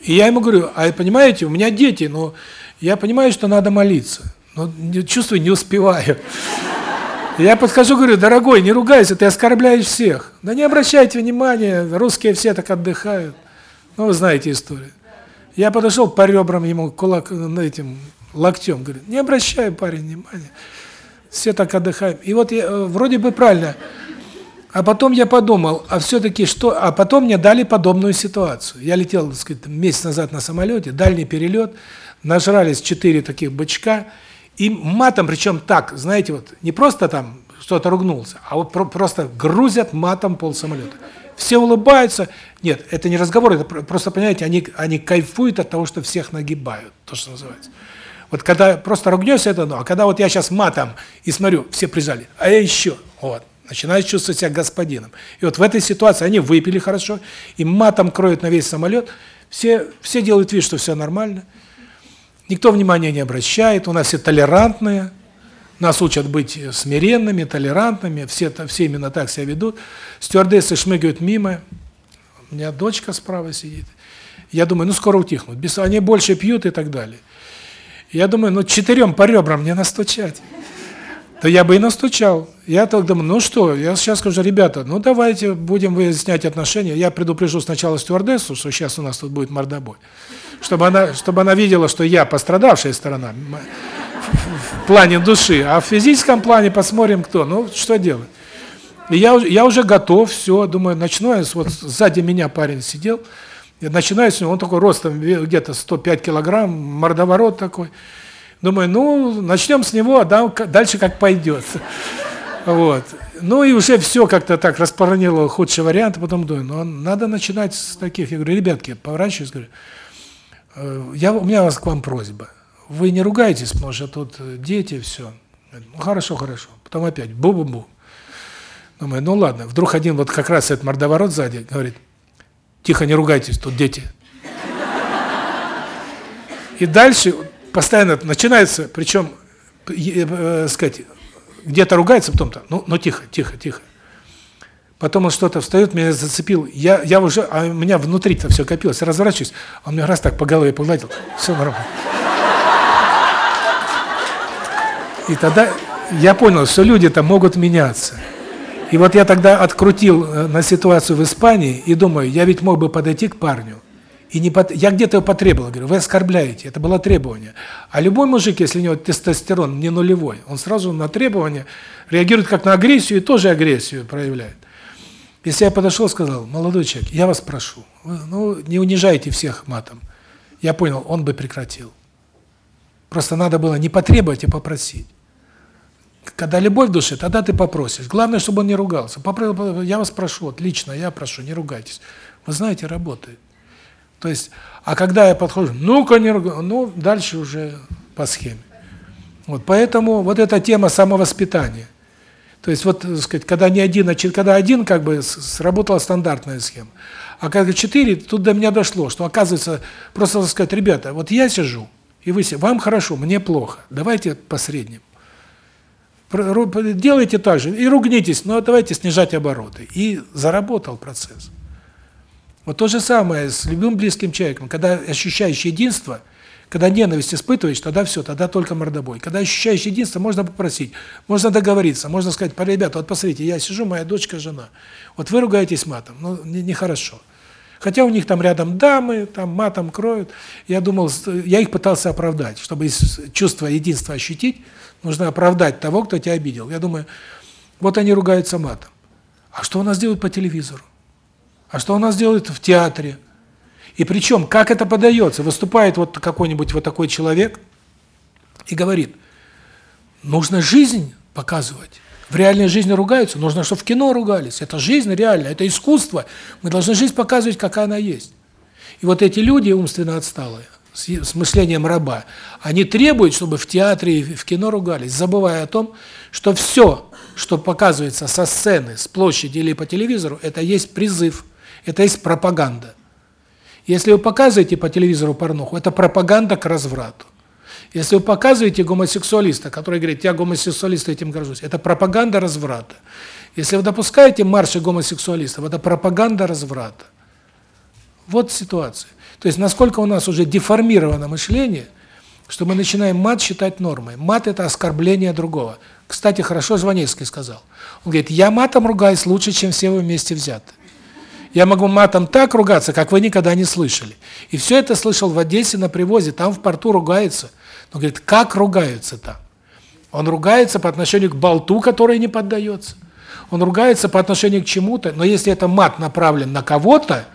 И я ему говорю, а понимаете, у меня дети, но я понимаю, что надо молиться. Но чувствую, не успеваю. Я подхожу, говорю, дорогой, не ругайся, ты оскорбляешь всех. Да не обращайте внимания, русские все так отдыхают. Ну, вы знаете историю. Я подошел по ребрам ему кулак, этим локтем, говорю, не обращай, парень, внимания все так отдыхаем. И вот я, э, вроде бы правильно. А потом я подумал, а все-таки что... А потом мне дали подобную ситуацию. Я летел, так сказать, месяц назад на самолете, дальний перелет, нажрались четыре таких бычка, и матом, причем так, знаете, вот не просто там что-то ругнулся, а вот про просто грузят матом пол самолета. Все улыбаются. Нет, это не разговор, это просто, понимаете, они, они кайфуют от того, что всех нагибают, то, что называется. Вот когда просто ругнешься, это ну, а когда вот я сейчас матом и смотрю, все прижали, а я еще, вот, начинаю чувствовать себя господином. И вот в этой ситуации они выпили хорошо, и матом кроют на весь самолет, все, все делают вид, что все нормально, никто внимания не обращает, у нас все толерантные, нас учат быть смиренными, толерантными, все, все именно так себя ведут. Стюардессы шмыгают мимо, у меня дочка справа сидит. Я думаю, ну скоро утихнут, они больше пьют и так далее. Я думаю, ну четырем по ребрам не настучать. То я бы и настучал. Я так думаю, ну что, я сейчас скажу, ребята, ну давайте будем выяснять отношения. Я предупрежу сначала стюардессу, что сейчас у нас тут будет мордобой. Чтобы она, чтобы она видела, что я пострадавшая сторона в плане души, а в физическом плане посмотрим кто. Ну, что делать? И я, я уже готов, все, думаю, начну, вот сзади меня парень сидел, я начинаю с него, он такой ростом где-то 105 килограмм, мордоворот такой. Думаю, ну, начнем с него, а дальше как пойдет. Вот. Ну и уже все как-то так распространило худший вариант, потом думаю, ну, надо начинать с таких. Я говорю, ребятки, поворачиваюсь, говорю, «Э, я, у меня у вас к вам просьба. Вы не ругайтесь, потому что тут дети, все. Ну, хорошо, хорошо. Потом опять бу-бу-бу. Думаю, ну ладно. Вдруг один вот как раз этот мордоворот сзади говорит, Тихо, не ругайтесь, тут дети. И дальше постоянно начинается, причем, э, сказать, где-то ругается, потом-то, ну, ну тихо, тихо, тихо. Потом он что-то встает, меня зацепил. Я я уже, а у меня внутри-то все копилось. Разворачиваюсь, он меня раз так по голове погладил. Все нормально. И тогда я понял, что люди-то могут меняться. И вот я тогда открутил э, на ситуацию в Испании и думаю, я ведь мог бы подойти к парню. И не под... я где-то его потребовал, говорю, вы оскорбляете, это было требование. А любой мужик, если у него тестостерон не нулевой, он сразу на требование реагирует как на агрессию и тоже агрессию проявляет. Если я подошел сказал, молодой человек, я вас прошу, ну не унижайте всех матом. Я понял, он бы прекратил. Просто надо было не потребовать, а попросить. Когда любовь в душе, тогда ты попросишь. Главное, чтобы он не ругался. Я вас прошу, вот лично я прошу, не ругайтесь. Вы знаете, работает. То есть, а когда я подхожу, ну-ка не ругай, ну, дальше уже по схеме. Вот поэтому вот эта тема самовоспитания. То есть вот, так сказать, когда не один, а когда один, как бы сработала стандартная схема. А когда четыре, тут до меня дошло, что оказывается, просто сказать, ребята, вот я сижу, и вы вам хорошо, мне плохо. Давайте по средним. Делайте так же и ругнитесь, но давайте снижать обороты. И заработал процесс. Вот то же самое с любым близким человеком, когда ощущаешь единство, когда ненависть испытываешь, тогда все, тогда только мордобой. Когда ощущаешь единство, можно попросить, можно договориться, можно сказать, ребята, вот посмотрите, я сижу, моя дочка, жена. Вот вы ругаетесь матом, ну, нехорошо. Не Хотя у них там рядом дамы, там матом кроют. Я думал, я их пытался оправдать, чтобы чувство единства ощутить, нужно оправдать того, кто тебя обидел. Я думаю, вот они ругаются матом. А что у нас делают по телевизору? А что у нас делают в театре? И причем, как это подается? Выступает вот какой-нибудь вот такой человек и говорит, нужно жизнь показывать. В реальной жизни ругаются, нужно, чтобы в кино ругались. Это жизнь реальная, это искусство. Мы должны жизнь показывать, какая она есть. И вот эти люди умственно отсталые, с мышлением раба, они требуют, чтобы в театре и в кино ругались, забывая о том, что все, что показывается со сцены, с площади или по телевизору, это есть призыв, это есть пропаганда. Если вы показываете по телевизору порнуху, это пропаганда к разврату. Если вы показываете гомосексуалиста, который говорит, я гомосексуалист, этим горжусь, это пропаганда разврата. Если вы допускаете марши гомосексуалистов, это пропаганда разврата. Вот ситуация. То есть насколько у нас уже деформировано мышление, что мы начинаем мат считать нормой. Мат – это оскорбление другого. Кстати, хорошо Жванецкий сказал. Он говорит, я матом ругаюсь лучше, чем все вы вместе взяты. Я могу матом так ругаться, как вы никогда не слышали. И все это слышал в Одессе на привозе, там в порту ругается. Но говорит, как ругаются там? Он ругается по отношению к болту, который не поддается. Он ругается по отношению к чему-то, но если это мат направлен на кого-то,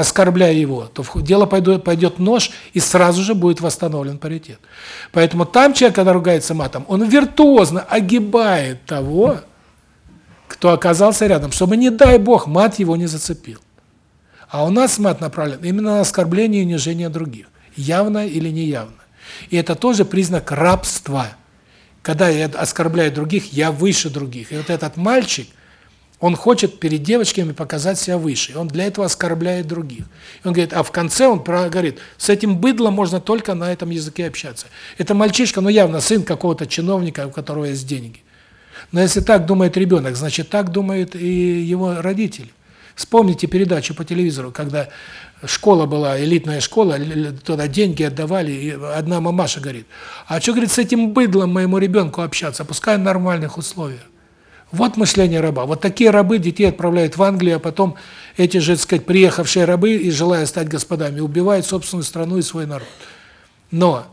оскорбляя его, то дело пойдет, пойдет нож, и сразу же будет восстановлен паритет. Поэтому там человек, когда ругается матом, он виртуозно огибает того, кто оказался рядом, чтобы, не дай бог, мат его не зацепил. А у нас мат направлен именно на оскорбление и унижение других, явно или неявно. И это тоже признак рабства. Когда я оскорбляю других, я выше других. И вот этот мальчик, он хочет перед девочками показать себя выше. Он для этого оскорбляет других. И он говорит, а в конце он говорит, с этим быдлом можно только на этом языке общаться. Это мальчишка, ну явно сын какого-то чиновника, у которого есть деньги. Но если так думает ребенок, значит так думают и его родители. Вспомните передачу по телевизору, когда школа была, элитная школа, туда деньги отдавали, и одна мамаша говорит, а что, говорит, с этим быдлом моему ребенку общаться, пускай в нормальных условиях. Вот мышление раба. Вот такие рабы детей отправляют в Англию, а потом эти же, так сказать, приехавшие рабы, и желая стать господами, убивают собственную страну и свой народ. Но,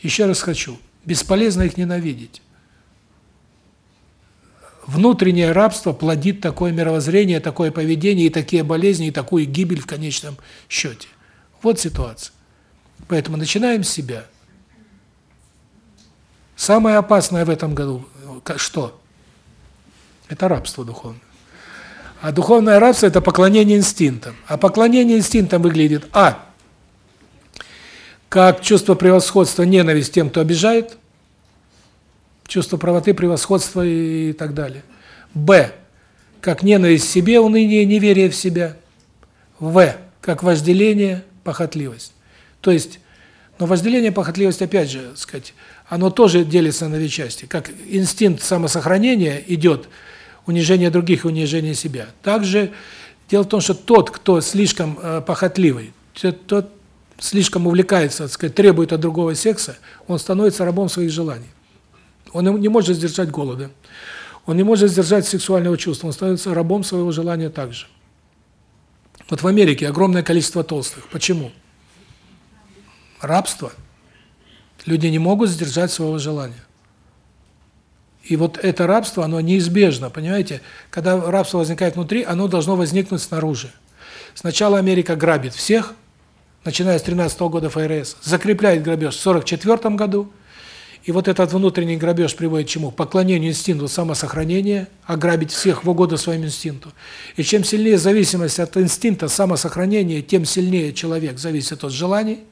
еще раз хочу, бесполезно их ненавидеть внутреннее рабство плодит такое мировоззрение, такое поведение и такие болезни, и такую гибель в конечном счете. Вот ситуация. Поэтому начинаем с себя. Самое опасное в этом году что? Это рабство духовное. А духовное рабство это поклонение инстинктам. А поклонение инстинктам выглядит а как чувство превосходства, ненависть тем, кто обижает, чувство правоты, превосходства и так далее. Б. Как ненависть себе, уныние, неверие в себя. В. Как вожделение, похотливость. То есть, но вожделение, похотливость, опять же, сказать, оно тоже делится на две части. Как инстинкт самосохранения идет унижение других и унижение себя. Также дело в том, что тот, кто слишком э, похотливый, тот слишком увлекается, так сказать, требует от другого секса, он становится рабом своих желаний. Он не может сдержать голода. Он не может сдержать сексуального чувства. Он становится рабом своего желания также. Вот в Америке огромное количество толстых. Почему? Рабство. Люди не могут сдержать своего желания. И вот это рабство, оно неизбежно, понимаете? Когда рабство возникает внутри, оно должно возникнуть снаружи. Сначала Америка грабит всех, начиная с 13 -го года ФРС, закрепляет грабеж в 44 году, И вот этот внутренний грабеж приводит к чему? Поклонению инстинкту самосохранения, ограбить всех в угоду своему инстинкту. И чем сильнее зависимость от инстинкта самосохранения, тем сильнее человек зависит от желаний.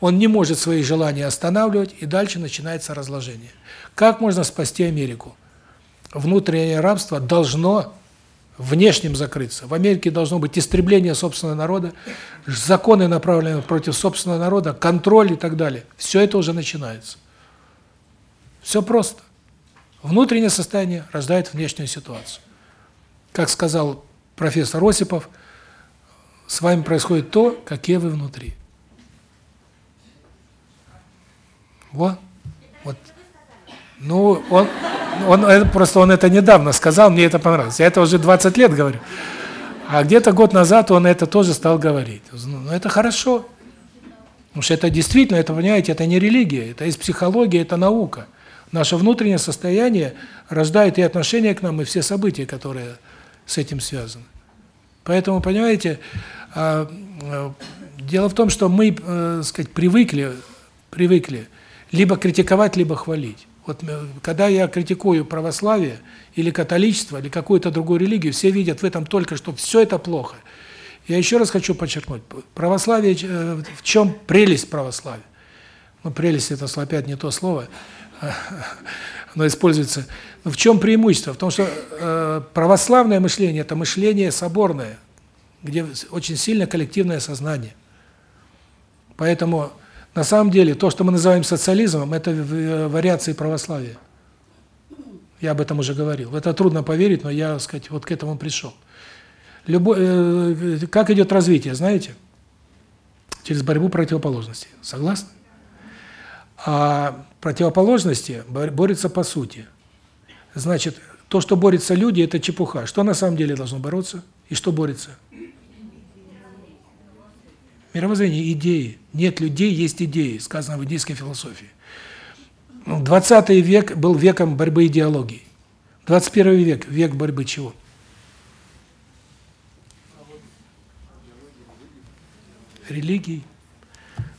Он не может свои желания останавливать, и дальше начинается разложение. Как можно спасти Америку? Внутреннее рабство должно внешним закрыться. В Америке должно быть истребление собственного народа, законы направлены против собственного народа, контроль и так далее. Все это уже начинается. Все просто. Внутреннее состояние рождает внешнюю ситуацию. Как сказал профессор Осипов, с вами происходит то, какие вы внутри. Вот. Ну, он он просто он это недавно сказал, мне это понравилось. Я это уже 20 лет говорю. А где-то год назад он это тоже стал говорить. Ну, это хорошо. Потому что это действительно, это, понимаете, это не религия, это из психологии, это наука. Наше внутреннее состояние рождает и отношение к нам, и все события, которые с этим связаны. Поэтому, понимаете, а, а, дело в том, что мы, э, сказать, привыкли, привыкли либо критиковать, либо хвалить. Вот э, когда я критикую православие или католичество, или какую-то другую религию, все видят в этом только, что все это плохо. Я еще раз хочу подчеркнуть, православие, э, в чем прелесть православия? Ну, прелесть – это опять не то слово, оно используется. В чем преимущество? В том, что э, православное мышление – это мышление соборное, где очень сильно коллективное сознание. Поэтому на самом деле то, что мы называем социализмом, это э, вариации православия. Я об этом уже говорил. Это трудно поверить, но я, так сказать, вот к этому пришел. Любой э, как идет развитие, знаете? Через борьбу противоположностей. Согласны? А противоположности борются по сути. Значит, то, что борются люди это чепуха. Что на самом деле должно бороться и что борется? Мировоззрение идеи. Нет людей, есть идеи, сказано в индийской философии. 20 ну, век был веком борьбы идеологий. 21 век век борьбы чего? Религии.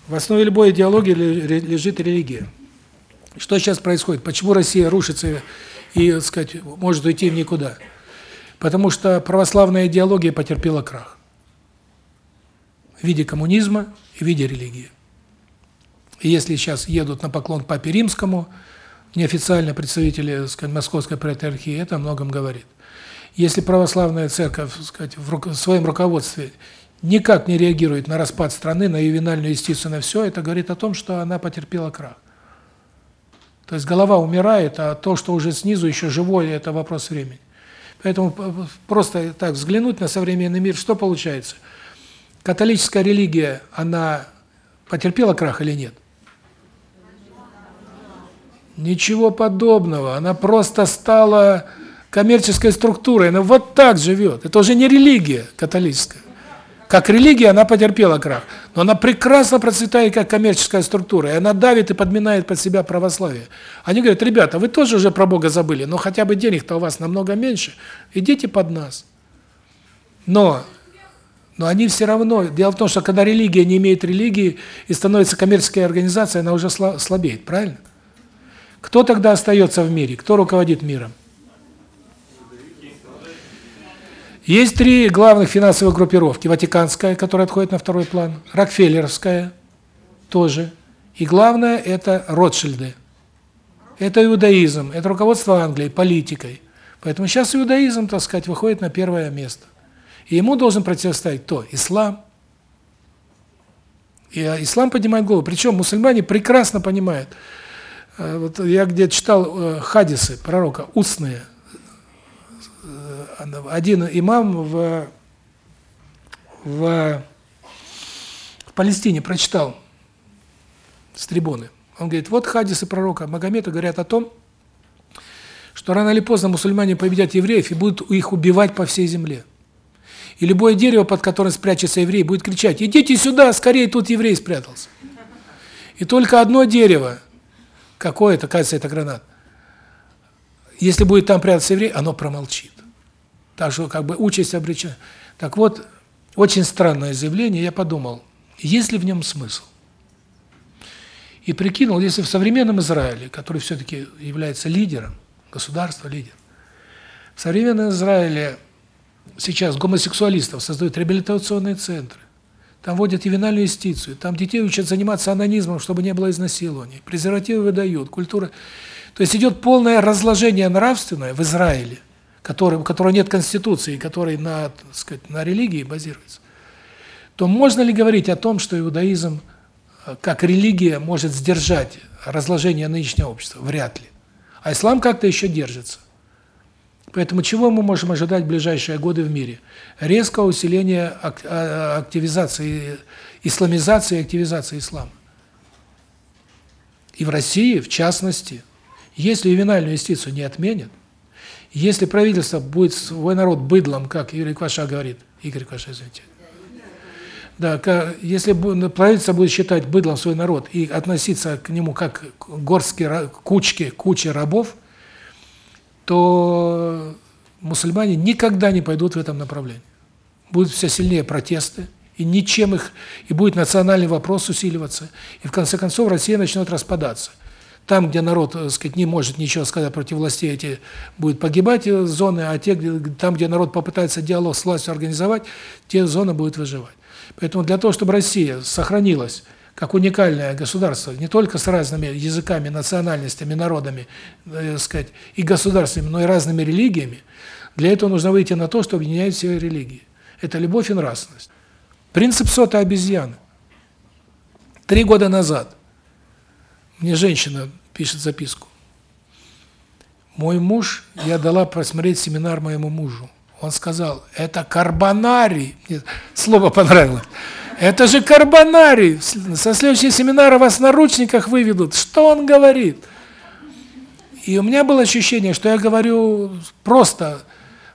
В основе любой идеологии лежит религия. Что сейчас происходит? Почему Россия рушится и, так сказать, может уйти в никуда? Потому что православная идеология потерпела крах в виде коммунизма и в виде религии. И если сейчас едут на поклон Папе Римскому, неофициально представители, сказать, Московской патриархии, это о многом говорит. Если православная церковь, сказать, в своем руководстве никак не реагирует на распад страны, на ювенальную юстицию, на все, это говорит о том, что она потерпела крах. То есть голова умирает, а то, что уже снизу еще живое, это вопрос времени. Поэтому просто так взглянуть на современный мир, что получается – католическая религия, она потерпела крах или нет? Ничего подобного. Она просто стала коммерческой структурой. Она вот так живет. Это уже не религия католическая. Как религия она потерпела крах, но она прекрасно процветает как коммерческая структура, и она давит и подминает под себя православие. Они говорят: "Ребята, вы тоже уже про Бога забыли, но хотя бы денег-то у вас намного меньше. Идите под нас". Но но они все равно, дело в том, что когда религия не имеет религии и становится коммерческой организацией, она уже слабеет, правильно? Кто тогда остается в мире? Кто руководит миром? Есть три главных финансовых группировки. Ватиканская, которая отходит на второй план, Рокфеллеровская тоже. И главное это Ротшильды. Это иудаизм, это руководство Англии политикой. Поэтому сейчас иудаизм, так сказать, выходит на первое место. И ему должен противостоять кто? Ислам. И а, ислам поднимает голову. Причем мусульмане прекрасно понимают. Э, вот я где читал э, хадисы пророка, устные. Э, один имам в в в Палестине прочитал с трибуны. Он говорит: "Вот хадисы пророка Магомета говорят о том, что рано или поздно мусульмане победят евреев и будут их убивать по всей земле. И любое дерево, под которым спрячется еврей, будет кричать: "Идите сюда, скорее тут еврей спрятался". И только одно дерево, какое-то, кажется, это гранат. Если будет там прятаться еврей, оно промолчит. Так что как бы участь обречена. Так вот, очень странное заявление, я подумал, есть ли в нем смысл? и прикинул, если в современном Израиле, который все-таки является лидером, государство лидер, в современном Израиле сейчас гомосексуалистов создают реабилитационные центры, там вводят ювенальную юстицию, там детей учат заниматься анонизмом, чтобы не было изнасилований, презервативы выдают, культура. То есть идет полное разложение нравственное в Израиле, который, у которого нет конституции, который на, так сказать, на религии базируется. То можно ли говорить о том, что иудаизм э, как религия может сдержать разложение нынешнего общества? Вряд ли. А ислам как-то еще держится. Поэтому чего мы можем ожидать в ближайшие годы в мире? Резкого усиления а, активизации, исламизации активизации ислама. И в России, в частности, если ювенальную юстицию не отменят, если правительство будет свой народ быдлом, как Юрий Кваша говорит, Игорь Кваша, извините, да, если правительство будет считать быдлом свой народ и относиться к нему как к горстке, кучке, куче рабов, то мусульмане никогда не пойдут в этом направлении. Будут все сильнее протесты, и ничем их, и будет национальный вопрос усиливаться, и в конце концов Россия начнет распадаться. Там, где народ, так сказать, не может ничего сказать против властей, эти будут погибать э, зоны, а те, там, где народ попытается диалог с властью организовать, те зоны будут выживать. Поэтому для того, чтобы Россия сохранилась как уникальное государство, не только с разными языками, национальностями, народами, э, сказать, и государствами, но и разными религиями, для этого нужно выйти на то, что объединяет все религии. Это любовь и нравственность. Принцип сотой обезьяны. Три года назад мне женщина пишет записку. Мой муж, я дала просмотреть семинар моему мужу. Он сказал, это карбонарий. Мне слово понравилось. Это же карбонарий. Со следующего семинара вас на ручниках выведут. Что он говорит? И у меня было ощущение, что я говорю просто,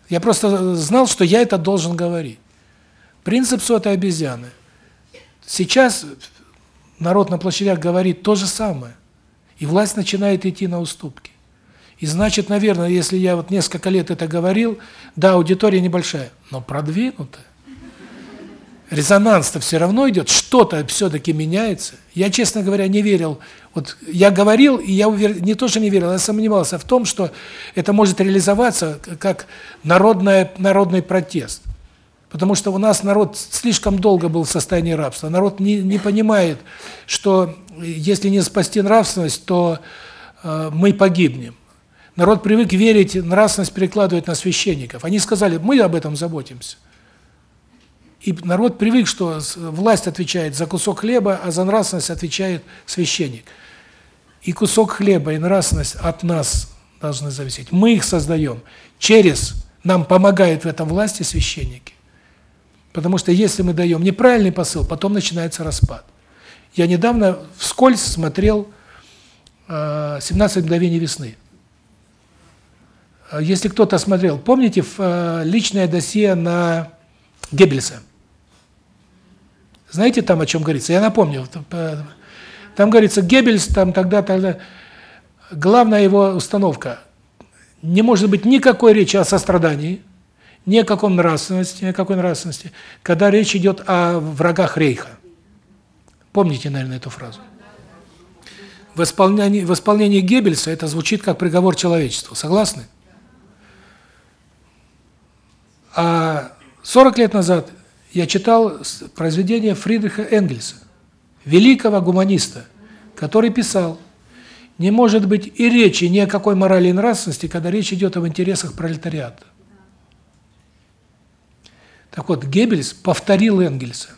я просто знал, что я это должен говорить. Принцип сотой обезьяны. Сейчас народ на площадях говорит то же самое. И власть начинает идти на уступки. И значит, наверное, если я вот несколько лет это говорил, да, аудитория небольшая, но продвинутая резонанс-то все равно идет, что-то все-таки меняется. Я, честно говоря, не верил. Вот я говорил, и я не то, что не верил, я сомневался в том, что это может реализоваться как народная, народный протест. Потому что у нас народ слишком долго был в состоянии рабства. Народ не, не понимает, что если не спасти нравственность, то э, мы погибнем. Народ привык верить, нравственность перекладывать на священников. Они сказали, мы об этом заботимся. И народ привык, что власть отвечает за кусок хлеба, а за нравственность отвечает священник. И кусок хлеба, и нравственность от нас должны зависеть. Мы их создаем. Через нам помогает в этом власти священники. Потому что если мы даем неправильный посыл, потом начинается распад. Я недавно вскользь смотрел э, «17 мгновений весны». Если кто-то смотрел, помните э, личное досье на Геббельса? Знаете там о чем говорится? Я напомню. Там говорится, Геббельс там тогда тогда главная его установка не может быть никакой речи о сострадании, ни о каком нравственности, ни о какой нравственности, когда речь идет о врагах рейха. Помните, наверное, эту фразу. В исполнении в исполнении Геббельса это звучит как приговор человечеству. Согласны? А 40 лет назад я читал произведение Фридриха Энгельса, великого гуманиста, который писал: "Не может быть и речи ни о какой морали и нравственности, когда речь идет об интересах пролетариата". Так вот, Геббельс повторил Энгельса.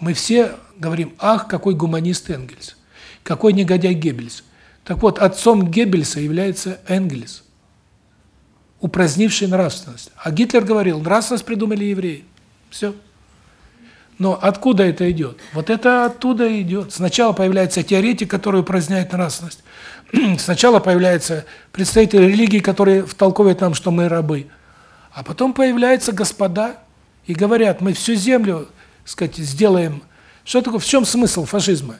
Мы все говорим: "Ах, какой гуманист Энгельс! Какой негодяй Геббельс!" Так вот, отцом Геббельса является Энгельс упразднивший нравственность. А Гитлер говорил, нравственность придумали евреи. Все. Но откуда это идет? Вот это оттуда идет. Сначала появляется теоретик, который упраздняет нравственность. Сначала появляется представитель религии, который втолковывает нам, что мы рабы. А потом появляются господа и говорят, мы всю землю, сказать, сделаем. Что такое, в чем смысл фашизма?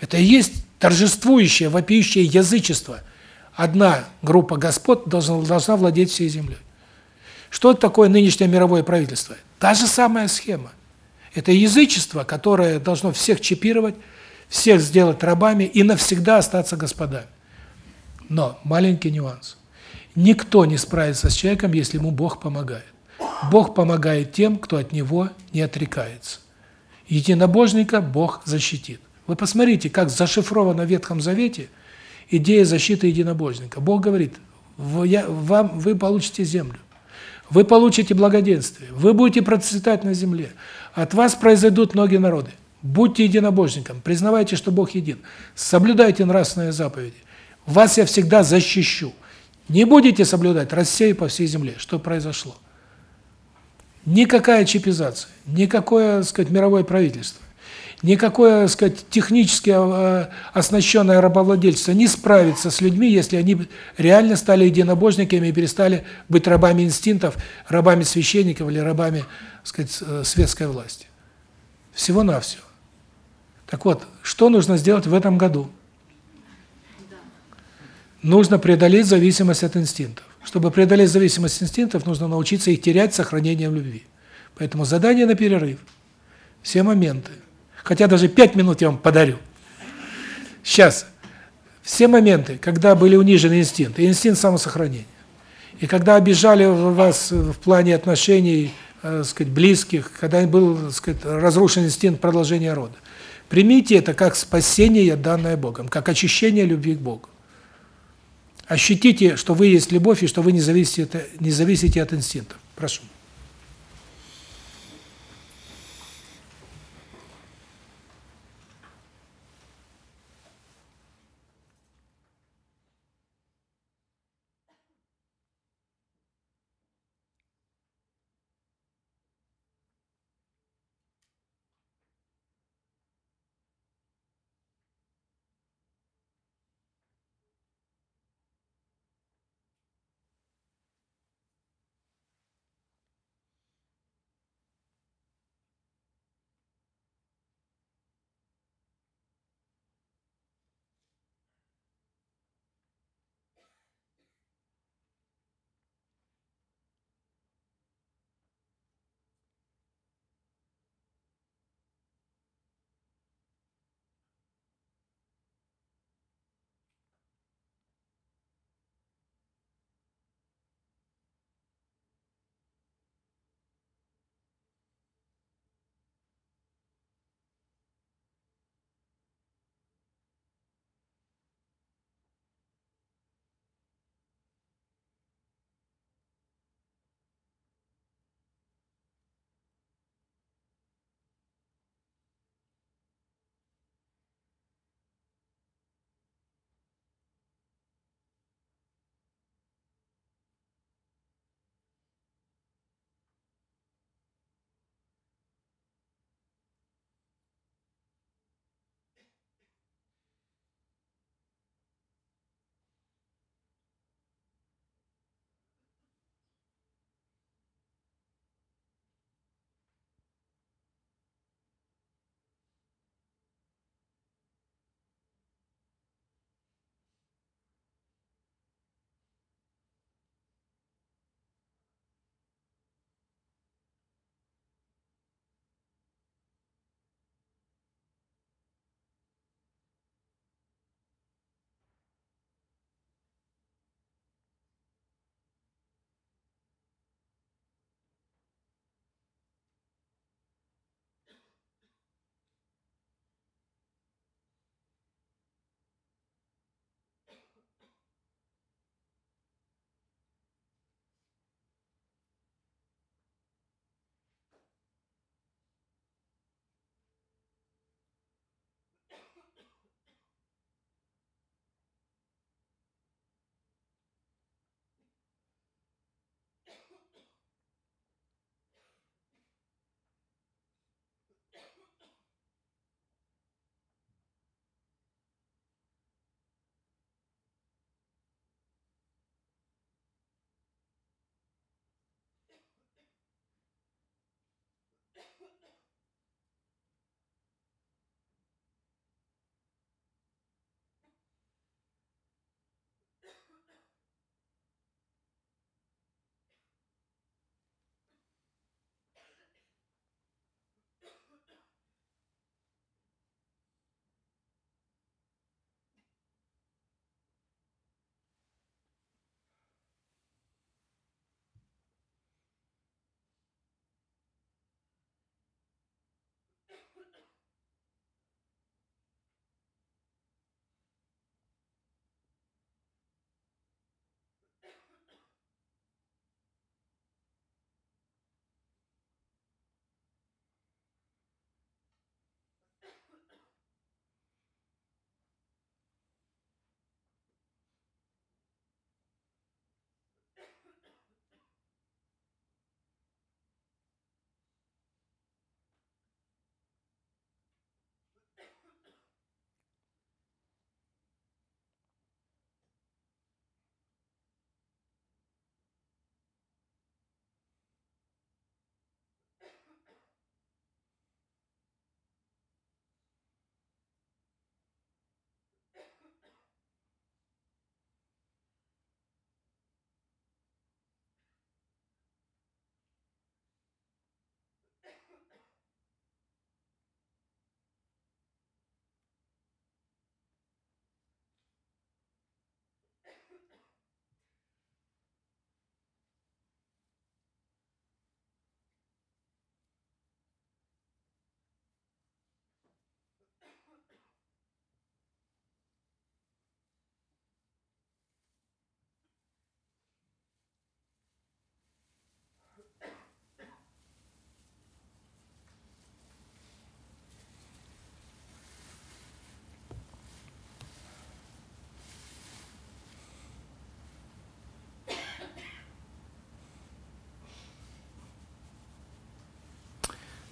Это и есть торжествующее, вопиющее язычество – одна группа господ должна, должна владеть всей землей. Что такое нынешнее мировое правительство? Та же самая схема. Это язычество, которое должно всех чипировать, всех сделать рабами и навсегда остаться господами. Но маленький нюанс. Никто не справится с человеком, если ему Бог помогает. Бог помогает тем, кто от Него не отрекается. Единобожника Бог защитит. Вы посмотрите, как зашифровано в Ветхом Завете идея защиты единобожника. Бог говорит, вам вы получите землю, вы получите благоденствие, вы будете процветать на земле, от вас произойдут многие народы. Будьте единобожником, признавайте, что Бог един, соблюдайте нравственные заповеди. Вас я всегда защищу. Не будете соблюдать, рассею по всей земле. Что произошло? Никакая чипизация, никакое, сказать, мировое правительство, никакое, так сказать, технически а, оснащенное рабовладельство не справится с людьми, если они реально стали единобожниками и перестали быть рабами инстинктов, рабами священников или рабами, так сказать, э, светской власти. Всего-навсего. Так вот, что нужно сделать в этом году? Нужно преодолеть зависимость от инстинктов. Чтобы преодолеть зависимость инстинктов, нужно научиться их терять сохранением любви. Поэтому задание на перерыв. Все моменты. Хотя даже пять минут я вам подарю. Сейчас. Все моменты, когда были унижены инстинкты, инстинкт самосохранения. И когда обижали вас в плане отношений, э, сказать, близких, когда был, сказать, разрушен инстинкт продолжения рода. Примите это как спасение, данное Богом, как очищение любви к Богу. Ощутите, что вы есть любовь и что вы не зависите не зависите от инстинктов. Прошу.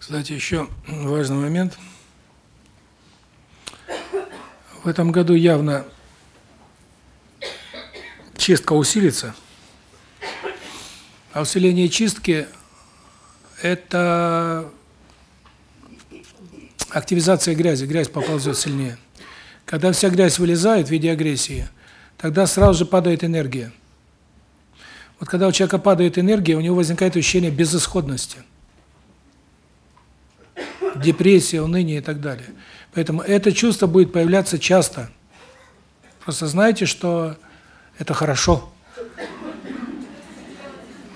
Кстати, еще важный момент. В этом году явно чистка усилится. А усиление чистки – это активизация грязи, грязь поползет сильнее. Когда вся грязь вылезает в виде агрессии, тогда сразу же падает энергия. Вот когда у человека падает энергия, у него возникает ощущение безысходности. Депрессия, уныние и так далее. Поэтому это чувство будет появляться часто. Просто знайте, что это хорошо.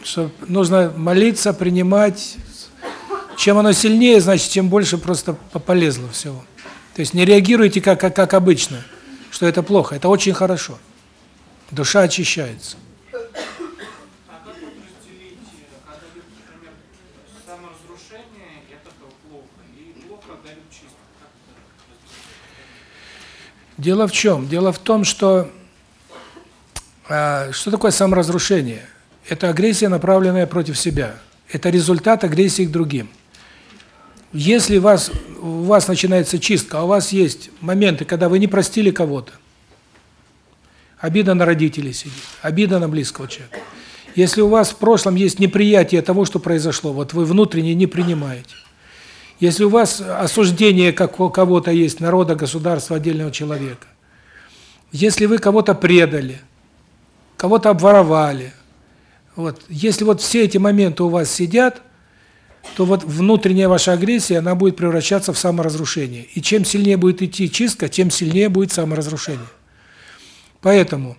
Что нужно молиться, принимать. Чем оно сильнее, значит, тем больше просто полезло всего. То есть не реагируйте как как, как обычно, что это плохо. Это очень хорошо. Душа очищается. Дело в чем? Дело в том, что а, что такое саморазрушение? Это агрессия, направленная против себя. Это результат агрессии к другим. Если вас у вас начинается чистка, а у вас есть моменты, когда вы не простили кого-то. Обида на родителей сидит, обида на близкого человека. Если у вас в прошлом есть неприятие того, что произошло, вот вы внутренне не принимаете. Если у вас осуждение кого-то есть, народа, государства, отдельного человека. Если вы кого-то предали, кого-то обворовали. Вот, если вот все эти моменты у вас сидят, то вот внутренняя ваша агрессия, она будет превращаться в саморазрушение. И чем сильнее будет идти чистка, тем сильнее будет саморазрушение. Поэтому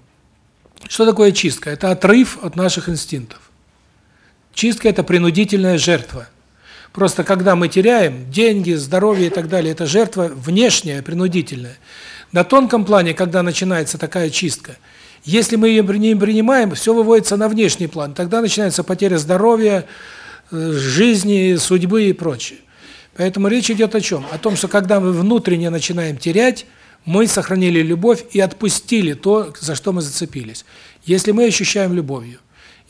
что такое чистка? Это отрыв от наших инстинктов. Чистка это принудительная жертва. Просто когда мы теряем деньги, здоровье и так далее, это жертва внешняя, принудительная. На тонком плане, когда начинается такая чистка, если мы ее не принимаем, все выводится на внешний план. Тогда начинается потеря здоровья, э, жизни, судьбы и прочее. Поэтому речь идет о чем? О том, что когда мы внутренне начинаем терять, мы сохранили любовь и отпустили то, за что мы зацепились. Если мы ощущаем любовью,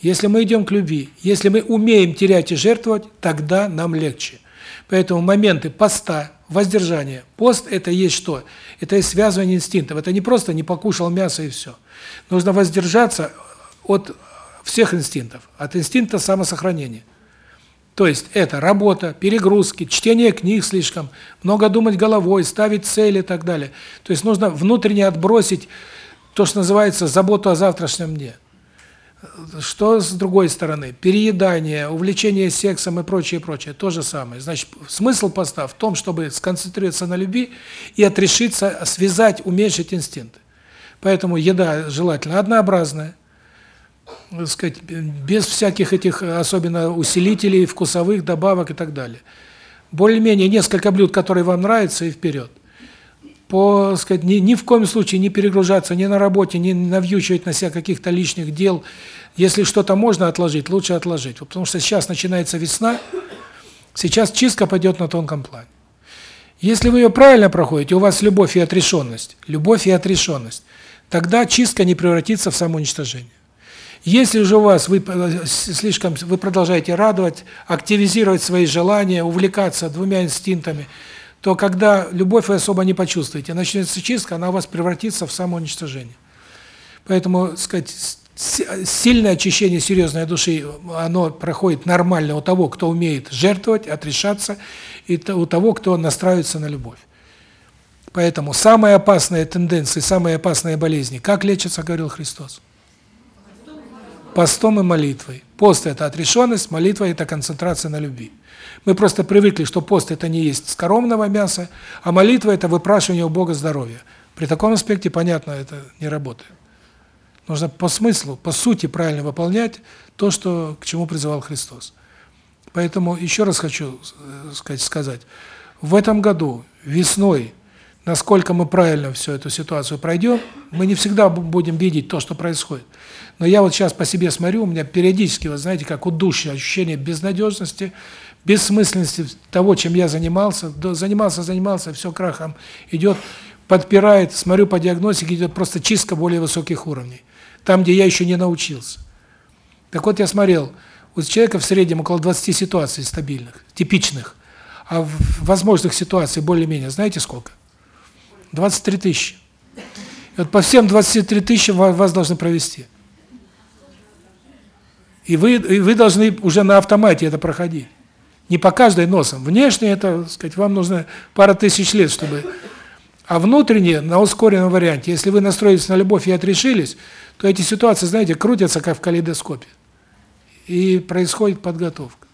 если мы идем к любви, если мы умеем терять и жертвовать, тогда нам легче. Поэтому моменты поста, воздержания. Пост это есть что? Это есть связывание инстинктов. Это не просто не покушал мясо и все. Нужно воздержаться от всех инстинктов, от инстинкта самосохранения. То есть это работа, перегрузки, чтение книг слишком, много думать головой, ставить цели и так далее. То есть нужно внутренне отбросить то, что называется заботу о завтрашнем дне. Что с другой стороны? Переедание, увлечение сексом и прочее, прочее. То же самое. Значит, смысл поста в том, чтобы сконцентрироваться на любви и отрешиться, связать, уменьшить инстинкты. Поэтому еда желательно однообразная, так сказать, без всяких этих особенно усилителей, вкусовых добавок и так далее. Более-менее несколько блюд, которые вам нравятся, и вперед по, сказать, ни, ни в коем случае не перегружаться ни на работе, ни навьючивать на себя каких-то лишних дел. Если что-то можно отложить, лучше отложить. Потому что сейчас начинается весна, сейчас чистка пойдет на тонком плане. Если вы ее правильно проходите, у вас любовь и отрешенность, любовь и отрешенность, тогда чистка не превратится в самоуничтожение. Если же у вас вы э, слишком вы продолжаете радовать, активизировать свои желания, увлекаться двумя инстинктами – то когда любовь вы особо не почувствуете, начнется чистка, она у вас превратится в самоуничтожение. Поэтому, сказать, сильное очищение серьезной души, оно проходит нормально у того, кто умеет жертвовать, отрешаться, и у того, кто настраивается на любовь. Поэтому самые опасные тенденции, самые опасные болезни, как лечатся, говорил Христос? Постом и молитвой. Пост – это отрешенность, молитва – это концентрация на любви. Мы просто привыкли, что пост это не есть скоромного мяса, а молитва это выпрашивание у Бога здоровья. При таком аспекте, понятно, это не работает. Нужно по смыслу, по сути правильно выполнять то, что к чему призывал Христос. Поэтому еще раз хочу э, сказать, сказать, в этом году весной, насколько мы правильно всю эту ситуацию пройдем, мы не всегда будем видеть то, что происходит. Но я вот сейчас по себе смотрю, у меня периодически, вы знаете, как удушье, ощущение безнадежности, бессмысленности того, чем я занимался, занимался, занимался, все крахом идет, подпирает, смотрю по диагностике, идет просто чистка более высоких уровней. Там, где я еще не научился. Так вот, я смотрел, у человека в среднем около 20 ситуаций стабильных, типичных. А возможных ситуаций более-менее знаете сколько? 23 тысячи. Вот по всем 23 тысячи вас должны провести. И вы, и вы должны уже на автомате это проходить. Не по каждой носом. Внешне это, так сказать, вам нужно пара тысяч лет, чтобы... А внутренне, на ускоренном варианте, если вы настроились на любовь и отрешились, то эти ситуации, знаете, крутятся как в калейдоскопе. И происходит подготовка.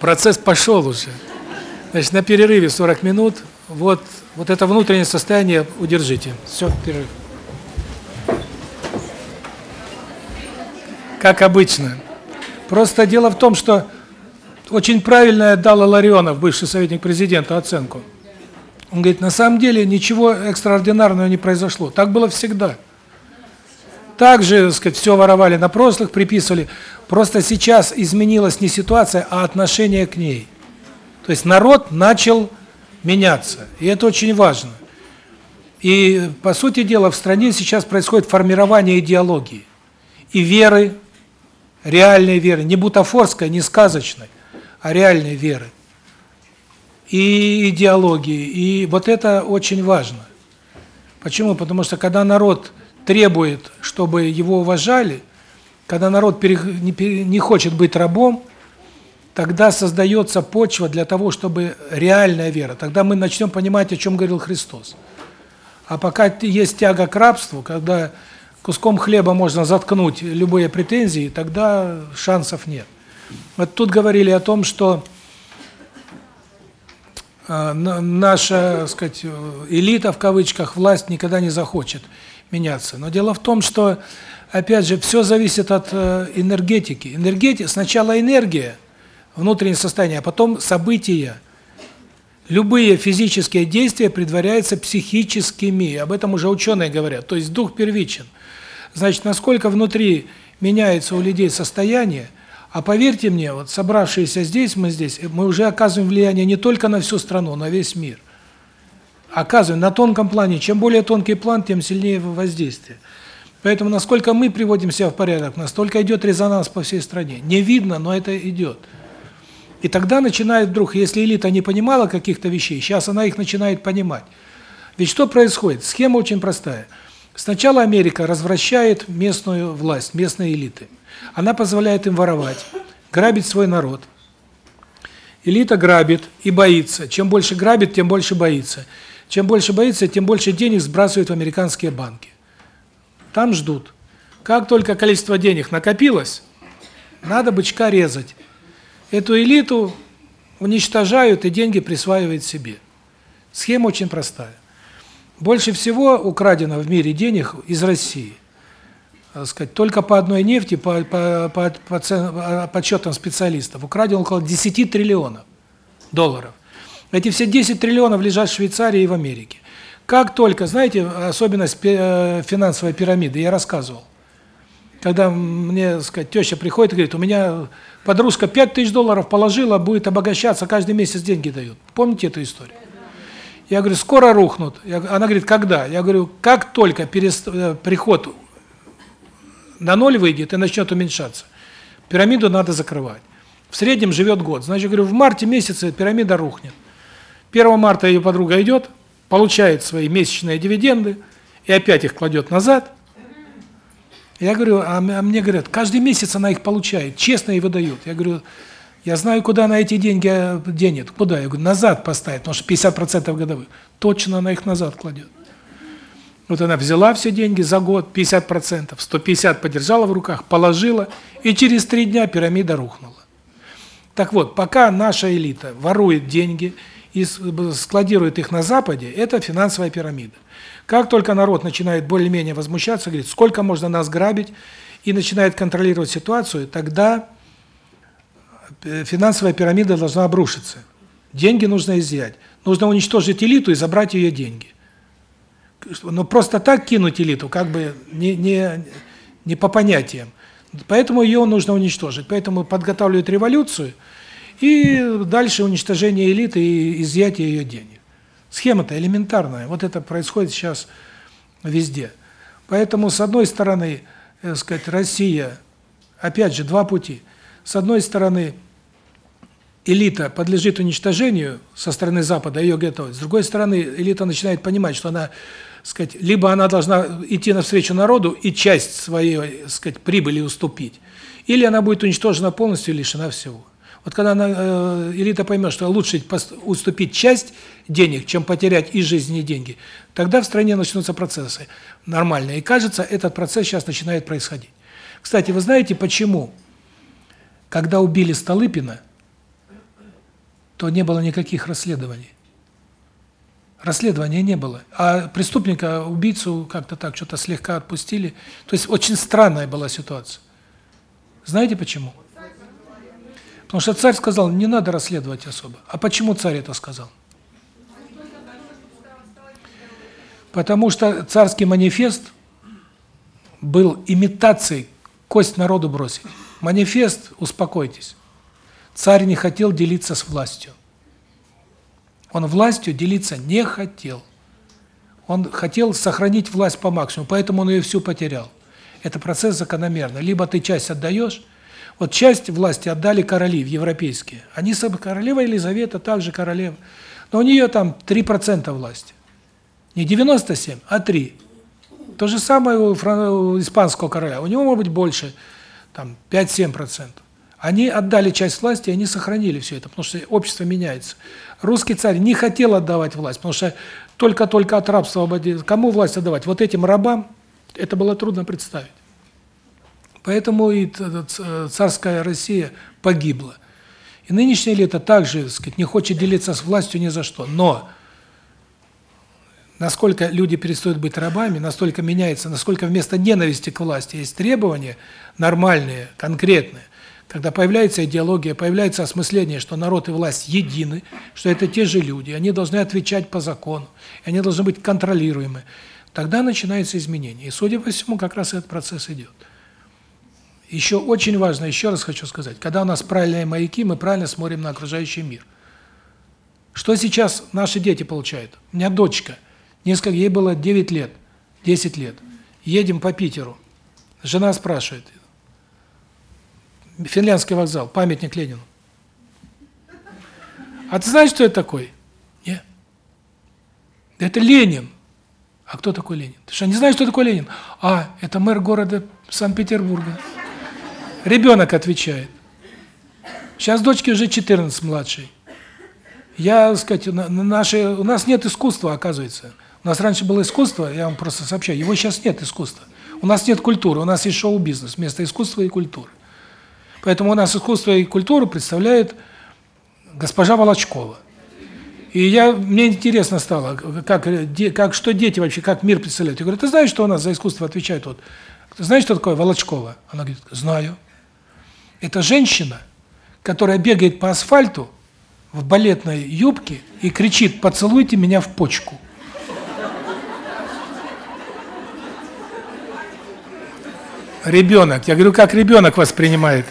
Процесс пошел уже. Значит, на перерыве 40 минут. Вот, вот это внутреннее состояние удержите. Все, перерыв. Как обычно. Просто дело в том, что очень правильно дал Ларионов, бывший советник президента, оценку. Он говорит, на самом деле ничего экстраординарного не произошло. Так было всегда. Также, так сказать, все воровали на прошлых, приписывали. Просто сейчас изменилась не ситуация, а отношение к ней. То есть народ начал меняться, и это очень важно. И, по сути дела, в стране сейчас происходит формирование идеологии. И веры, реальной веры, не бутафорской, не сказочной, а реальной веры. И идеологии, и вот это очень важно. Почему? Потому что когда народ требует, чтобы его уважали, когда народ не хочет быть рабом, тогда создается почва для того, чтобы реальная вера. Тогда мы начнем понимать, о чем говорил Христос. А пока есть тяга к рабству, когда куском хлеба можно заткнуть любые претензии, тогда шансов нет. Вот тут говорили о том, что э, наша, сказать, элита в кавычках, власть никогда не захочет меняться. Но дело в том, что опять же все зависит от э, энергетики. Энергетика сначала энергия, внутреннее состояние, а потом события. Любые физические действия предваряются психическими. Об этом уже ученые говорят. То есть дух первичен. Значит, насколько внутри меняется у людей состояние, а поверьте мне, вот собравшиеся здесь, мы здесь, мы уже оказываем влияние не только на всю страну, на весь мир. Оказываем на тонком плане. Чем более тонкий план, тем сильнее воздействие. Поэтому насколько мы приводим себя в порядок, настолько идет резонанс по всей стране. Не видно, но это идет. И тогда начинает вдруг, если элита не понимала каких-то вещей, сейчас она их начинает понимать. Ведь что происходит? Схема очень простая. Сначала Америка развращает местную власть, местные элиты. Она позволяет им воровать, грабить свой народ. Элита грабит и боится. Чем больше грабит, тем больше боится. Чем больше боится, тем больше денег сбрасывают в американские банки. Там ждут. Как только количество денег накопилось, надо бычка резать. Эту элиту уничтожают и деньги присваивают себе. Схема очень простая. Больше всего украдено в мире денег из России. Так сказать, только по одной нефти, по, по, по, по цен, подсчетам специалистов, украдено около 10 триллионов долларов. Эти все 10 триллионов лежат в Швейцарии и в Америке. Как только, знаете, особенность э, финансовой пирамиды, я рассказывал. Когда мне, сказать, теща приходит и говорит, у меня подружка 5 тысяч долларов положила, будет обогащаться, каждый месяц деньги дают. Помните эту историю? Я говорю, скоро рухнут. Я, она говорит, когда? Я говорю, как только перест, э, приход на ноль выйдет и начнет уменьшаться, пирамиду надо закрывать. В среднем живет год. Значит, я говорю, в марте месяце пирамида рухнет. 1 марта ее подруга идет, получает свои месячные дивиденды и опять их кладет назад – я говорю, а, а мне говорят, каждый месяц она их получает, честно и выдают. Я говорю, я знаю, куда она эти деньги э, денет. Куда? Я говорю, назад поставит, потому что 50% годовых. Точно она их назад кладет. Вот она взяла все деньги за год, 50%, 150 подержала в руках, положила, и через три дня пирамида рухнула. Так вот, пока наша элита ворует деньги и складирует их на Западе, это финансовая пирамида. Как только народ начинает более-менее возмущаться, говорит, сколько можно нас грабить, и начинает контролировать ситуацию, тогда э, финансовая пирамида должна обрушиться. Деньги нужно изъять. Нужно уничтожить элиту и забрать ее деньги. Но просто так кинуть элиту, как бы не, не, не по понятиям. Поэтому ее нужно уничтожить. Поэтому подготавливают революцию и дальше уничтожение элиты и изъятие ее денег. Схема-то элементарная. Вот это происходит сейчас везде. Поэтому, с одной стороны, так сказать, Россия Опять же, два пути. С одной стороны, элита подлежит уничтожению со стороны Запада, ее готовят. С другой стороны, элита начинает понимать, что она, сказать, либо она должна идти навстречу народу и часть своей, сказать, прибыли уступить, или она будет уничтожена полностью лишена всего. Вот когда она, э, элита поймет, что лучше уступить часть денег, чем потерять и жизнь, и деньги, тогда в стране начнутся процессы нормальные. И кажется, этот процесс сейчас начинает происходить. Кстати, вы знаете, почему, когда убили Столыпина, то не было никаких расследований? Расследования не было. А преступника, убийцу как-то так, что-то слегка отпустили. То есть очень странная была ситуация. Знаете почему? Потому что царь сказал, не надо расследовать особо. А почему царь это сказал? Потому что царский манифест был имитацией кость народу бросить. Манифест, успокойтесь. Царь не хотел делиться с властью. Он властью делиться не хотел. Он хотел сохранить власть по максимуму, поэтому он ее всю потерял. Это процесс закономерный. Либо ты часть отдаешь, вот часть власти отдали короли европейские. Они королева Елизавета также королева. Но у нее там 3% власти. Не 97, а 3. То же самое у, у испанского короля. У него может быть больше, там 5-7%. Они отдали часть власти, они сохранили все это, потому что общество меняется. Русский царь не хотел отдавать власть, потому что только-только от рабства освободили. Кому власть отдавать? Вот этим рабам это было трудно представить. Поэтому и царская Россия погибла. И нынешняя элита также, так сказать, не хочет делиться с властью ни за что. Но насколько люди перестают быть рабами, настолько меняется, насколько вместо ненависти к власти есть требования нормальные, конкретные. Когда появляется идеология, появляется осмысление, что народ и власть едины, что это те же люди, они должны отвечать по закону, они должны быть контролируемы, тогда начинается изменение. И, судя по всему, как раз этот процесс идет. Еще очень важно, еще раз хочу сказать, когда у нас правильные маяки, мы правильно смотрим на окружающий мир. Что сейчас наши дети получают? У меня дочка, несколько ей было 9 лет, 10 лет. Едем по Питеру. Жена спрашивает: Финляндский вокзал, памятник Ленину. А ты знаешь, что это такое? Нет. Это Ленин. А кто такой Ленин? Ты что, не знаешь, что такое Ленин? А, это мэр города Санкт-Петербурга. Ребенок отвечает. Сейчас дочке уже 14 младшей. Я, сказать, наши у нас нет искусства, оказывается. У нас раньше было искусство, я вам просто сообщаю, его сейчас нет искусства. У нас нет культуры, у нас есть шоу-бизнес вместо искусства и культуры. Поэтому у нас искусство и культуру представляет госпожа Волочкова. И я мне интересно стало, как как что дети вообще, как мир представляют. Я говорю: "Ты знаешь, что у нас за искусство отвечает вот? Ты знаешь, что такое Волочкова?" Она говорит: "Знаю". Это женщина, которая бегает по асфальту в балетной юбке и кричит: "Поцелуйте меня в почку". Ребенок. Я говорю, как ребенок воспринимает?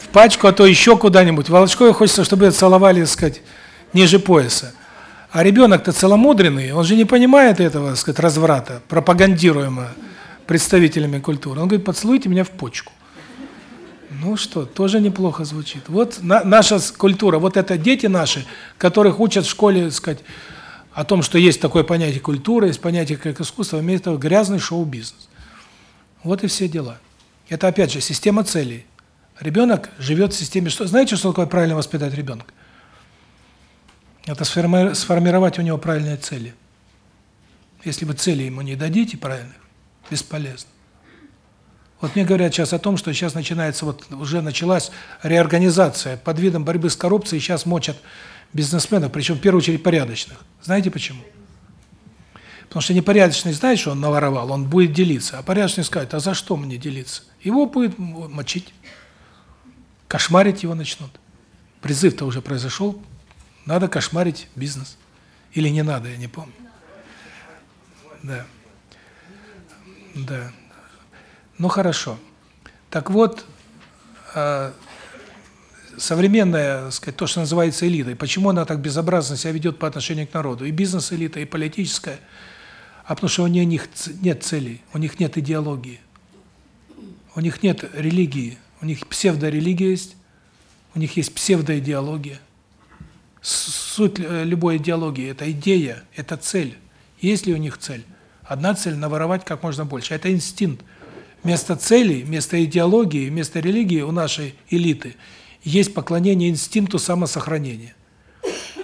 В пачку, а то еще куда-нибудь. Волочковой хочется, чтобы ее целовали, так сказать, ниже пояса. А ребенок-то целомудренный, он же не понимает этого, так сказать, разврата, пропагандируемого представителями культуры. Он говорит: "Поцелуйте меня в почку". Ну что, тоже неплохо звучит. Вот на, наша культура, вот это дети наши, которых учат в школе, сказать, о том, что есть такое понятие культура, есть понятие как искусство, имеет это грязный шоу-бизнес. Вот и все дела. Это опять же система целей. Ребенок живет в системе, что знаете, что такое правильно воспитать ребенка? Это сформировать у него правильные цели. Если вы цели ему не дадите правильных, бесполезно. Вот мне говорят сейчас о том, что сейчас начинается вот уже началась реорганизация под видом борьбы с коррупцией, сейчас мочат бизнесменов, причем в первую очередь порядочных. Знаете почему? Потому что непорядочный знает, что он наворовал, он будет делиться, а порядочный скажет: "А за что мне делиться?" Его будет мочить. Кошмарить его начнут. Призыв-то уже произошел. Надо кошмарить бизнес. Или не надо, я не помню. Да. Да. Ну хорошо. Так вот, э, современная, сказать, то, что называется элитой, почему она так безобразно себя ведет по отношению к народу? И бизнес-элита, и политическая. А потому что у них нет целей, у них нет идеологии. У них нет религии, у них псевдорелигия есть, у них есть псевдоидеология. Суть э, любой идеологии – это идея, это цель. Есть ли у них цель? Одна цель – наворовать как можно больше. Это инстинкт. Вместо целей, вместо идеологии, вместо религии у нашей элиты есть поклонение инстинкту самосохранения.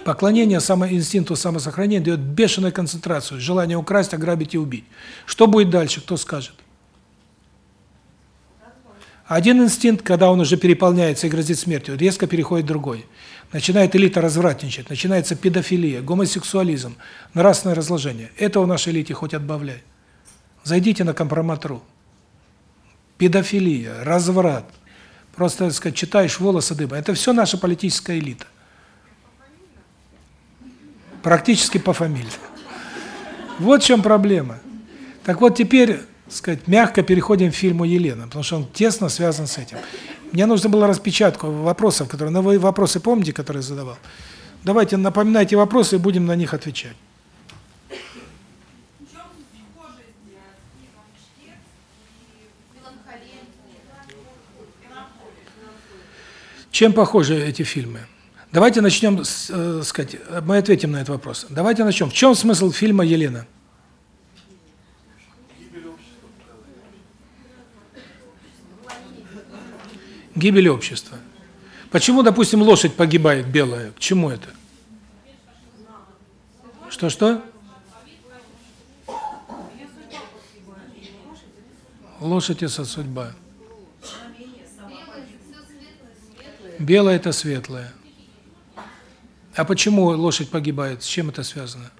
Поклонение само инстинкту самосохранения дает бешеную концентрацию, желание украсть, ограбить и убить. Что будет дальше, кто скажет? Один инстинкт, когда он уже переполняется и грозит смертью, резко переходит другой. Начинает элита развратничать, начинается педофилия, гомосексуализм, нравственное разложение. Это в нашей элите хоть отбавляй. Зайдите на компромат.ру. Педофилия, разврат. Просто, так сказать, читаешь волосы дыба. Это все наша политическая элита. Практически по фамилии. Вот в чем проблема. Так вот теперь сказать, мягко переходим к фильму Елена, потому что он тесно связан с этим. Мне нужно было распечатку вопросов, которые, на вы вопросы помните, которые задавал? Давайте напоминайте вопросы и будем на них отвечать. Чем похожи эти фильмы? Давайте начнем, э, сказать, мы ответим на этот вопрос. Давайте начнем. В чем смысл фильма Елена? Гибель общества. Почему, допустим, лошадь погибает белая? К чему это? Что-что? Лошадь – это судьба. Белое – это светлое. А почему лошадь погибает? С чем это связано?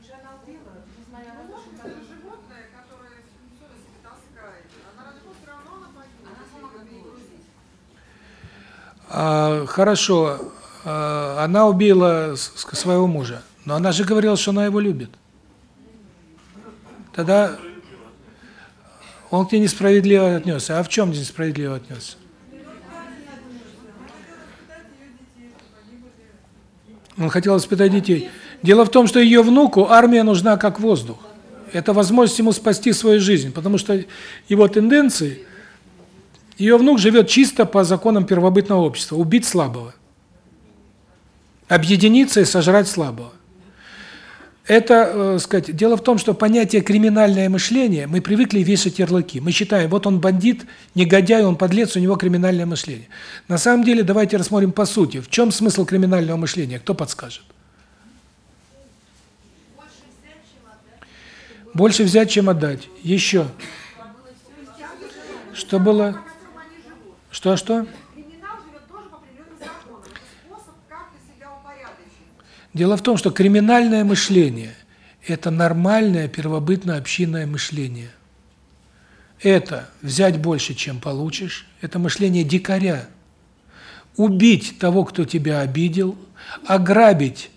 А, хорошо, а, она убила своего мужа, но она же говорила, что она его любит. Тогда он к ней несправедливо отнесся. А в чем несправедливо отнесся? Он хотел воспитать детей. Дело в том, что ее внуку армия нужна как воздух. Это возможность ему спасти свою жизнь, потому что его тенденции ее внук живет чисто по законам первобытного общества убить слабого. Объединиться и сожрать слабого. Это, э, сказать, дело в том, что понятие криминальное мышление, мы привыкли вешать ярлыки. Мы считаем, вот он бандит, негодяй, он подлец, у него криминальное мышление. На самом деле, давайте рассмотрим по сути. В чем смысл криминального мышления? Кто подскажет? Больше взять, чем отдать. Еще. Что было? Что, что? Дело в том, что криминальное мышление – это нормальное первобытно-общинное мышление. Это взять больше, чем получишь, это мышление дикаря. Убить того, кто тебя обидел, ограбить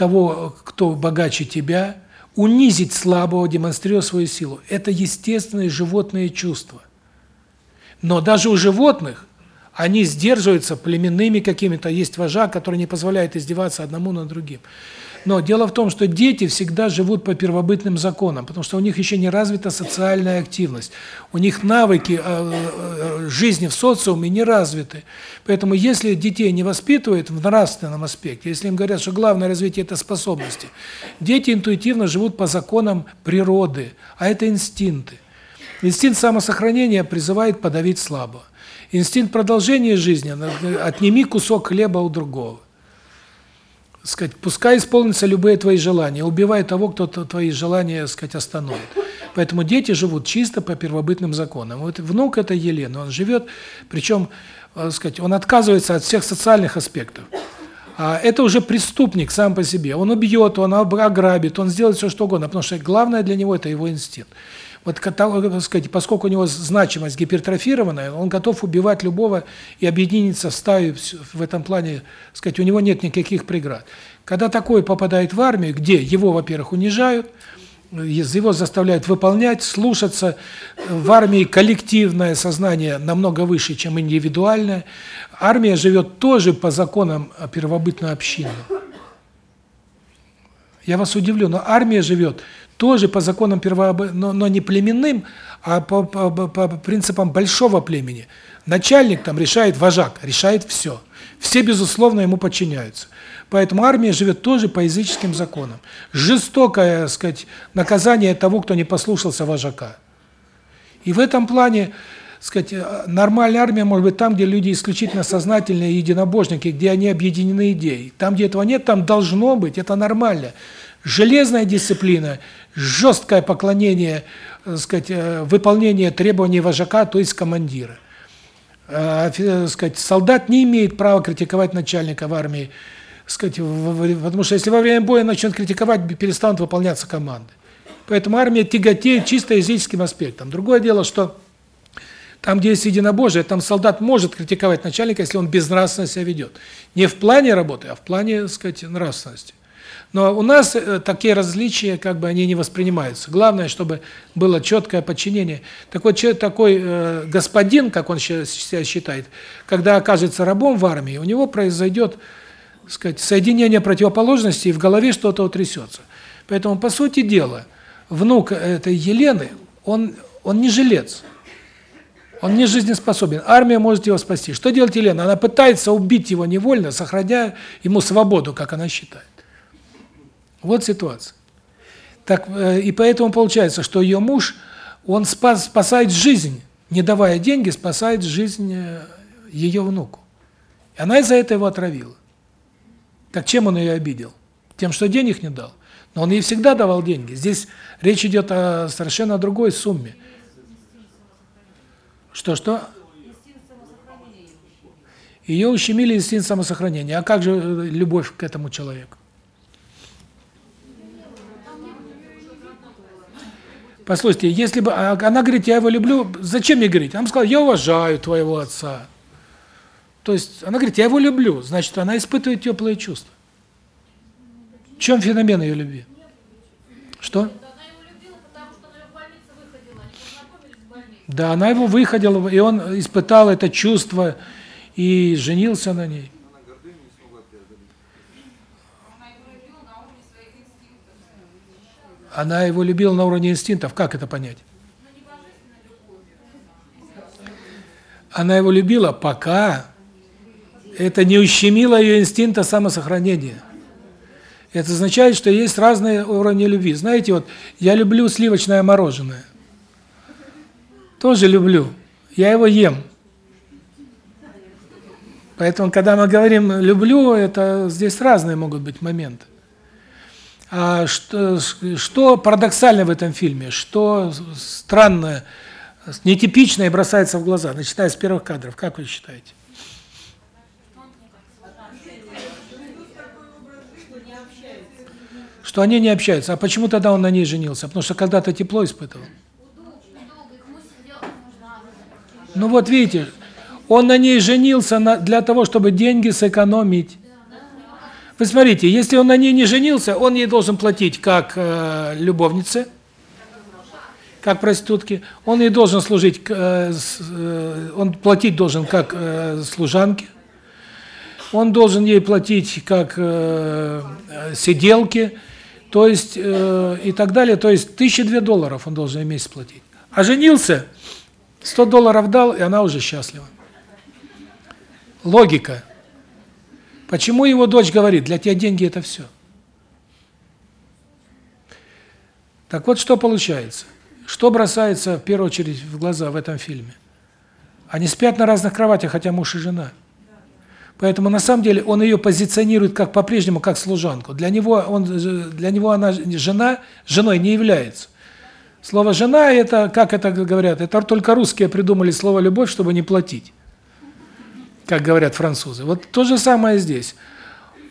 того, кто богаче тебя, унизить слабого, демонстрируя свою силу. Это естественные животные чувства. Но даже у животных они сдерживаются племенными какими-то, есть вожак, который не позволяет издеваться одному над другим. Но дело в том, что дети всегда живут по первобытным законам, потому что у них еще не развита социальная активность. У них навыки э, э, жизни в социуме не развиты. Поэтому если детей не воспитывают в нравственном аспекте, если им говорят, что главное развитие это способности, дети интуитивно живут по законам природы, а это инстинкты. Инстинкт самосохранения призывает подавить слабого. Инстинкт продолжения жизни отними кусок хлеба у другого. Сказать, пускай исполнятся любые твои желания, убивай того, кто твои желания, сказать, остановит. Поэтому дети живут чисто по первобытным законам. Вот внук это Елена, он живет, причем, э, сказать, он отказывается от всех социальных аспектов. А это уже преступник сам по себе. Он убьет, он ограбит, он сделает все что угодно, потому что главное для него это его инстинкт. Вот, так сказать, поскольку у него значимость гипертрофированная, он готов убивать любого и объединиться в стаю в этом плане, сказать, у него нет никаких преград. Когда такой попадает в армию, где его, во-первых, унижают, его заставляют выполнять, слушаться, в армии коллективное сознание намного выше, чем индивидуальное. Армия живет тоже по законам первобытной общины. Я вас удивлю, но армия живет тоже по законам первооб... но, не племенным, а по, по, по принципам большого племени. Начальник там решает, вожак решает все. Все, безусловно, ему подчиняются. Поэтому армия живет тоже по языческим законам. Жестокое, так сказать, наказание того, кто не послушался вожака. И в этом плане, сказать, нормальная армия может быть там, где люди исключительно сознательные единобожники, где они объединены идеей. Там, где этого нет, там должно быть, это нормально. Железная дисциплина, жесткое поклонение, сказать, э, выполнение требований вожака, то есть командира. Э, сказать, солдат не имеет права критиковать начальника в армии, сказать, потому что если во время боя начнет критиковать, перестанут выполняться команды. Поэтому армия тяготеет чисто языческим аспектом. Другое дело, что там, где есть единобожие, там солдат может критиковать начальника, если он безнравственно себя ведет. Не в плане работы, а в плане, так сказать, нравственности. Но у нас э, такие различия, как бы они не воспринимаются. Главное, чтобы было четкое подчинение. Такой человек, такой э, господин, как он себя считает, когда окажется рабом в армии, у него произойдет, сказать, соединение противоположностей, и в голове что-то утрясется. Поэтому по сути дела, внук этой Елены, он он не жилец. Он не жизнеспособен. Армия может его спасти. Что делает Елена? Она пытается убить его невольно, сохраняя ему свободу, как она считает. Вот ситуация. Так э, и поэтому получается, что ее муж, он спас, спасает жизнь, не давая деньги, спасает жизнь э, ее внуку. И она из-за этого его отравила. Так чем он ее обидел? Тем, что денег не дал. Но он ей всегда давал деньги. Здесь речь идет о совершенно другой сумме. Что-что? Ее ущемили инстинкт самосохранения. А как же э, любовь к этому человеку? Послушайте, если бы а, она говорит, я его люблю, зачем мне говорить? Она сказала, я уважаю твоего отца. То есть она говорит, я его люблю, значит, она испытывает теплые чувства. В чем феномен ее любви? Что? Да, она его выходила, и он испытал это чувство и женился на ней. Она его любила на уровне инстинктов. Как это понять? Она его любила, пока это не ущемило ее инстинкта самосохранения. Это означает, что есть разные уровни любви. Знаете, вот я люблю сливочное мороженое. Тоже люблю. Я его ем. Поэтому, когда мы говорим «люблю», это здесь разные могут быть моменты. А что, что парадоксально в этом фильме, что странное, нетипичное бросается в глаза, начиная с первых кадров, как вы считаете? Что они не общаются. А почему тогда он на ней женился? Потому что когда-то тепло испытывал. Ну вот видите, он на ней женился на, для того, чтобы деньги сэкономить. Вы смотрите, если он на ней не женился, он ей должен платить как э, любовнице, как проститутке, он ей должен служить, э, э, он платить должен как э, служанке, он должен ей платить как э, сиделке, то есть э, и так далее, то есть тысяча две долларов он должен месяц платить. А женился, 100 долларов дал, и она уже счастлива. Логика. Почему его дочь говорит, для тебя деньги это все? Так вот, что получается? Что бросается в первую очередь в глаза в этом фильме? Они спят на разных кроватях, хотя муж и жена. Поэтому на самом деле он ее позиционирует как по-прежнему как служанку. Для него он для него она жена, женой не является. Слово жена это, как это говорят, это только русские придумали слово любовь, чтобы не платить как говорят французы. Вот то же самое здесь.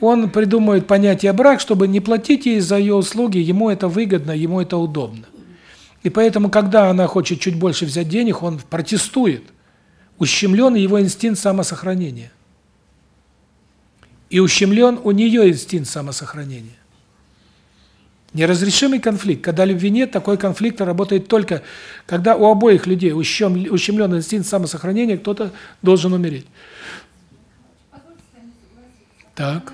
Он придумывает понятие брак, чтобы не платить ей за ее услуги, ему это выгодно, ему это удобно. И поэтому, когда она хочет чуть больше взять денег, он протестует. Ущемлен его инстинкт самосохранения. И ущемлен у нее инстинкт самосохранения. Неразрешимый конфликт. Когда любви нет, такой конфликт работает только, когда у обоих людей ущемлен инстинкт самосохранения, кто-то должен умереть. Так.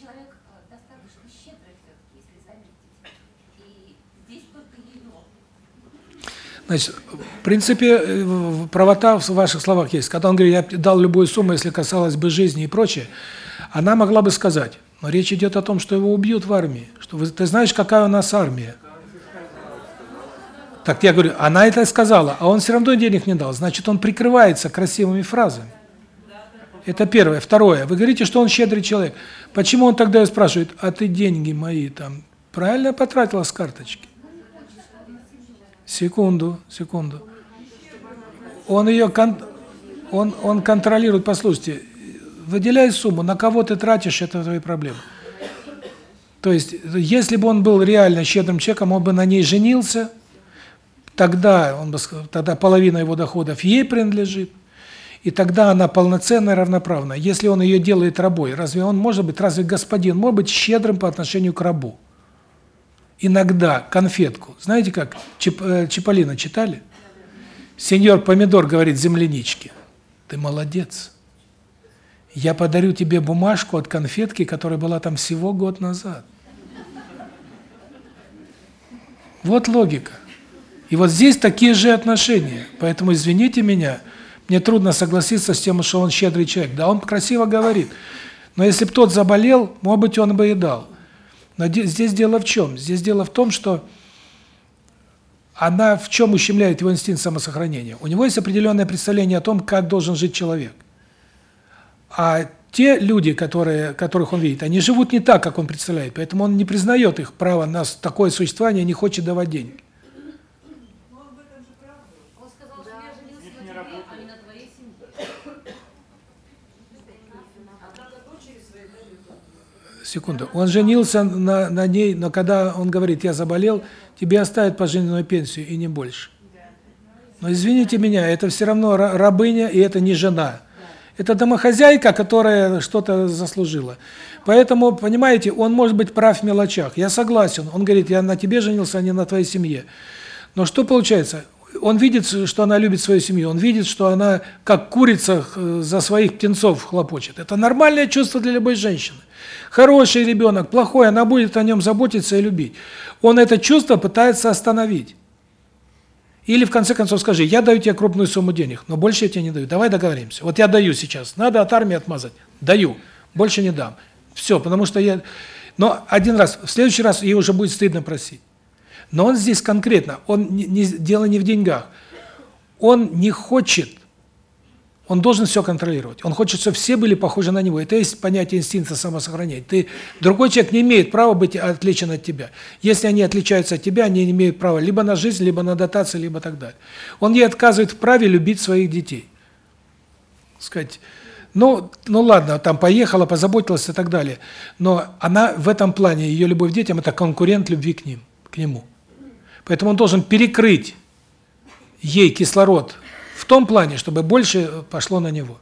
человек э, достаточно щедрый все-таки, если заметить. И здесь только ее. Значит, в принципе, э, правота в ваших словах есть. Когда он говорит, я дал любую сумму, если касалось бы жизни и прочее, она могла бы сказать, но речь идет о том, что его убьют в армии. Что вы, ты знаешь, какая у нас армия? Так я говорю, она это сказала, а он все равно денег не дал. Значит, он прикрывается красивыми фразами. Это первое. Второе. Вы говорите, что он щедрый человек. Почему он тогда спрашивает, а ты деньги мои там правильно потратила с карточки? Секунду, секунду. Он ее кон он он контролирует, послушайте, выделяй сумму, на кого ты тратишь, это твои проблемы. То есть, если бы он был реально щедрым человеком, он бы на ней женился, тогда он бы тогда половина его доходов ей принадлежит, и тогда она полноценная, равноправная. Если он ее делает рабой, разве он может быть, разве господин может быть щедрым по отношению к рабу? Иногда конфетку. Знаете как? Э, Чиполлино читали? Сеньор Помидор говорит земляничке: "Ты молодец. Я подарю тебе бумажку от конфетки, которая была там всего год назад". Вот логика. И вот здесь такие же отношения. Поэтому извините меня, мне трудно согласиться с тем, что он щедрый человек. Да, он красиво говорит. Но если бы тот заболел, может быть, он бы и дал. Но здесь дело в чем? Здесь дело в том, что она в чем ущемляет его инстинкт самосохранения? У него есть определенное представление о том, как должен жить человек. А те люди, которые, которых он видит, они живут не так, как он представляет, поэтому он не признает их право на такое существование, не хочет давать деньги. Секунду. Он женился на на ней, но когда он говорит: "Я заболел", тебе оставят пожизненную пенсию и не больше. Но извините меня, это все равно рабыня, и это не жена. Это домохозяйка, которая что-то заслужила. Поэтому, понимаете, он может быть прав в мелочах. Я согласен. Он говорит: "Я на тебе женился, а не на твоей семье". Но что получается? Он видит, что она любит свою семью. Он видит, что она как курица э, за своих птенцов хлопочет. Это нормальное чувство для любой женщины. Хороший ребенок, плохой, она будет о нем заботиться и любить. Он это чувство пытается остановить. Или в конце концов скажи: "Я даю тебе крупную сумму денег, но больше я тебе не даю. Давай договоримся. Вот я даю сейчас. Надо от армии отмазать. Даю. Больше не дам". Все, потому что я Но один раз, в следующий раз ей уже будет стыдно просить. Но он здесь конкретно, он не, не дело не в деньгах. Он не хочет он должен все контролировать. Он хочет, чтобы все были похожи на него. Это есть понятие инстинкта самосохранения. Ты другой человек не имеет права быть отличен от тебя. Если они отличаются от тебя, они имеют право либо на жизнь, либо на дотации, либо так далее. Он ей отказывает в праве любить своих детей. Сказать, ну, ну ладно, там поехала, позаботилась и так далее. Но она в этом плане ее любовь к детям это конкурент любви к ним, к нему. Поэтому он должен перекрыть ей кислород в том плане, чтобы больше пошло на него.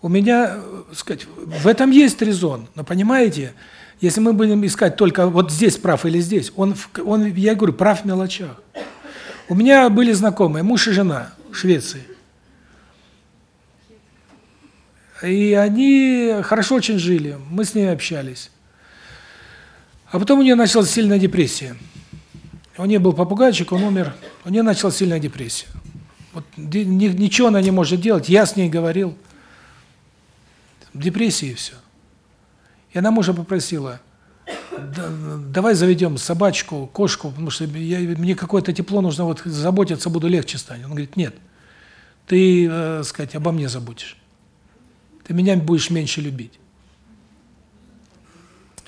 У меня, сказать, в этом есть резон, но понимаете, если мы будем искать только вот здесь прав или здесь, он он я говорю, прав в мелочах. У меня были знакомые, муж и жена в Швеции. И они хорошо очень жили, мы с ними общались. А потом у нее началась сильная депрессия. У нее был попугайчик, он умер. У нее началась сильная депрессия. Вот ничего она не может делать. Я с ней говорил. Депрессия и все. И она мужа попросила: "Давай заведем собачку, кошку, потому что я мне какое-то тепло нужно, вот заботиться буду легче станет". Он говорит: "Нет. Ты, э, сказать, обо мне заботишь. Ты меня будешь меньше любить".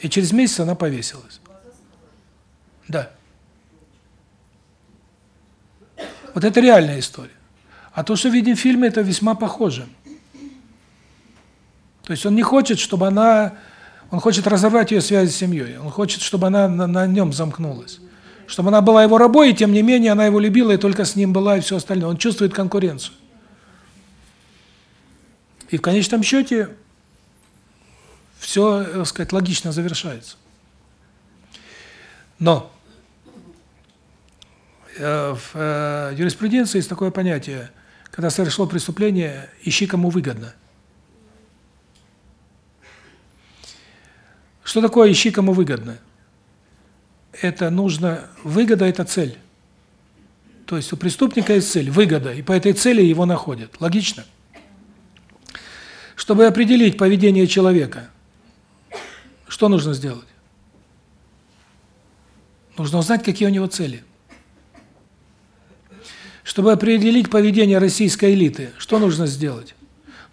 И через месяц она повесилась. Да. Вот это реальная история. А то, что видим в фильме, это весьма похоже. То есть он не хочет, чтобы она он хочет разорвать ее связь с семьей. Он хочет, чтобы она на, на нем замкнулась. Чтобы она была его рабой, и тем не менее она его любила и только с ним была и все остальное. Он чувствует конкуренцию. И в конечном счете все, так э, сказать, логично завершается. Но э, в э, юриспруденции есть такое понятие, когда совершло преступление, ищи кому выгодно. Что такое ищи кому выгодно? Это нужно выгода это цель. То есть у преступника есть цель, выгода, и по этой цели его находят. Логично. Чтобы определить поведение человека, что нужно сделать? Нужно узнать, какие у него цели. Чтобы определить поведение российской элиты, что нужно сделать?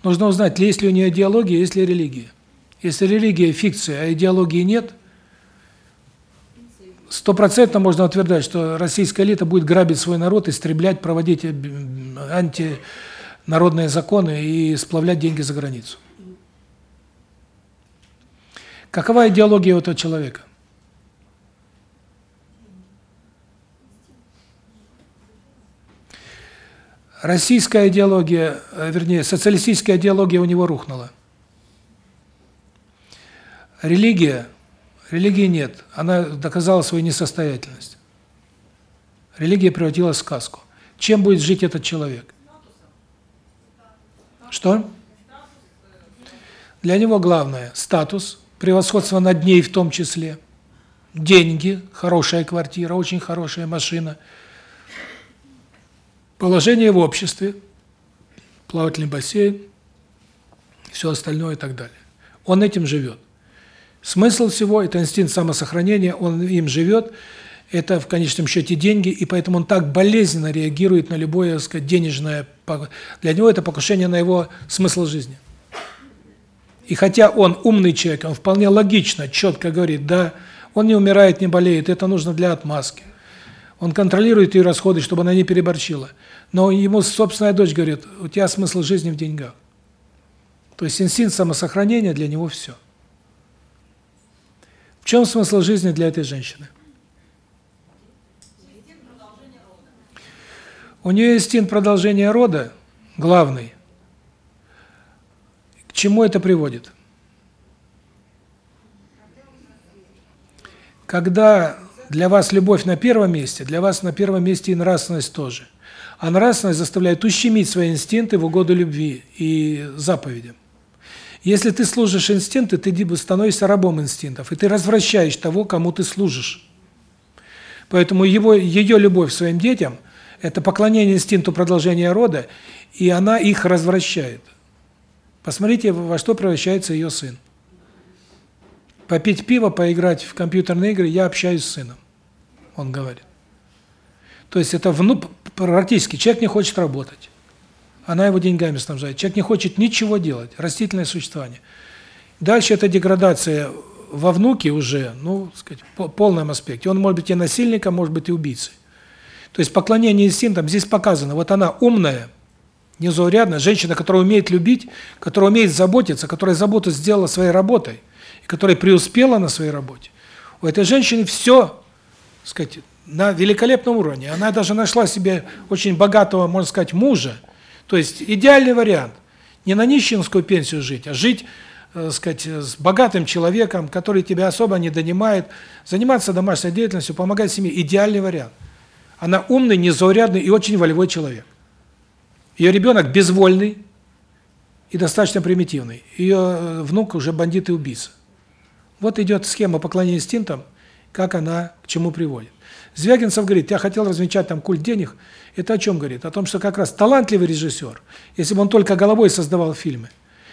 Нужно узнать, есть ли у нее идеология, есть ли религия. Если религия фикция, а идеологии нет, стопроцентно можно утверждать, что российская элита будет грабить свой народ, истреблять, проводить э, антинародные законы и сплавлять деньги за границу. Какова идеология у этого человека? Российская идеология, э, вернее, социалистическая идеология у него рухнула. Религия, религии нет, она доказала свою несостоятельность. Религия превратилась в сказку. Чем будет жить этот человек? Что? Для него главное – статус, превосходство над ней в том числе, деньги, хорошая квартира, очень хорошая машина – положение в обществе, плавательный бассейн, все остальное и так далее. Он этим живет. Смысл всего – это инстинкт самосохранения, он им живет, это в конечном счете деньги, и поэтому он так болезненно реагирует на любое, так сказать, денежное, для него это покушение на его смысл жизни. И хотя он умный человек, он вполне логично, четко говорит, да, он не умирает, не болеет, это нужно для отмазки. Он контролирует ее расходы, чтобы она не переборщила. Но ему собственная дочь говорит, у тебя смысл жизни в деньгах. То есть инстинкт самосохранения для него все. В чем смысл жизни для этой женщины? У нее инстинкт продолжения рода главный. К чему это приводит? Когда для вас любовь на первом месте, для вас на первом месте и нравственность тоже. А нравственность заставляет ущемить свои инстинкты в угоду любви и заповедям. Если ты служишь инстинкты, ты становишься рабом инстинктов, и ты развращаешь того, кому ты служишь. Поэтому его ее любовь к своим детям это поклонение инстинкту продолжения рода, и она их развращает. Посмотрите, во что превращается ее сын. Попить пиво, поиграть в компьютерные игры, я общаюсь с сыном он говорит. То есть это ну, практически человек не хочет работать. Она его деньгами снабжает. Человек не хочет ничего делать, растительное существование. Дальше это деградация во внуке уже, ну, сказать, в полном аспекте. Он может быть и насильником, может быть и убийцей. То есть поклонение инстинктам здесь показано. Вот она умная, незаурядная, женщина, которая умеет любить, которая умеет заботиться, которая заботу сделала своей работой, и которая преуспела на своей работе. У этой женщины все сказать, на великолепном уровне. Она даже нашла себе очень богатого, можно сказать, мужа. То есть идеальный вариант. Не на нищенскую пенсию жить, а жить, э, сказать, с богатым человеком, который тебя особо не донимает, заниматься домашней деятельностью, помогать семье идеальный вариант. Она умный, незаурядный и очень волевой человек. Ее ребенок безвольный и достаточно примитивный. Ее э, внук уже бандит и убийца. Вот идет схема поклонения инстинктам, как она к чему приводит. Звягинцев говорит, я хотел размечать там культ денег. Это о чем говорит? О том, что как раз талантливый режиссер, если бы он только головой создавал фильмы,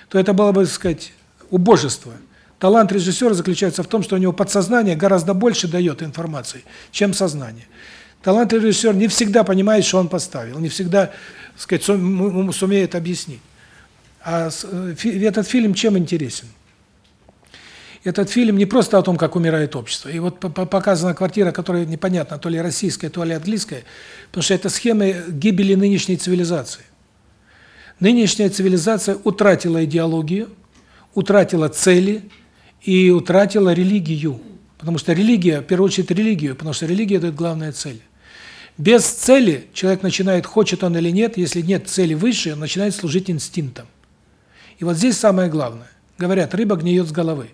то это было бы, так сказать, убожество. Талант режиссера заключается в том, что у него подсознание гораздо больше дает информации, чем сознание. Талант режиссер не всегда понимает, что он поставил, не всегда, сказать, сумеет объяснить. А э, этот фильм чем интересен? Этот фильм не просто о том, как умирает общество. И вот показана квартира, которая непонятно, то ли российская, то ли английская, потому что это схема гибели нынешней цивилизации. Нынешняя цивилизация утратила идеологию, утратила цели и утратила религию. Потому что религия, в первую очередь религию, потому что религия – это главная цель. Без цели человек начинает, хочет он или нет, если нет цели выше, он начинает служить инстинктам. И вот здесь самое главное. Говорят, рыба гниет с головы.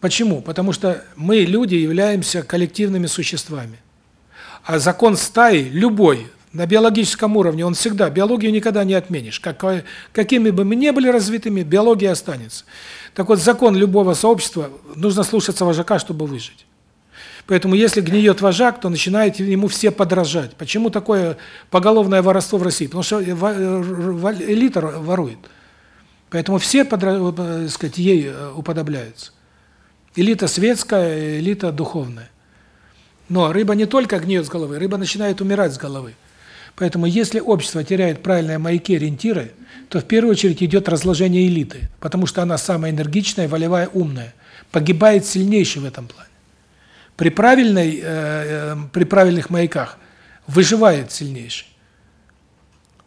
Почему? Потому что мы, люди, являемся коллективными существами. А закон стаи, любой, на биологическом уровне, он всегда, биологию никогда не отменишь. Какой, какими бы мы ни были развитыми, биология останется. Так вот, закон любого сообщества, нужно слушаться вожака, чтобы выжить. Поэтому если гниет вожак, то начинают ему все подражать. Почему такое поголовное воровство в России? Потому что элита ворует. Поэтому все, подра... Э, сказать, ей э, уподобляются. Элита светская, элита духовная. Но рыба не только гниет с головы, рыба начинает умирать с головы. Поэтому если общество теряет правильные маяки, ориентиры, то в первую очередь идет разложение элиты, потому что она самая энергичная, волевая, умная. Погибает сильнейший в этом плане. При правильной э, э при правильных маяках выживает сильнейший.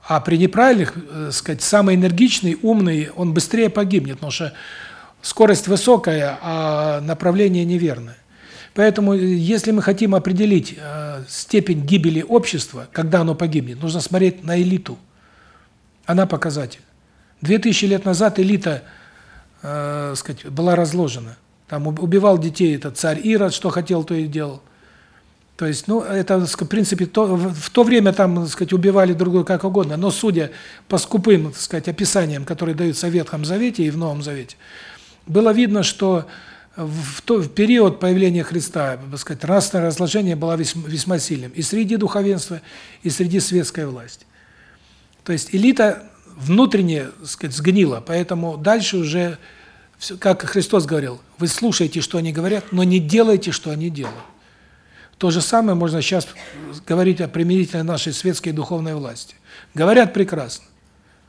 А при неправильных, э, сказать, самый энергичный, умный, он быстрее погибнет, потому что скорость высокая, а направление неверное. Поэтому, э, если мы хотим определить э, степень гибели общества, когда оно погибнет, нужно смотреть на элиту. Она показатель. Две тысячи лет назад элита, э, сказать, была разложена. Там убивал детей этот царь Ирод, что хотел, то и делал. То есть, ну, это, в принципе, то, в то время там, так сказать, убивали друг друга как угодно, но судя по скупым, так сказать, описаниям, которые даются в Ветхом Завете и в Новом Завете, было видно, что в, то, в период появления Христа, так сказать, расное разложение было весьма, весьма сильным и среди духовенства, и среди светской власти. То есть элита внутренне, так сказать, сгнила, поэтому дальше уже, как Христос говорил, вы слушаете, что они говорят, но не делайте, что они делают. То же самое можно сейчас говорить о примирительной нашей светской духовной власти. Говорят прекрасно.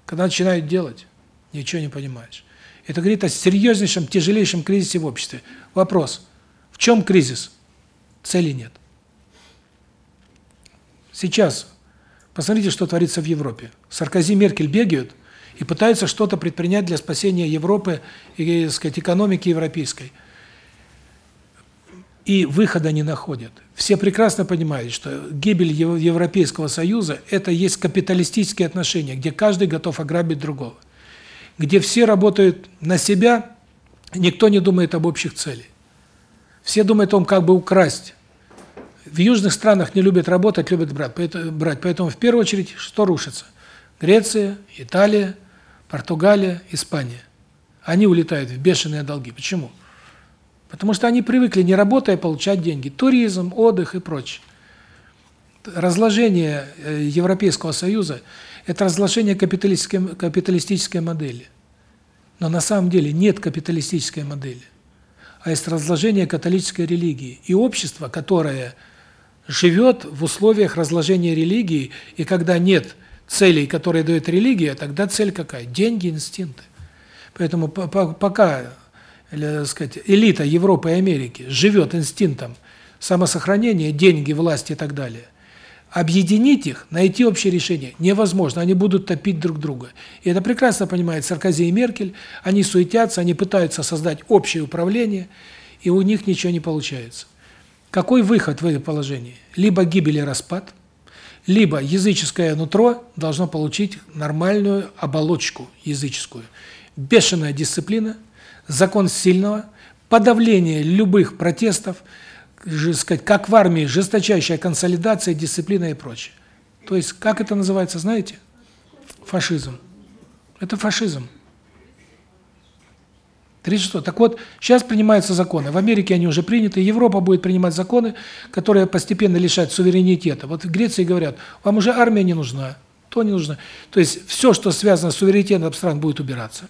Когда начинают делать, ничего не понимаешь. Это говорит о серьезнейшем, тяжелейшем кризисе в обществе. Вопрос: в чем кризис? Цели нет. Сейчас посмотрите, что творится в Европе. Саркози, Меркель бегают и пытаются что-то предпринять для спасения Европы и, так сказать, экономики европейской и выхода не находят. Все прекрасно понимают, что гибель Европейского Союза – это есть капиталистические отношения, где каждый готов ограбить другого. Где все работают на себя, никто не думает об общих целях. Все думают о том, как бы украсть. В южных странах не любят работать, любят брать. Поэтому в первую очередь что рушится? Греция, Италия, Португалия, Испания. Они улетают в бешеные долги. Почему? Потому что они привыкли, не работая, получать деньги. Туризм, отдых и прочее. Разложение э, Европейского Союза – это разложение капиталистической, капиталистической модели. Но на самом деле нет капиталистической модели, а есть разложение католической религии. И общество, которое живет в условиях разложения религии, и когда нет целей, которые дает религия, тогда цель какая? Деньги, инстинкты. Поэтому пока или, сказать, элита Европы и Америки живет инстинктом самосохранения, деньги, власть и так далее, объединить их, найти общее решение невозможно, они будут топить друг друга. И это прекрасно понимает Саркози и Меркель, они суетятся, они пытаются создать общее управление, и у них ничего не получается. Какой выход в это положении? Либо гибель и распад, либо языческое нутро должно получить нормальную оболочку языческую. Бешеная дисциплина – закон сильного, подавление любых протестов, сказать, как в армии, жесточайшая консолидация, дисциплина и прочее. То есть, как это называется, знаете? Фашизм. Это фашизм. 36. Так вот, сейчас принимаются законы. В Америке они уже приняты, Европа будет принимать законы, которые постепенно лишают суверенитета. Вот в Греции говорят, вам уже армия не нужна, то не нужно. То есть все, что связано с суверенитетом стран, будет убираться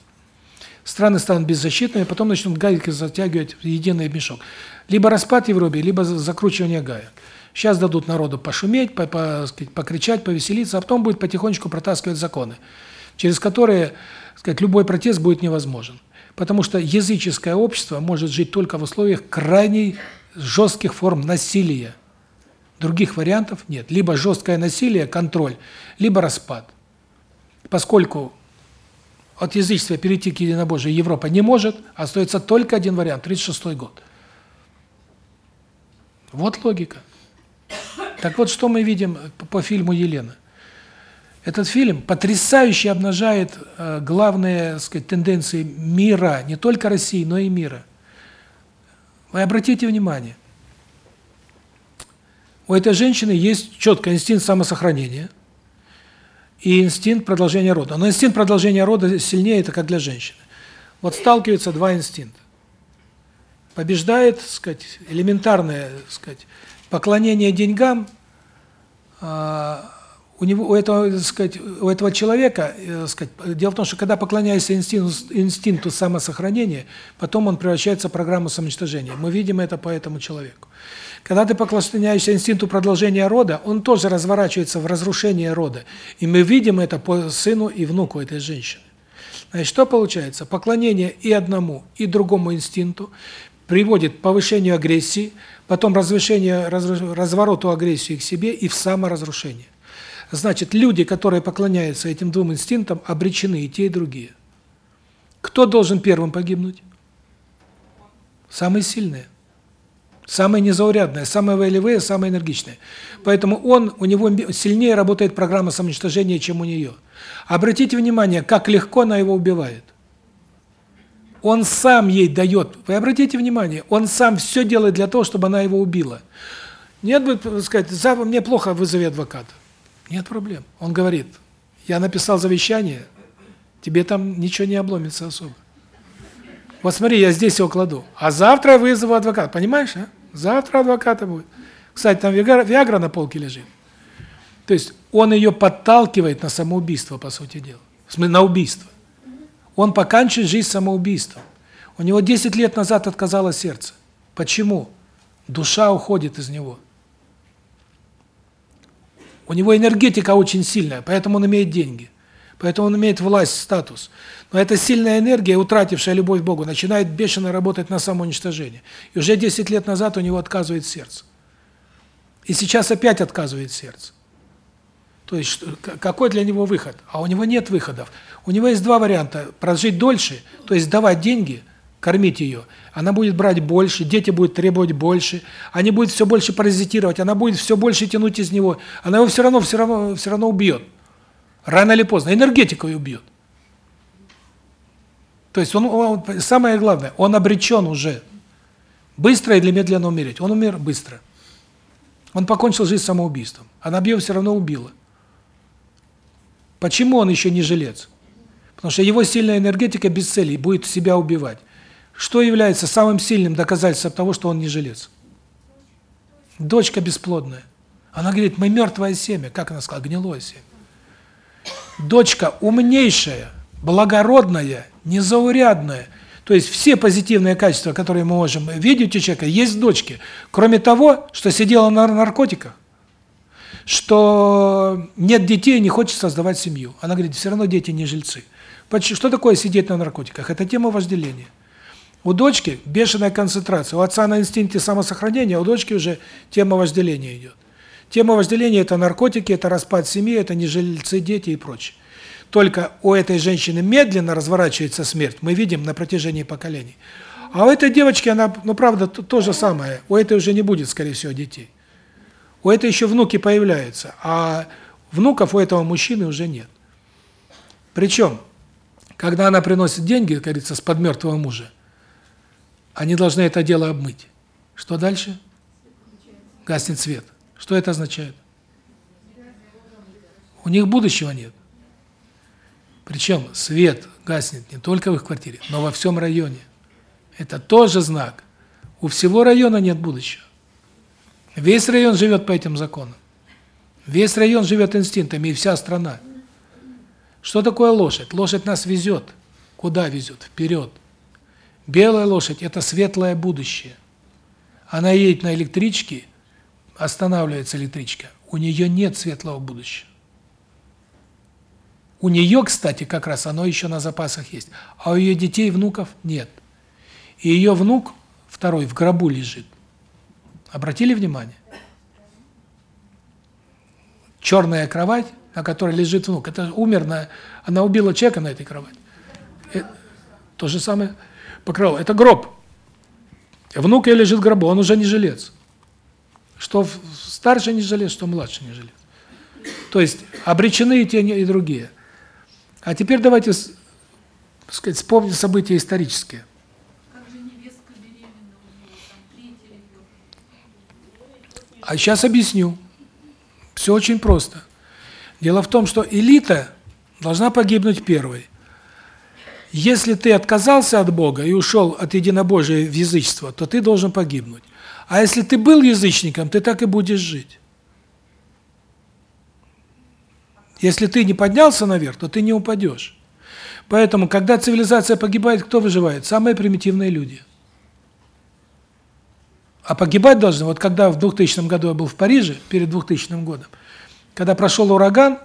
страны станут беззащитными, потом начнут гайки затягивать в единый мешок. Либо распад Европы, либо закручивание гаек. Сейчас дадут народу пошуметь, по, по, сказать, покричать, повеселиться, а потом будет потихонечку протаскивать законы, через которые, сказать, любой протест будет невозможен. Потому что языческое общество может жить только в условиях крайне жестких форм насилия. Других вариантов нет. Либо жесткое насилие, контроль, либо распад. Поскольку от язычества перейти к единобожию Европа не может, остается только один вариант 36 год. Вот логика. Так вот, что мы видим по фильму Елена. Этот фильм потрясающе обнажает э, главные, так сказать, тенденции мира, не только России, но и мира. Вы обратите внимание. У этой женщины есть четкий инстинкт самосохранения. и инстинкт продолжения рода. Но инстинкт продолжения рода сильнее, это как для женщины. Вот сталкиваются два инстинкта. Побеждает, так сказать, элементарное, так сказать, поклонение деньгам, а, у него у этого, так сказать, у этого человека, э, так сказать, дело в том, что когда поклоняешься инстинкту, инстинкту самосохранения, потом он превращается в программу самоуничтожения. Мы видим это по этому человеку. Когда ты поклоняешься инстинкту продолжения рода, он тоже разворачивается в разрушение рода. И мы видим это по сыну и внуку этой женщины. Значит, что получается? Поклонение и одному, и другому инстинкту приводит к повышению агрессии, потом развышение, развороту агрессии к себе и в саморазрушение. Значит, люди, которые поклоняются этим двум инстинктам, обречены и те, и другие. Кто должен первым погибнуть? Самые сильные. Самые незаурядные, самые волевые, самые энергичные. Поэтому он, у него сильнее работает программа самоуничтожения, чем у нее. Обратите внимание, как легко она его убивает. Он сам ей дает. Вы обратите внимание, он сам все делает для того, чтобы она его убила. Нет бы сказать, мне плохо, вызови адвоката. Нет проблем. Он говорит: "Я написал завещание, тебе там ничего не обломится особо. Вот смотри, я здесь его кладу. А завтра вызову адвоката, понимаешь, а? Завтра адвоката будет. Кстати, там Виагра на полке лежит. То есть он ее подталкивает на самоубийство, по сути дела. В смысле, на убийство. Он поканчивает жизнь самоубийством. У него 10 лет назад отказало сердце. Почему? Душа уходит из него. У него энергетика очень сильная, поэтому он имеет деньги. Поэтому он имеет власть, статус. Но эта сильная энергия, утратившая любовь к Богу, начинает бешено работать на самоуничтожение. И уже 10 лет назад у него отказывает сердце. И сейчас опять отказывает сердце. То есть какой для него выход? А у него нет выходов. У него есть два варианта: прожить дольше, то есть давать деньги, кормить ее. Она будет брать больше, дети будут требовать больше, они будут все больше паразитировать, она будет все больше тянуть из него. Она его все равно все равно все равно убьет. Рано или поздно энергетикой убьет. То есть он, он самое главное, он обречен уже быстро или медленно умереть. Он умер быстро. Он покончил жизнь самоубийством. Она его все равно убила. Почему он еще не жилец? Потому что его сильная энергетика без цели будет себя убивать. Что является самым сильным доказательством того, что он не жилец? Дочка бесплодная. Она говорит: "Мы мертвое семя", как она сказала, гнилое семя. Дочка умнейшая, благородная, незаурядная. То есть все позитивные качества, которые мы можем видеть у человека, есть в дочке. Кроме того, что сидела на наркотиках, что нет детей, не хочет создавать семью. Она говорит, все равно дети не жильцы. Что такое сидеть на наркотиках? Это тема вожделения. У дочки бешеная концентрация. У отца на инстинкте самосохранения, а у дочки уже тема вожделения идет. Тема вожделения – это наркотики, это распад семьи, это нежильцы, дети и прочее. Только у этой женщины медленно разворачивается смерть, мы видим на протяжении поколений. А у этой девочки, она, ну правда, то, то же самое. У этой уже не будет, скорее всего, детей. У этой еще внуки появляются, а внуков у этого мужчины уже нет. Причем, когда она приносит деньги, говорится, с подмертвого мужа, они должны это дело обмыть. Что дальше? Гаснет свет. Что это означает? У них будущего нет. Причем свет гаснет не только в их квартире, но во всем районе. Это тоже знак. У всего района нет будущего. Весь район живет по этим законам. Весь район живет инстинктами, и вся страна. Что такое лошадь? Лошадь нас везет. Куда везет? Вперед. Белая лошадь – это светлое будущее. Она едет на электричке, останавливается электричка. У нее нет светлого будущего. У нее, кстати, как раз оно еще на запасах есть. А у ее детей внуков нет. И ее внук, второй, в гробу лежит. Обратили внимание? Черная кровать, на которой лежит внук. Это умер на... Она убила человека на этой кровати. Это, то же самое покрывало. Это гроб. Внук ее лежит в гробу, он уже не жилец. Что старший не жилец, что младший не жилец. То есть обречены и те, и другие. А теперь давайте, так сказать, вспомним события исторические. А сейчас объясню. Все очень просто. Дело в том, что элита должна погибнуть первой. Если ты отказался от Бога и ушел от единобожия в язычество, то ты должен погибнуть. А если ты был язычником, ты так и будешь жить. Если ты не поднялся наверх, то ты не упадешь. Поэтому, когда цивилизация погибает, кто выживает? Самые примитивные люди. А погибать должны, вот когда в 2000 году я был в Париже, перед 2000 годом, когда прошел ураган,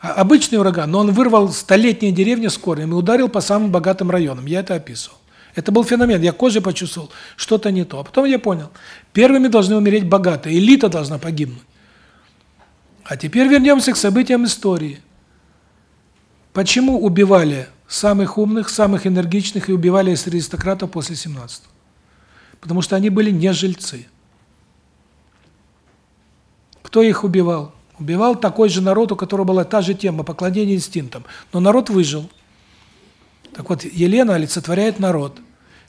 обычный ураган, но он вырвал столетние деревни с корнем и ударил по самым богатым районам. Я это описывал. Это был феномен. Я кожей почувствовал, что-то не то. А потом я понял, первыми должны умереть богатые, элита должна погибнуть. А теперь вернемся к событиям истории. Почему убивали самых умных, самых энергичных и убивали из аристократов после 17 -го? Потому что они были не жильцы. Кто их убивал? Убивал такой же народ, у которого была та же тема поклонение инстинктам, но народ выжил. Так вот, Елена олицетворяет народ.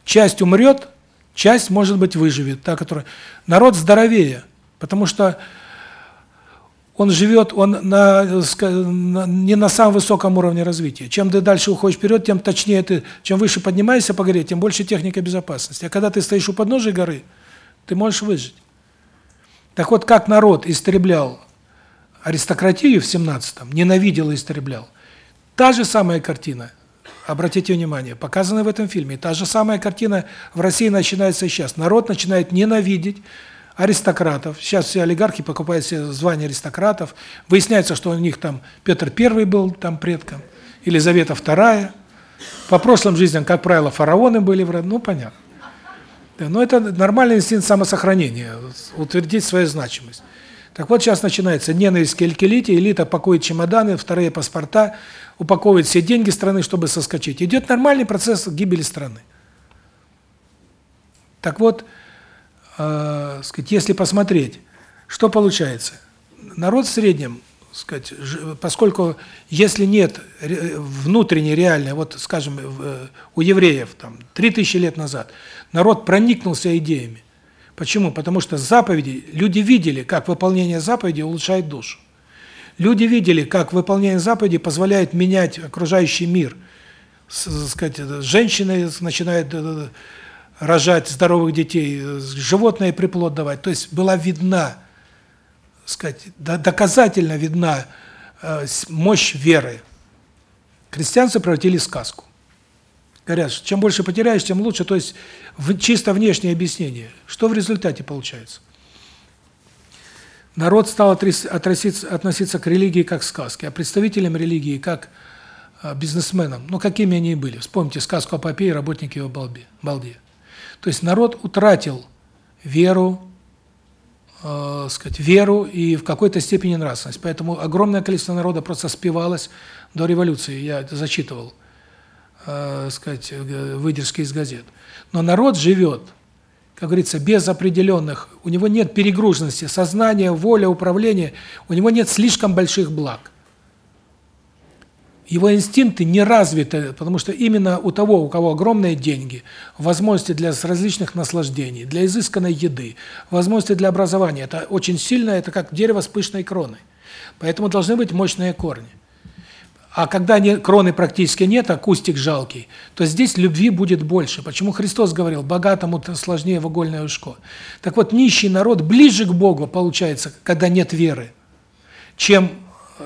Часть умрет, часть, может быть, выживет, та, которая народ здоровее, потому что он живет, он на, не на самом высоком уровне развития. Чем ты дальше уходишь вперед, тем точнее ты, чем выше поднимаешься по горе, тем больше техника безопасности. А когда ты стоишь у подножия горы, ты можешь выжить. Так вот, как народ истреблял аристократию в 17-м, ненавидел и истреблял. Та же самая картина, обратите внимание, показана в этом фильме. Та же самая картина в России начинается сейчас. Народ начинает ненавидеть аристократов. Сейчас все олигархи покупают себе звание аристократов. Выясняется, что у них там Петр I был там предком, Елизавета II. По прошлым жизням, как правило, фараоны были, ну понятно. Да, но это нормальный инстинкт самосохранения, утвердить свою значимость. Так вот сейчас начинается ненависть к элите, элита пакует чемоданы, вторые паспорта, упаковывает все деньги страны, чтобы соскочить. Идет нормальный процесс гибели страны. Так вот, э, сказать, если посмотреть, что получается? Народ в среднем, сказать, поскольку если нет внутренней реальной, вот, скажем, э, у евреев там 3000 лет назад народ проникнулся идеями. Почему? Потому что заповеди, люди видели, как выполнение заповедей улучшает душу. Люди видели, как выполнение заповедей позволяет менять окружающий мир. Сказать, женщины начинают э, рожать здоровых детей, животные приплод давать. То есть была видна, сказать, доказательно видна э, мощь веры. Крестьянцы превратили сказку. Говорят, чем больше потеряешь, тем лучше. То есть в, чисто внешнее объяснение. Что в результате получается? Народ стал относиться, к религии как к сказке, а представителям религии как э, бизнесменам. Ну, какими они и были. Вспомните сказку о попе и работнике балде. балде. То есть народ утратил веру, э, сказать, веру и в какой-то степени нравственность. Поэтому огромное количество народа просто спивалось до революции. Я это зачитывал, э, сказать, выдержки из газет. Но народ живет, как говорится, без определенных, у него нет перегруженности, сознания, воля, управления, у него нет слишком больших благ его инстинкты не развиты, потому что именно у того, у кого огромные деньги, возможности для различных наслаждений, для изысканной еды, возможности для образования, это очень сильно, это как дерево с пышной кроной. Поэтому должны быть мощные корни. А когда кроны практически нет, а кустик жалкий, то здесь любви будет больше. Почему Христос говорил, богатому сложнее в игольное ушко. Так вот, нищий народ ближе к Богу получается, когда нет веры, чем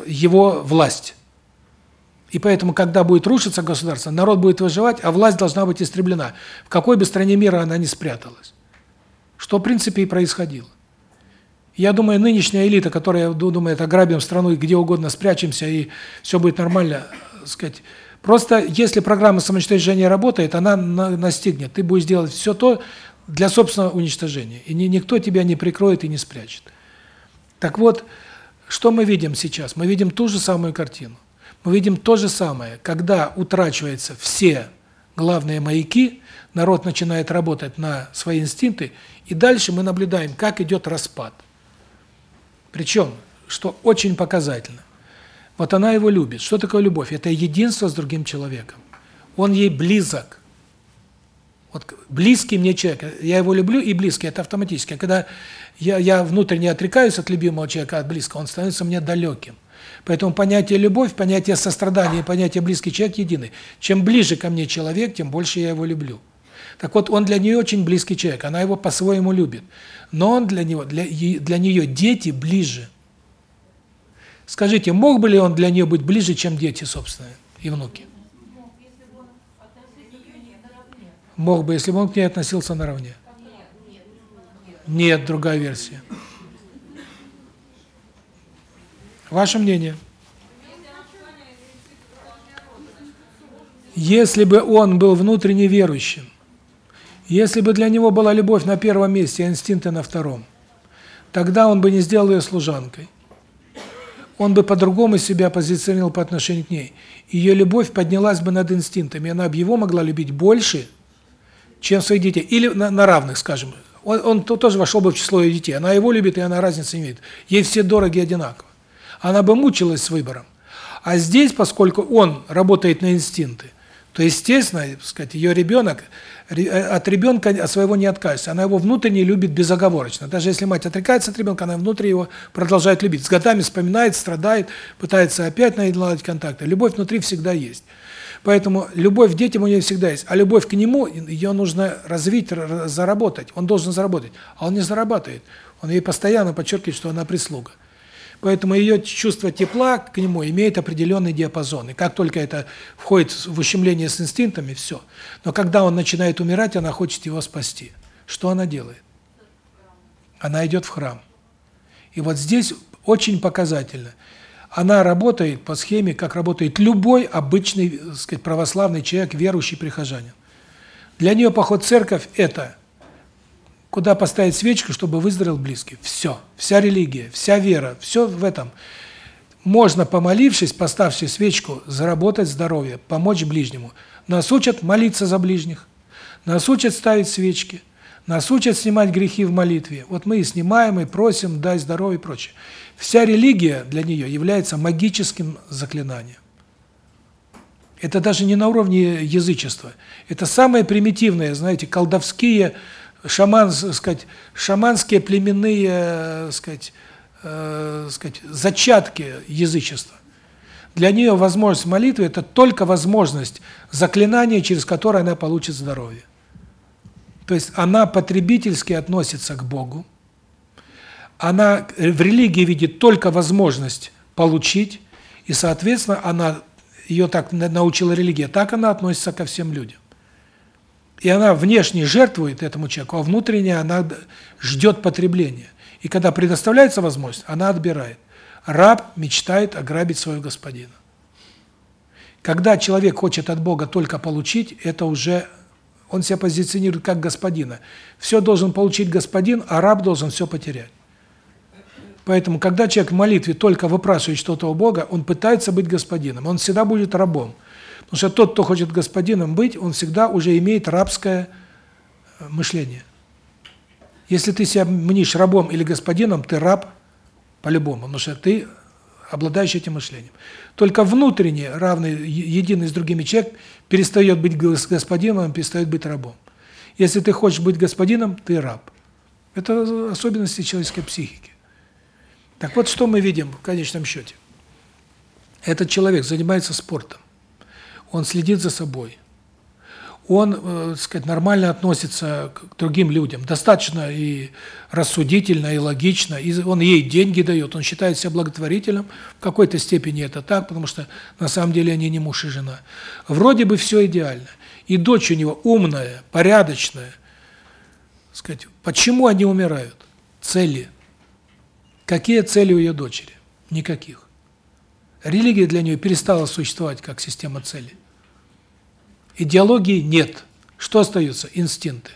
его власть. И поэтому, когда будет рушиться государство, народ будет выживать, а власть должна быть истреблена. В какой бы стране мира она ни спряталась. Что, в принципе, и происходило. Я думаю, нынешняя элита, которая думает, ограбим страну и где угодно спрячемся, и все будет нормально, сказать, просто если программа самоуничтожения работает, она настигнет. Ты будешь делать все то для собственного уничтожения. И никто тебя не прикроет и не спрячет. Так вот, что мы видим сейчас? Мы видим ту же самую картину мы видим то же самое. Когда утрачиваются все главные маяки, народ начинает работать на свои инстинкты, и дальше мы наблюдаем, как идет распад. Причем, что очень показательно, вот она его любит. Что такое любовь? Это единство с другим человеком. Он ей близок. Вот близкий мне человек, я его люблю и близкий, это автоматически. А когда я, я внутренне отрекаюсь от любимого человека, от близкого, он становится мне далеким. Поэтому понятие любовь, понятие сострадания понятие близкий человек едины. Чем ближе ко мне человек, тем больше я его люблю. Так вот, он для нее очень близкий человек, она его по-своему любит. Но он для него, для, для нее дети ближе. Скажите, мог бы ли он для нее быть ближе, чем дети собственные и внуки? Мог бы, если бы он к ней относился наравне. Нет, другая версия. Ваше мнение? Если бы он был внутренне верующим, если бы для него была любовь на первом месте, а инстинкты на втором, тогда он бы не сделал ее служанкой. Он бы по-другому себя позиционировал по отношению к ней. Ее любовь поднялась бы над инстинктами, она бы его могла любить больше, чем своих детей. Или на, на равных, скажем. Он, он тоже вошел бы в число ее детей. Она его любит, и она разницы не видит. Ей все дороги одинаково. Она бы мучилась с выбором. А здесь, поскольку он работает на инстинкты, то, естественно, сказать, ее ребенок Э, от ребенка своего не откажется. Она его внутренне любит безоговорочно. Даже если мать отрекается от ребенка, она внутри его продолжает любить. С годами вспоминает, страдает, пытается опять наладить контакты. Любовь внутри всегда есть. Поэтому любовь к детям у нее всегда есть. А любовь к нему, ее нужно развить, заработать. Он должен заработать. А он не зарабатывает. Он ей постоянно подчеркивает, что она прислуга. Поэтому ее чувство тепла к нему имеет определенный диапазон. И как только это входит в ущемление с инстинктами, все. Но когда он начинает умирать, она хочет его спасти. Что она делает? Она идет в храм. И вот здесь очень показательно. Она работает по схеме, как работает любой обычный, так сказать, православный человек, верующий прихожанин. Для нее поход в церковь – это куда поставить свечку, чтобы выздоровел близкий. Все. Вся религия, вся вера, все в этом. Можно, помолившись, поставши свечку, заработать здоровье, помочь ближнему. Нас учат молиться за ближних. Нас учат ставить свечки. Нас учат снимать грехи в молитве. Вот мы и снимаем, и просим, дай здоровье и прочее. Вся религия для нее является магическим заклинанием. Это даже не на уровне язычества. Это самое примитивное, знаете, колдовские шаман, сказать, шаманские племенные, э, сказать, э, сказать, зачатки язычества. Для нее возможность молитвы это только возможность заклинания, через которое она получит здоровье. То есть она потребительски относится к Богу. Она в религии видит только возможность получить, и, соответственно, она ее так научила религия, так она относится ко всем людям. И она внешне жертвует этому человеку, а внутренне она ждет потребления. И когда предоставляется возможность, она отбирает. Раб мечтает ограбить своего господина. Когда человек хочет от Бога только получить, это уже он себя позиционирует как господина. Все должен получить господин, а раб должен все потерять. Поэтому, когда человек в молитве только выпрашивает что-то у Бога, он пытается быть господином, он всегда будет рабом. Потому что тот, кто хочет господином быть, он всегда уже имеет рабское э, мышление. Если ты себя мнишь рабом или господином, ты раб по-любому, потому что ты обладаешь этим мышлением. Только внутренне равный, единый с другими человек перестает быть господином, перестает быть рабом. Если ты хочешь быть господином, ты раб. Это особенности человеческой психики. Так вот, что мы видим в конечном счете? Этот человек занимается спортом он следит за собой. Он, э, сказать, нормально относится к другим людям, достаточно и рассудительно, и логично, и он ей деньги дает, он считает себя благотворителем, в какой-то степени это так, потому что на самом деле они не муж и жена. Вроде бы все идеально. И дочь у него умная, порядочная. Сказать, почему они умирают? Цели. Какие цели у ее дочери? Никаких. Религия для нее перестала существовать как система целей. Идеологии нет. Что остается? Инстинкты.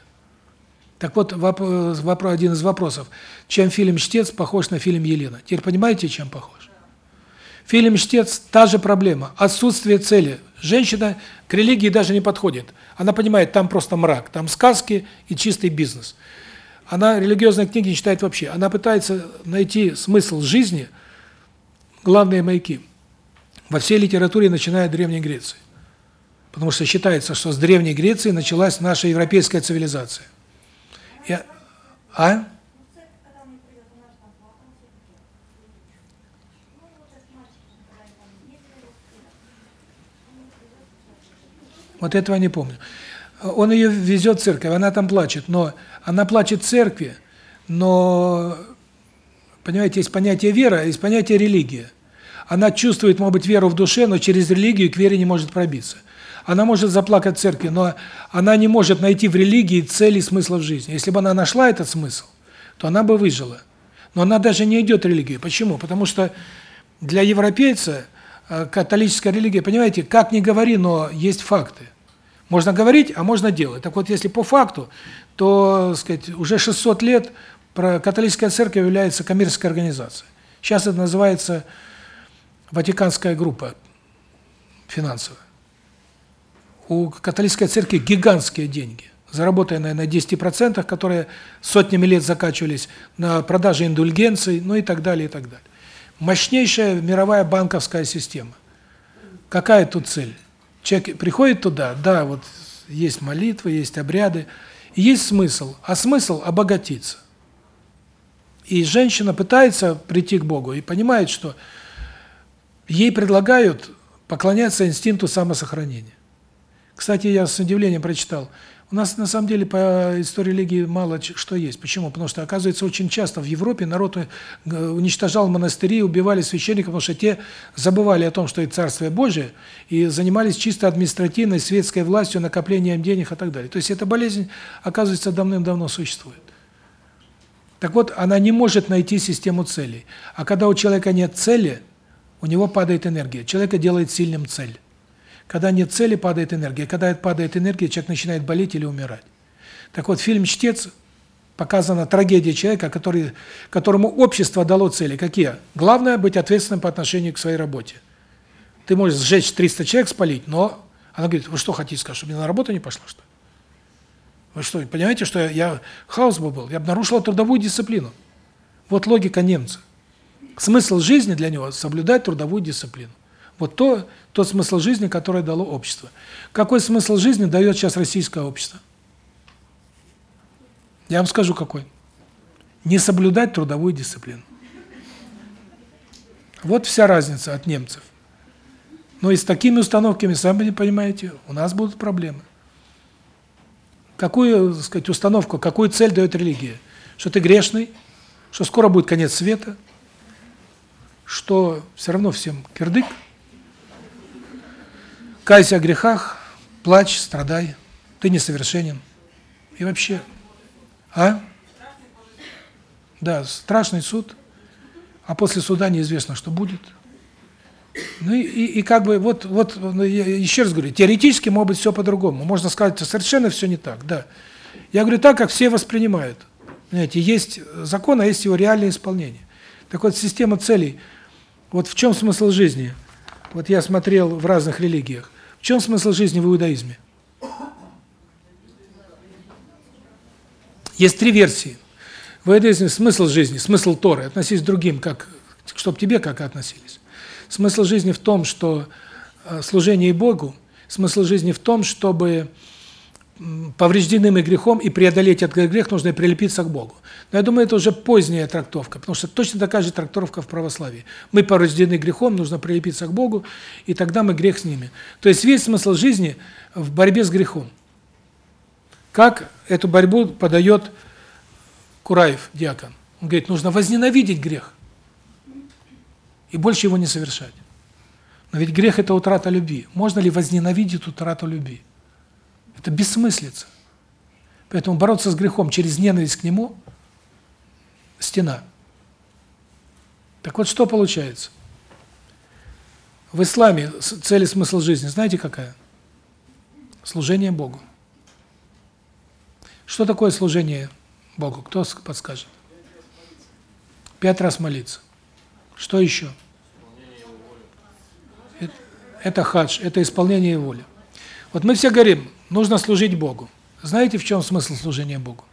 Так вот, вопрос, один из вопросов. Чем фильм «Чтец» похож на фильм «Елена»? Теперь понимаете, чем похож? Фильм «Чтец» – та же проблема. Отсутствие цели. Женщина к религии даже не подходит. Она понимает, там просто мрак, там сказки и чистый бизнес. Она религиозные книги не читает вообще. Она пытается найти смысл жизни, главные маяки, во всей литературе, начиная от Древней Греции потому что считается, что с Древней Греции началась наша европейская цивилизация. Я... А? Вот этого не помню. Он ее везет в церковь, она там плачет, но она плачет в церкви, но, понимаете, есть понятие вера, есть понятие религия. Она чувствует, может быть, веру в душе, но через религию к вере не может пробиться. Она может заплакать в церкви, но она не может найти в религии цели и смысла в жизни. Если бы она нашла этот смысл, то она бы выжила. Но она даже не идет в религию. Почему? Потому что для европейца э, католическая религия, понимаете, как ни говори, но есть факты. Можно говорить, а можно делать. Так вот, если по факту, то, сказать, уже 600 лет католическая церковь является коммерческой организацией. Сейчас это называется Ватиканская группа финансовая. У католической церкви гигантские деньги, заработанные на 10%, которые сотнями лет закачивались на продаже индульгенций, ну и так далее, и так далее. Мощнейшая мировая банковская система. Какая тут цель? Человек приходит туда, да, вот есть молитвы, есть обряды, есть смысл, а смысл обогатиться. И женщина пытается прийти к Богу и понимает, что ей предлагают поклоняться инстинкту самосохранения. Кстати, я с удивлением прочитал. У нас на самом деле по истории религии мало что есть. Почему? Потому что оказывается очень часто в Европе народ э, уничтожал монастыри, убивали священников, потому что те забывали о том, что это царствие Божие и занимались чисто административной светской властью, накоплением денег и так далее. То есть эта болезнь, оказывается, давным-давно существует. Так вот, она не может найти систему целей. А когда у человека нет цели, у него падает энергия. Человека делает сильным цель. Когда нет цели, падает энергия. Когда падает энергия, человек начинает болеть или умирать. Так вот, фильм «Чтец» показана трагедия человека, который, которому общество дало цели. Какие? Главное – быть ответственным по отношению к своей работе. Ты можешь сжечь 300 человек, спалить, но она говорит, вы что хотите сказать, чтобы я на работу не пошла, что ли? Вы что, понимаете, что я, я хаос бы был, я бы нарушила трудовую дисциплину. Вот логика немца. Смысл жизни для него – соблюдать трудовую дисциплину. Вот то, тот смысл жизни, который дало общество. Какой смысл жизни дает сейчас российское общество? Я вам скажу какой. Не соблюдать трудовую дисциплину. Вот вся разница от немцев. Но и с такими установками, сами понимаете, у нас будут проблемы. Какую, так сказать, установку, какую цель дает религия? Что ты грешный, что скоро будет конец света, что все равно всем кирдык. Кайся о грехах, плачь, страдай, ты несовершенен. И вообще, а? Да, страшный суд, а после суда неизвестно, что будет. Ну и, и, и как бы вот вот ну, я еще раз говорю, теоретически может быть все по-другому. Можно сказать, совершенно все не так, да. Я говорю так, как все воспринимают. Знаете, есть закон, а есть его реальное исполнение. Так вот, система целей. Вот в чем смысл жизни? Вот я смотрел в разных религиях. В чем смысл жизни в иудаизме? Есть три версии. В иудаизме смысл жизни, смысл Торы, относись к другим, как, чтобы тебе как относились. Смысл жизни в том, что э, служение Богу, смысл жизни в том, чтобы поврежденным и грехом и преодолеть этот грех нужно прилепиться к Богу. Но я думаю, это уже поздняя трактовка, потому что точно такая же трактовка в православии. Мы повреждены грехом, нужно прилепиться к Богу, и тогда мы грех снимем. То есть весь смысл жизни в борьбе с грехом. Как эту борьбу подает Кураев, диакон? Он говорит, нужно возненавидеть грех и больше его не совершать. Но ведь грех – это утрата любви. Можно ли возненавидеть утрату любви? Это бессмыслица. Поэтому бороться с грехом через ненависть к нему – стена. Так вот, что получается? В исламе цель и смысл жизни знаете какая? Служение Богу. Что такое служение Богу? Кто подскажет? Пять раз молиться. Что еще? Это, это хадж, это исполнение воли. Вот мы все говорим, нужно служить Богу. Знаете, в чем смысл служения Богу?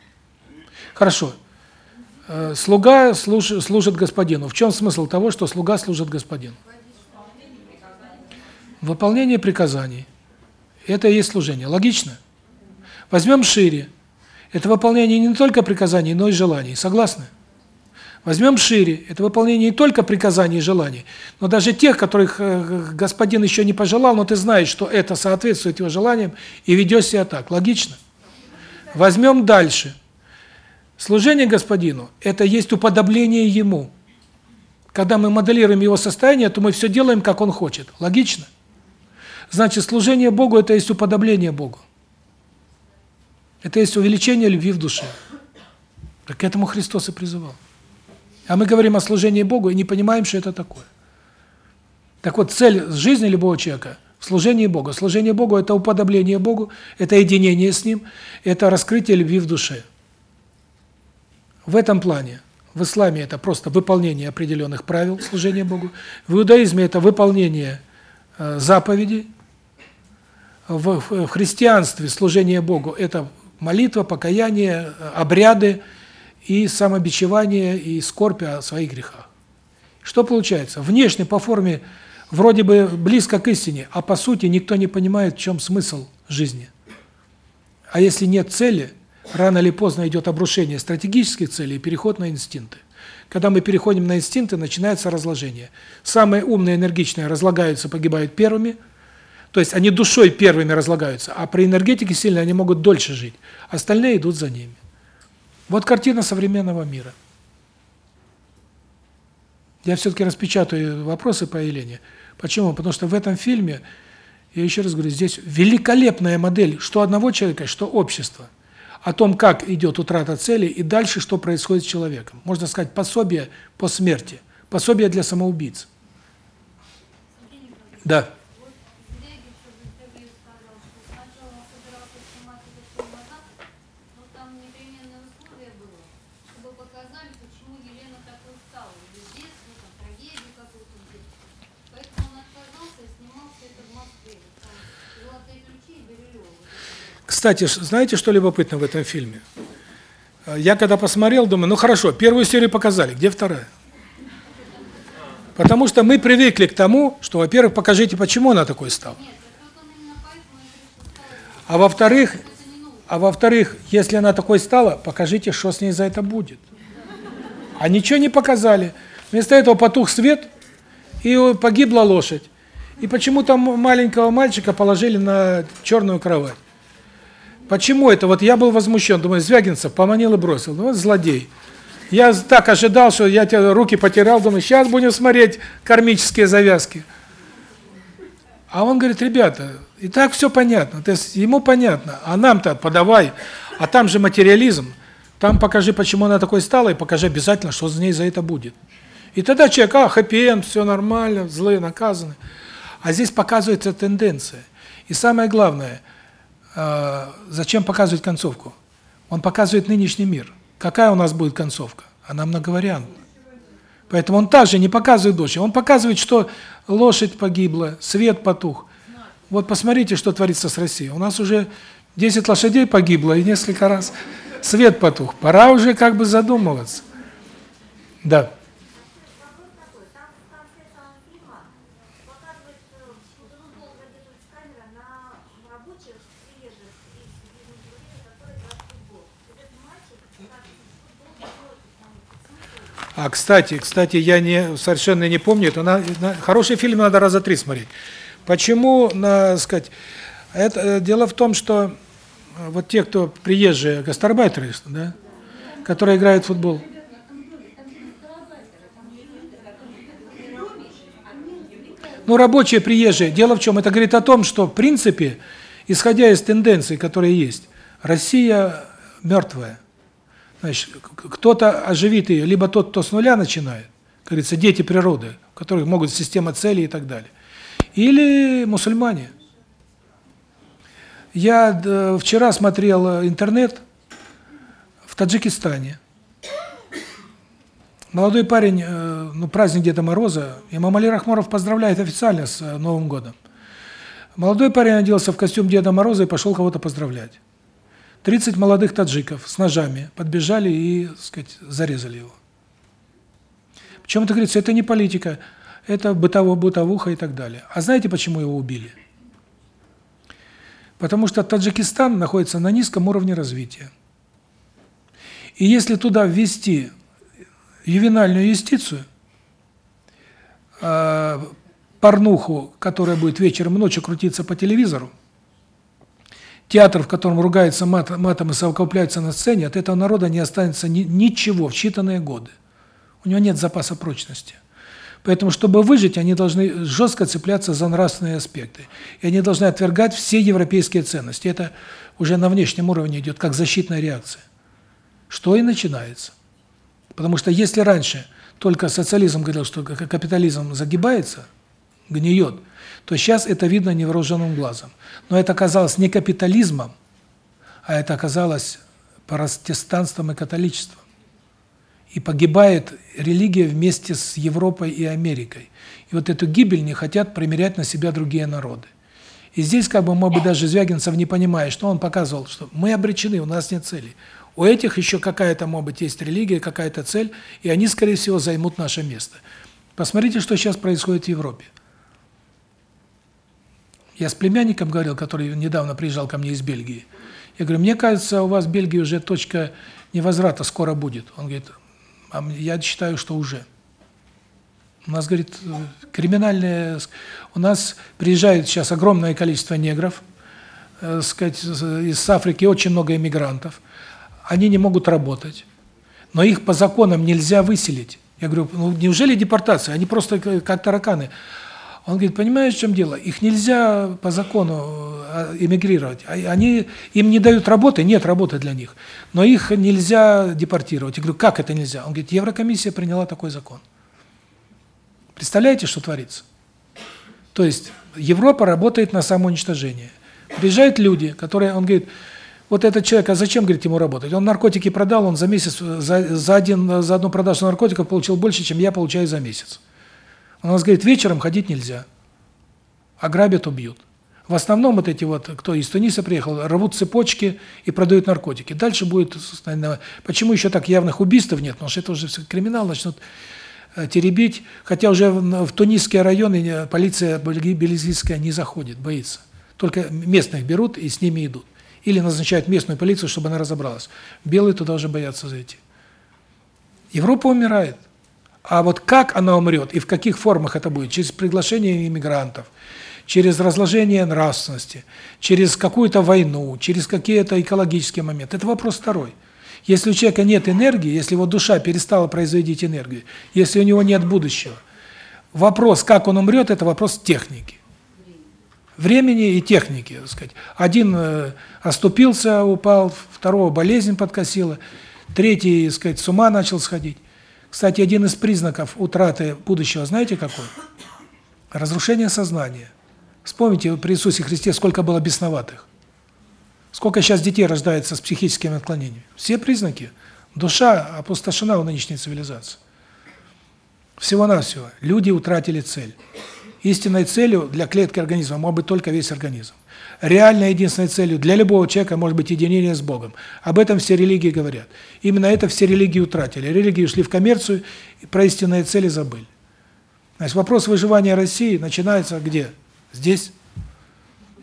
Хорошо. Э, слуга служит господину. В чем смысл того, что слуга служит господину? Выполнение приказаний. Это и есть служение. Логично? Возьмем шире. Это выполнение не только приказаний, но и желаний. Согласны? Возьмем шире. Это выполнение не только приказаний и желаний, но даже тех, которых э, господин еще не пожелал, но ты знаешь, что это соответствует его желаниям, и ведешь себя так. Логично? Возьмем дальше. Служение господину – это есть уподобление ему. Когда мы моделируем его состояние, то мы все делаем, как он хочет. Логично? Значит, служение Богу – это есть уподобление Богу. Это есть увеличение любви в душе. Так к этому Христос и призывал. А мы говорим о служении Богу и не понимаем, что это такое. Так вот, цель жизни любого человека – в служении Богу. Служение Богу – это уподобление Богу, это единение с Ним, это раскрытие любви в душе. В этом плане в исламе это просто выполнение определенных правил служения Богу, в иудаизме это выполнение э, заповедей, в, в христианстве служение Богу – это молитва, покаяние, обряды и самобичевание и скорбь о своих грехах. Что получается? Внешне по форме вроде бы близко к истине, а по сути никто не понимает, в чем смысл жизни. А если нет цели, рано или поздно идет обрушение стратегических целей и переход на инстинкты. Когда мы переходим на инстинкты, начинается разложение. Самые умные, энергичные разлагаются, погибают первыми – то есть они душой первыми разлагаются, а при энергетике сильной они могут дольше жить. Остальные идут за ними. Вот картина современного мира. Я все-таки распечатаю вопросы по Елене. Почему? Потому что в этом фильме, я еще раз говорю, здесь великолепная модель, что одного человека, что общества, о том, как идет утрата цели и дальше, что происходит с человеком. Можно сказать, пособие по смерти, пособие для самоубийц. Да. Кстати, знаете, что любопытно в этом фильме? Я когда посмотрел, думаю, ну хорошо, первую серию показали, где вторая? Потому что мы привыкли к тому, что, во-первых, покажите, почему она такой стала. А во-вторых, а во-вторых, если она такой стала, покажите, что с ней за это будет. А ничего не показали. Вместо этого потух свет, и погибла лошадь. И почему-то маленького мальчика положили на черную кровать. Почему это? Вот я был возмущен, думаю, Звягинцев поманил и бросил. Ну, вот злодей. Я так ожидал, что я тебе руки потерял, думаю, сейчас будем смотреть кармические завязки. А он говорит, ребята, и так все понятно. То есть ему понятно, а нам-то подавай. А там же материализм. Там покажи, почему она такой стала, и покажи обязательно, что с ней за это будет. И тогда человек, а, хэппи все нормально, злые наказаны. А здесь показывается тенденция. И самое главное – зачем показывать концовку? Он показывает нынешний мир. Какая у нас будет концовка? Она многовариантна. Поэтому он также не показывает дочь. Он показывает, что лошадь погибла, свет потух. Вот посмотрите, что творится с Россией. У нас уже 10 лошадей погибло и несколько раз свет потух. Пора уже как бы задумываться. Да. А, кстати, кстати, я не совершенно не помню, это на, на хороший фильм надо раза три смотреть. Почему, на, сказать, это э, дело в том, что э, вот те, кто приезжие гастарбайтеры, да, которые играют в футбол. Ну, рабочие приезжие. Дело в чем? Это говорит о том, что, в принципе, исходя из тенденций, которые есть, Россия мертвая. Значит, кто-то оживит ее, либо тот, кто с нуля начинает, как говорится, дети природы, у которых могут система целей и так далее, или мусульмане. Я э, вчера смотрел э, интернет в Таджикистане. Молодой парень, э, ну, праздник Деда Мороза, имам Али Рахмаров поздравляет официально с Новым годом. Молодой парень оделся в костюм Деда Мороза и пошел кого-то поздравлять. 30 молодых таджиков с ножами подбежали и, так сказать, зарезали его. Почему это говорится? Это не политика, это бытово, бытовуха и так далее. А знаете, почему его убили? Потому что Таджикистан находится на низком уровне развития. И если туда ввести ювенальную юстицию, э, порнуху, которая будет вечером и ночью крутиться по телевизору, театр, в котором ругаются мат, матом и совокупляются на сцене, от этого народа не останется ни, ничего в считанные годы. У него нет запаса прочности. Поэтому, чтобы выжить, они должны жестко цепляться за нравственные аспекты. И они должны отвергать все европейские ценности. Это уже на внешнем уровне идет как защитная реакция. Что и начинается. Потому что если раньше только социализм говорил, что капитализм загибается, гниет, то сейчас это видно невооруженным глазом. Но это оказалось не капитализмом, а это оказалось протестантством и католичеством и погибает религия вместе с Европой и Америкой. И вот эту гибель не хотят примерять на себя другие народы. И здесь как бы, может быть, даже Звягинцев не понимая, что он показывал, что мы обречены, у нас нет цели. У этих еще какая-то, может быть, есть религия, какая-то цель, и они, скорее всего, займут наше место. Посмотрите, что сейчас происходит в Европе. Я с племянником говорил, который недавно приезжал ко мне из Бельгии. Я говорю, мне кажется, у вас в Бельгии уже точка невозврата скоро будет. Он говорит, а я считаю, что уже. У нас, говорит, криминальные... У нас приезжает сейчас огромное количество негров, э, сказать, из Африки очень много иммигрантов. Они не могут работать. Но их по законам нельзя выселить. Я говорю, ну неужели депортация? Они просто как тараканы. Он говорит, понимаешь, в чем дело? Их нельзя по закону э, эмигрировать. А они им не дают работы, нет работы для них. Но их нельзя депортировать. Я говорю, как это нельзя? Он говорит, Еврокомиссия приняла такой закон. Представляете, что творится? То есть Европа работает на самоуничтожение. Приезжают люди, которые, он говорит, вот этот человек, а зачем, говорит, ему работать? Он наркотики продал, он за месяц, за, за, один, за одну продажу наркотиков получил больше, чем я получаю за месяц. У нас, говорит, вечером ходить нельзя. Ограбят, убьют. В основном вот эти вот, кто из Туниса приехал, рвут цепочки и продают наркотики. Дальше будет, почему еще так явных убийств нет? Потому что это уже криминал, начнут э, теребить. Хотя уже в, тунисские районы полиция бельгийская не заходит, боится. Только местных берут и с ними идут. Или назначают местную полицию, чтобы она разобралась. Белые туда уже боятся зайти. Европа умирает. А вот как она умрет и в каких формах это будет? Через приглашение иммигрантов, через разложение нравственности, через какую-то войну, через какие-то экологические моменты. Это вопрос второй. Если у человека нет энергии, если его душа перестала производить энергию, если у него нет будущего, вопрос, как он умрет, это вопрос техники. Времени и техники, так сказать. Один э, оступился, упал, второго болезнь подкосила, третий, так сказать, с ума начал сходить. Кстати, один из признаков утраты будущего, знаете какой? Разрушение сознания. Вспомните при Иисусе Христе, сколько было бесноватых. Сколько сейчас детей рождается с психическими отклонениями. Все признаки. Душа опустошена у нынешней цивилизации. Всего-навсего. Люди утратили цель. Истинной целью для клетки организма может быть только весь организм. Реальной единственной целью для любого человека может быть единение с Богом. Об этом все религии говорят. Именно это все религии утратили. Религии ушли в коммерцию и про истинные цели забыли. Значит, вопрос выживания России начинается где? Здесь.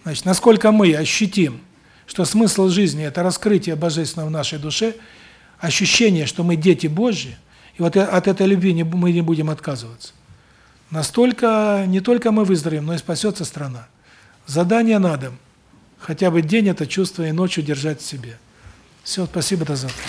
Значит, насколько мы ощутим, что смысл жизни – это раскрытие Божественного в нашей душе, ощущение, что мы дети Божьи, и вот от этой любви мы не будем отказываться. Настолько не только мы выздоровеем, но и спасется страна. Задание надо. Хотя бы день это чувство и ночью держать в себе. Все, спасибо, до завтра.